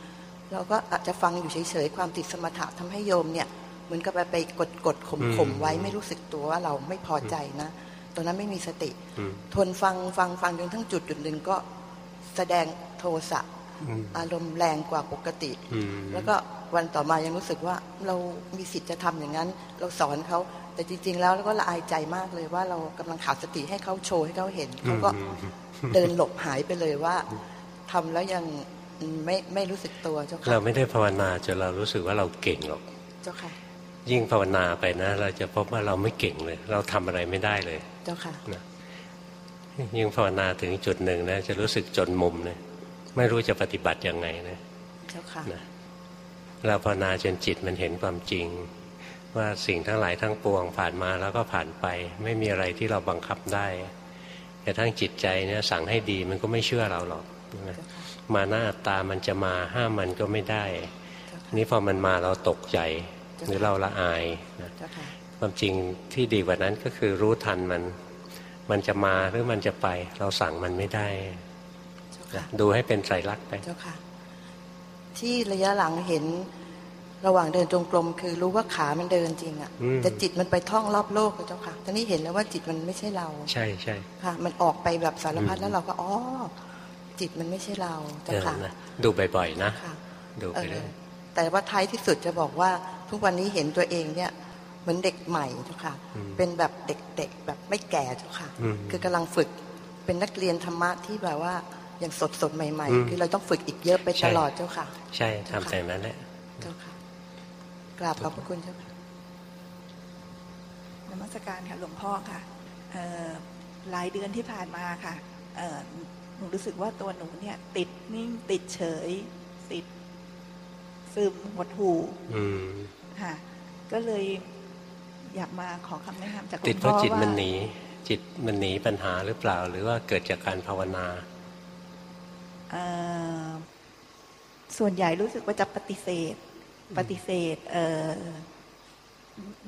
เราก็อาจจะฟังอยู่เฉยๆความติดสมถะทำให้โยมเนี่ยเห มือนกับไปกดกดข่มข่มไว้ไม่รู้สึกตัวว่าเราไม่พอใจนะตอนนั้นไม่มีสติ ทนฟังฟังฟังจนทั้งจุดจุดหนึ่งก็แสดงโทสะอารมณ์แรงกว่าปกติ แล้วก็วันต่อมายังรู้สึกว่าเรามีสิทธิ์จะทำอย่างนั้น เราสอนเขาแต่จริง ๆ แล้วเราก็ละอายใจมากเลยว่าเรากำลังขาดสติให้เขาโชว์ให้เขาเห็นเขาก็เดินหลบหายไปเลยว่าทำแล้วยังไม่ไม่รู้สึกตัวเจ้าค่ะเราไม่ได้ภาวนาจนเรารู้สึกว่าเราเก่งหรอก เจ้าค่ะ ยิ่งภาวนาไปนะ เราจะพบว่าเราไม่เก่งเลย เราทำอะไรไม่ได้เลย เจ้าค่ะนะยิ่งภาวนาถึงจุดหนึ่งนะจะรู้สึกจนมุมเลยไม่รู้จะปฏิบัติยังไงนะเจ้าค่ะนะเราภาวนาจนจิตมันเห็นความจริง ว่าสิ่งทั้งหลายทั้งปวงผ่านมาแล้วก็ผ่านไป ไม่มีอะไรที่เราบังคับได้แต่ทั้งจิตใจเนี่ยสั่งให้ดีมันก็ไม่เชื่อเราหรอกมาหน้าตามันจะมาห้ามมันก็ไม่ได้ นี่พอมันมาเราตกใจ หรือเราละอายนะความจริงที่ดีกว่านั้นก็คือรู้ทันมัน มันจะมาหรือมันจะไป เราสั่งมันไม่ได้ดูให้เป็นไตรลักษณ์ไปที่ระยะหลังเห็นระหว่างเดินจงกรมคือรู้ว่าขามันเดินจริงอะ่ะแต่จิตมันไปท่องรอบโลกเจ้าค่ะตอนนี้เห็นแล้วว่าจิตมันไม่ใช่เรา ใช่ใช่ค่ะ มันออกไปแบบสารพัดแล้วเราก็อ๋อจิตมันไม่ใช่เราเจ้าค่ะดูบ่อยๆนะดูไปเรื่อยแต่ว่าท้ายที่สุดจะบอกว่า ทุกวันนี้เห็นตัวเองเนี่ยเหมือนเด็กใหม่เจ้าค่ะ เป็นแบบเด็กๆแบบไม่แก่เจ้าค่ะ คือกำลังฝึกเป็นนักเรียนธรรมะที่แบบว่าอย่างสดสดใหม่ ๆ คือเราต้องฝึกอีกเยอะไปตลอดเจ้าค่ะ ใช่ทำแต่นั้นแหละเจ้าค่ะกราบขอบพระคุณเจ้าค่ะนมัสการค่ะหลวงพ่อค่ะหลายเดือนที่ผ่านมาค่ะหนูรู้สึกว่าตัวหนูเนี่ย ติดนิ่งติดเฉย ติดซึมหดหู ค่ะ ก็เลยอยากมาขอคำแนะนำจากหลวงพ่อว่าติดเพราะจิตมันหนี จิตมันหนีปัญหาหรือเปล่า หรือว่าเกิดจากการภาวนาส่วนใหญ่รู้สึกว่าจะปฏิเสธ ปฏิเสธ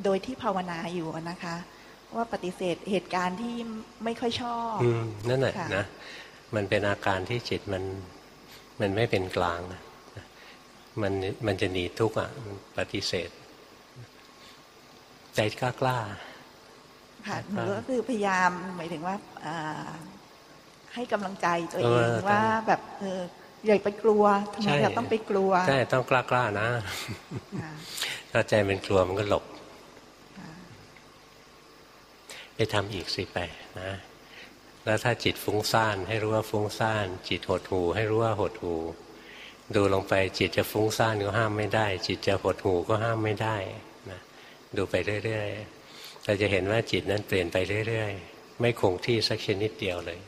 โดยที่ภาวนาอยู่นะคะ ว่าปฏิเสธเหตุการณ์ที่ไม่ค่อยชอบอืมนั่นแหละนะมันเป็นอาการที่จิตมันมันไม่เป็นกลางนะ มันมันจะหนีทุกข์อะปฏิเสธ ใจกล้ากล้าค่ะหนูก็คือพยายามหมายถึงว่าให้กำลังใจตัวเองว่าแบบเอออย่าไปกลัวทำไมเราต้องไปกลัวใช่ต้องกล้ากล้านะถ้าใจเป็นกลัวมันก็หลบ ไปทำอีกสิไปนะ แล้วถ้าจิตฟุ้งซ่าน ให้รู้ว่าฟุ้งซ่าน จิตหดหูให้รู้ว่าหดหู ดูลงไปจิตจะฟุ้งซ่านก็ห้ามไม่ได้ จิตจะหดหูก็ห้ามไม่ได้นะดูไปเรื่อยๆเราจะเห็นว่าจิตนั้นเปลี่ยนไปเรื่อยๆ ไม่คงที่สักชนิดเดียวเลย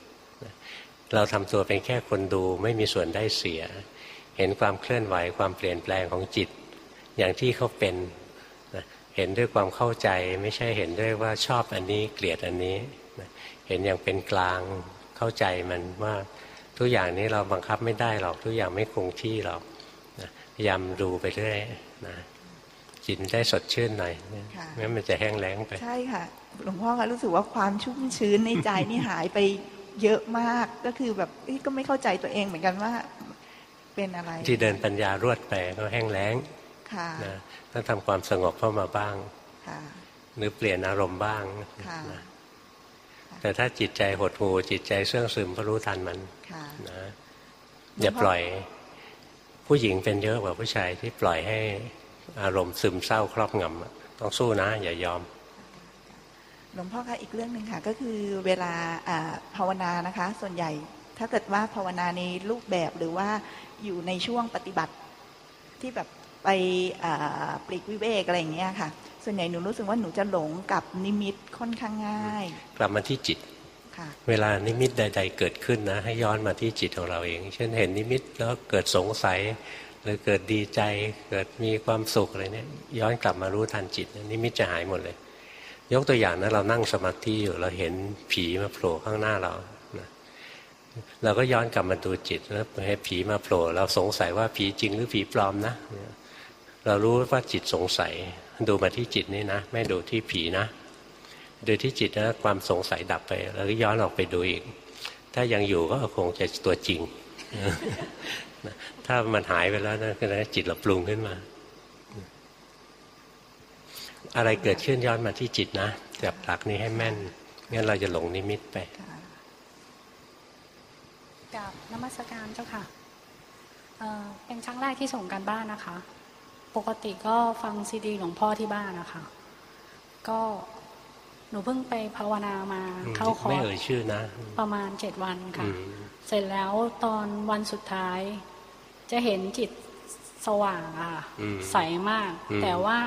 เราทำตัวเป็นแค่คนดูไม่มีส่วนได้เสีย เห็นความเคลื่อนไหวความเปลี่ยนแปลงของจิต อย่างที่เขาเป็นเห็นด้วยความเข้าใจไม่ใช่เห็นด้วยว่าชอบอันนี้เกลียดอันนี้เห็นอย่างเป็นกลางเข้าใจมันว่า ทุกอย่างนี้เราบังคับไม่ได้หรอกทุกอย่างไม่คงที่หรอกพยายามดูไปเรื่อยนะจิตได้สดชื่นหน่อยงั้นมันจะแห้งแล้งไป ใช่ค่ะ หลวงพ่อคะรู้สึกว่าความชุ่มชื้นในใจนี่หายไปเยอะมากก็คือแบบก็ไม่เข้าใจตัวเองเหมือนกันว่าเป็นอะไร ที่เดินปัญญารวดไปก็แห้งแล้งนะต้องทำความสงบเข้ามาบ้างหรือเปลี่ยนอารมณ์บ้างนะแต่ถ้าจิตใจหดหูจิตใจเสื่องซึมก็รู้ทันมัน นะอย่าปล่อย ผู้หญิงเป็นเยอะกว่าผู้ชายที่ปล่อยให้อารมณ์ซึมเศร้าครอบงำต้องสู้นะ อย่ายอมหลวงพ่อคะอีกเรื่องหนึ่งค่ะ ก็คือเวลาภาวนานะคะ ส่วนใหญ่ถ้าเกิดว่าภาวนาในรูปแบบหรือว่าอยู่ในช่วงปฏิบัติที่แบบไปปลีกวิเวกอะไรอย่างเงี้ยค่ะ ส่วนใหญ่หนูรู้สึกว่าหนูจะหลงกับนิมิตค่อนข้างง่าย กลับมาที่จิต เวลานิมิตใด ๆ เกิดขึ้นนะ ให้ย้อนมาที่จิตของเราเอง เช่นเห็นนิมิตแล้วเกิดสงสัย หรือเกิดดีใจ เกิดมีความสุขอะไรเนี่ยย้อนกลับมารู้ทันจิต นิมิตจะหายหมดเลย ยกตัวอย่างนะเรานั่งสมาธิอยู่เราเห็นผีมาโผล่ข้างหน้าเรานะเราก็ย้อนกลับมาดูจิตแล้วให้ผีมาโผล่เราสงสัยว่าผีจริงหรือผีปลอมนะ เรารู้ว่าจิตสงสัย ดูมาที่จิตนี่นะ ไม่ดูที่ผีนะ ดูที่จิตนะความสงสัยดับไป แล้วก็ย้อนออกไปดูอีก ถ้ายังอยู่ก็คงจะตัวจริง ถ้ามันหายไปแล้วนะก็จิตเราปรุงขึ้นมา อะไรเกิดขึ้นย้อนมาที่จิตนะจับหลักนี้ให้แม่นงั้นเราจะหลงนิมิตไปกับนมัสการเจ้าค่ะเป็นครั้งแรกที่ส่งกันบ้านนะคะ ปกติก็ฟังซีดีหลวงพ่อที่บ้านนะคะ ก็ หนูเพิ่งไปภาวนามาเข้าคอร์สไม่เอ่ยชื่อนะ ประมาณเจ็ดวันค่ะ เสร็จแล้วตอนวันสุดท้าย จะเห็นจิตสว่างอะใสมาก แต่ว่า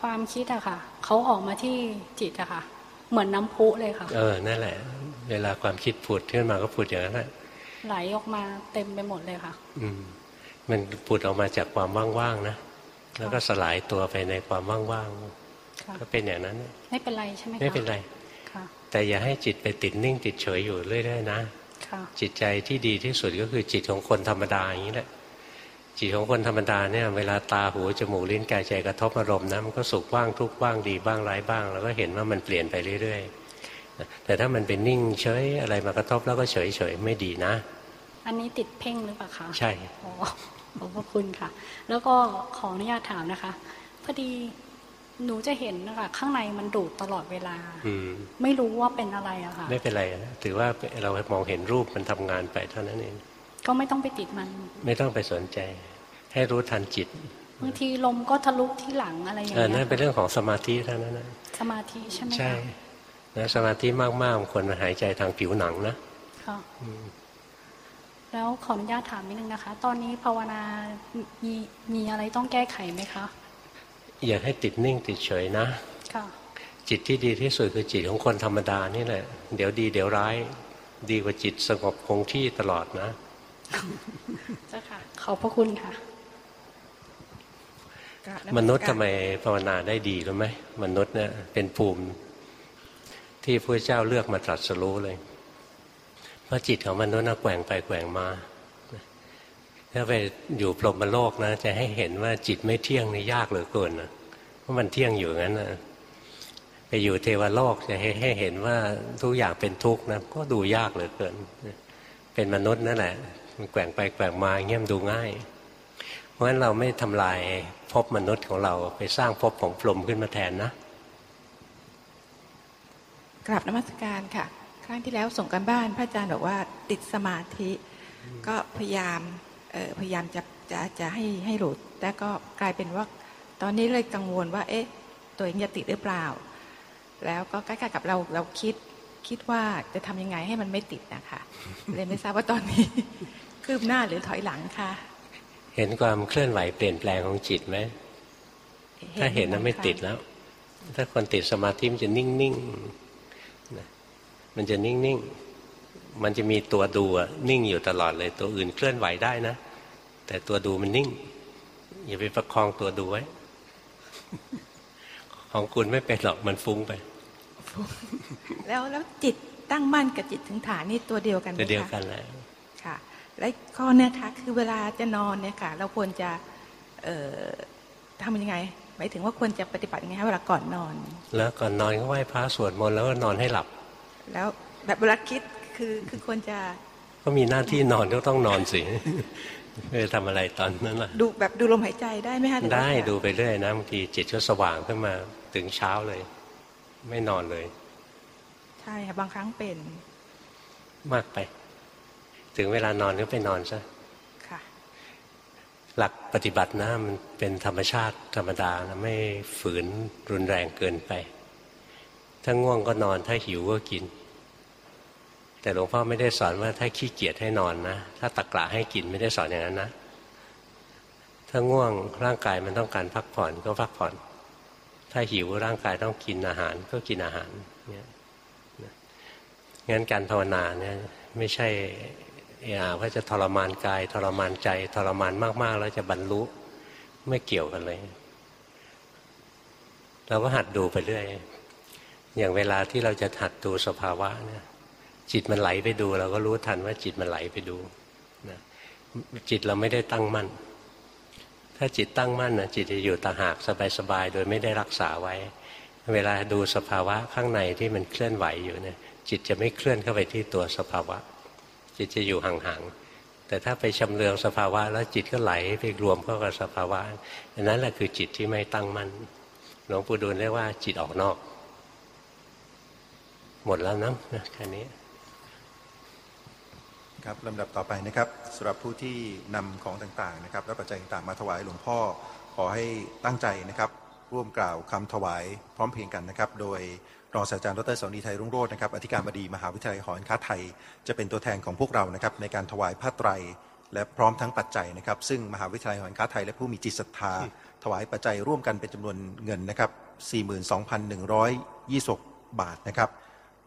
ความคิดอะค่ะเขาออกมาที่จิตอะค่ะ เหมือนน้ำพุเลยค่ะ เออนั่นแหละ เวลาความคิดผุดขึ้นมาก็ผุดอย่างนั้นแหละไหลออกมาเต็มไปหมดเลยค่ะ อืม มันผุดออกมาจากความว่างๆนะแล้วก็สลายตัวไปในความว่างๆ ก็เป็นอย่างนั้น ไม่เป็นไรใช่ไหมคะไม่เป็นไรแต่อย่าให้จิตไปติดนิ่งติดเฉยอยู่เรื่อยๆนะจิตใจที่ดีที่สุดก็คือจิตของคนธรรมดาอย่างนี้แหละจิตของคนธรรมดาเนี่ยเวลาตาหูจมูกลิ้นกายใจกระทบอารมณ์นะมันก็สุขบ้างทุกบ้างดีบ้างร้ายบ้าง แล้วก็เห็นว่ามันเปลี่ยนไปเรื่อยๆแต่ถ้ามันเป็นนิ่งเฉยอะไรมากระทบแล้วก็เฉยเฉยไม่ดีนะ อันนี้ติดเพ่งหรือเปล่าคะใช่ขอบพระคุณค่ะ แล้วก็ขออนุญาตถามนะคะพอดี หนูจะเห็นนะคะข้างในมันดูดตลอดเวลา อืไม่รู้ว่าเป็นอะไรอะค่ะ ไม่เป็นไรถือว่าเรามองเห็นรูปมันทำงานไปเท่านั้นเอง ก็ไม่ต้องไปติดมัน ไม่ต้องไปสนใจ ให้รู้ทันจิตบางทีลมก็ทะลุที่หลังอะไรอย่างเงี้ยนั่นเป็นเรื่องของสมาธิเท่านั้นนะสมาธิใช่ไหมใช่นะสมาธิมากๆคนหายใจทางผิวหนังนะค่ะแล้วขออนุญาตถามนิดนึงนะคะ ตอนนี้ภาวนามีมีอะไรต้องแก้ไขไหมคะ อย่าให้ติดนิ่งติดเฉยนะค่ะจิตที่ดีที่สุดคือจิตของคนธรรมดานี่แหละ เดี๋ยวดีเดี๋ยวร้าย ดีกว่าจิตสงบคงที่ตลอดนะเจ้าค่ะขอบพระคุณค่ะ มนุษย์ทำไมภาวนาได้ดีรู้ไหมมนุษย์เนี่ยเป็นภูมิ ที่พระเจ้าเลือกมาตรัสรู้เลยเพราะจิตของมนุษย์น่ะแกว่งไปแกว่งมา ถ้าไปอยู่พรหมโลกนะ จะให้เห็นว่าจิตไม่เที่ยงนี่ยากเหลือเกินนะเพราะมันเที่ยงอยู่งั้นนะไปอยู่เทวโลกจะให้ให้เห็นว่าทุกอย่างเป็นทุกข์นะก็ดูยากเหลือเกิน เป็นมนุษย์นั่นแหละมันแกว่งไปแกว่งมาเงี้ยมดูง่าย เพราะฉะนั้นเราไม่ทำลายภพมนุษย์ของเราไปสร้างภพของพรหมขึ้นมาแทนนะกราบนมัสการค่ะ ครั้งที่แล้วส่งกันบ้านพระอาจารย์บอกว่าติดสมาธิ ก็พยายาม พยายามจะจะจะให้ให้หลุด แต่ก็กลายเป็นว่า ตอนนี้เลยกังวลว่า เอ๊ะ ตัวเองจะติดหรือเปล่า แล้วก็ใกล้ๆกับเราเราคิดคิดว่าจะทำยังไงให้มันไม่ติดนะคะเลยไม่ทราบว่าตอนนี้ คืบหน้าหรือถอยหลังค่ะเห็นความเคลื่อนไหวเปลี่ยนแปลงของจิตไหมถ้าเห็นนั้นไม่ติดแล้ว ถ้าคนติดสมาธิมันจะนิ่งๆมันจะนิ่งๆมันจะมีตัวดูนิ่งอยู่ตลอดเลย ตัวอื่นเคลื่อนไหวได้นะ แต่ตัวดูมันนิ่ง อย่าไปประคองตัวดูไว้ ของคุณไม่เป็นหรอกมันฟุ้งไป แล้วแล้วจิตตั้งมั่นกับจิตถึงฐานนี่ตัวเดียวกันไหมคะตัวเดียวกันแหละค่ะ และข้อเนี่ยค่ะคือเวลาจะนอนเนี่ยค่ะ เราควรจะเอ่อทำยังไงหมายถึงว่าควรจะปฏิบัติยังไงเวลาก่อนนอน แล้วก่อนนอนก็ไหว้พระสวดมนต์แล้วก็นอนให้หลับ แล้วแบบเวลาคิดคือคือควรจะ ก็มีหน้าที่นอนก็ต้องนอนสิ ไม่ทำอะไรตอนนั้นล่ะ ดูแบบดูลมหายใจได้ไหมคะได้ดูไปเรื่อยนะบางทีจิตก็สว่างขึ้นมาถึงเช้าเลย ไม่นอนเลย ใช่ค่ะบางครั้งเป็น มากไป ถึงเวลานอนก็ไปนอนซะค่ะ หลักปฏิบัตินะมันเป็นธรรมชาติธรรมดานะไม่ฝืนรุนแรงเกินไป ถ้าง่วงก็นอนถ้าหิวก็กิน แต่หลวงพ่อไม่ได้สอนว่าถ้าขี้เกียจให้นอนนะ ถ้าตะกละให้กินไม่ได้สอนอย่างนั้นนะ ถ้าง่วงร่างกายมันต้องการพักผ่อนก็พักผ่อน ถ้าหิวร่างกายต้องกินอาหารก็กินอาหารเนี่ยงั้นการภาวนาเนี่ยไม่ใช่เออาว่าจะทรมานกายทรมานใจทรมานมากๆ แล้วจะบรรลุไม่เกี่ยวกันเลย เราก็หัดดูไปเรื่อย อย่างเวลาที่เราจะหัดดูสภาวะเนี่ย จิตมันไหลไปดู เราก็รู้ทันว่าจิตมันไหลไปดูนะจิตเราไม่ได้ตั้งมั่น ถ้าจิตตั้งมั่นนะจิตจะอยู่ต่างหากสบายๆโดยไม่ได้รักษาไว้ เวลาดูสภาวะข้างในที่มันเคลื่อนไหวอยู่เนี่ยจิตจะไม่เคลื่อนเข้าไปที่ตัวสภาวะ จิตจะอยู่ห่างๆแต่ถ้าไปชำเลืองสภาวะ แล้วจิตก็ไหลไปรวมเข้ากับสภาวะอันนั้นแหละคือจิตที่ไม่ตั้งมั่นหลวงปู่ดูลเรียกว่าจิตออกนอก หมดแล้วนะแค่นี้ ครับลำดับต่อไปนะครับสำหรับผู้ที่นำของต่างๆนะครับและปัจจัยต่างๆมาถวายหลวงพ่อขอให้ตั้งใจนะครับร่วมกล่าวคำถวายพร้อมเพียงกันนะครับ โดยรองศาสตราจารย์ดรสวนีไทยรุ่งโรจน์นะครับอธิการบดีมหาวิทยาลัยหอการค้าไทย จะเป็นตัวแทนของพวกเรานะครับในการถวายผ้าไตรและพร้อมทั้งปัจจัยนะครับ ซึ่งมหาวิทยาลัยหอการค้าไทย และผู้มีจิตศรัทธา ถวายปัจจัยร่วมกันเป็นจำนวนเงินนะครับ 42,120บาทนะครับ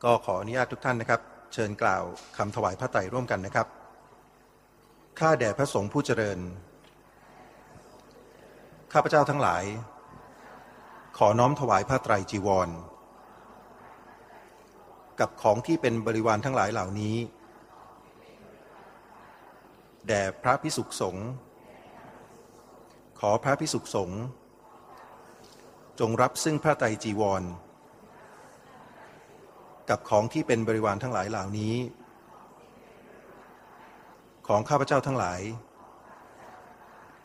ก็ขออนุญาตทุกท่านนะครับ เชิญกล่าวคำถวายพระไตรร่วมกันนะครับ ข้าแด่พระสงฆ์ผู้เจริญ ข้าพเจ้าทั้งหลาย ขอน้อมถวายพระไตรจีวร กับของที่เป็นบริวารทั้งหลายเหล่านี้ แด่พระพิสุขสงฆ์ ขอพระพิสุขสงฆ์จงรับซึ่งพระไตรจีวร กับของที่เป็นบริวารทั้งหลายเหล่านี้ ของข้าพเจ้าทั้งหลาย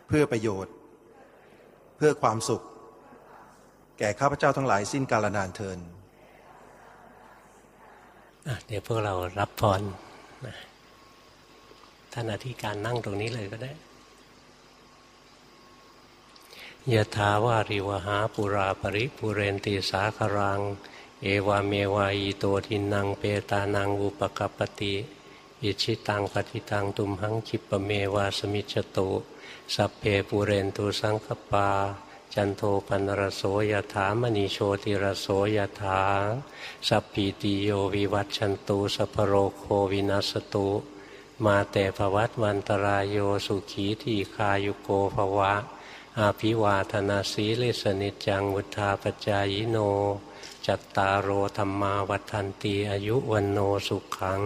เพื่อประโยชน์ เพื่อความสุข แก่ข้าพเจ้าทั้งหลายสิ้นกาลนานเทินเดี๋ยวพวกเรารับพรท่านอธิการนั่งตรงนี้เลยก็ได้ยะถาวาริวหาปุราปริปุเรนติสาครัง เอวะเมวะ อิโตทินนังเปตานังอุปะกัปปะติอิจฉิตังปัตถิตังตุมหัง ขิปปะเมวะ สะมิชฌะตุสัพเพปูเรนตุสังกัปปา จันโทปัณณะระโส ยะถา มะณิ โชติระโส ยะถาสัพพีติโยวิวัชชันตุสัพพะโรโควินัสสะตุ มา เต ภะวัตวันตะราโยสุขีทีฆายุโก ภะวะ อะภิวาทะนะสีลิสสะ นิจจังวุฑฒาปะจายิโน จัตตารโอธรรมาวัฏันตีอายุวันโนสุขัง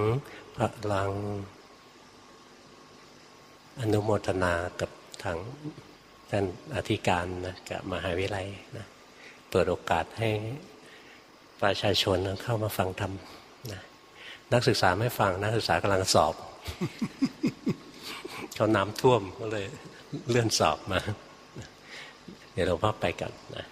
พระลัง อนุโมทนากับทางท่านอธิการนะกับมหาวิทยาลัยนะเปิดโอกาสให้ประชาชนเข้ามาฟังธรรมนะนักศึกษาไม่ฟัง นักศึกษากำลังสอบ เขาน้ำท่วมก็เลยเลื่อนสอบมา เดี๋ยวหลวงพ่อไปกันนะ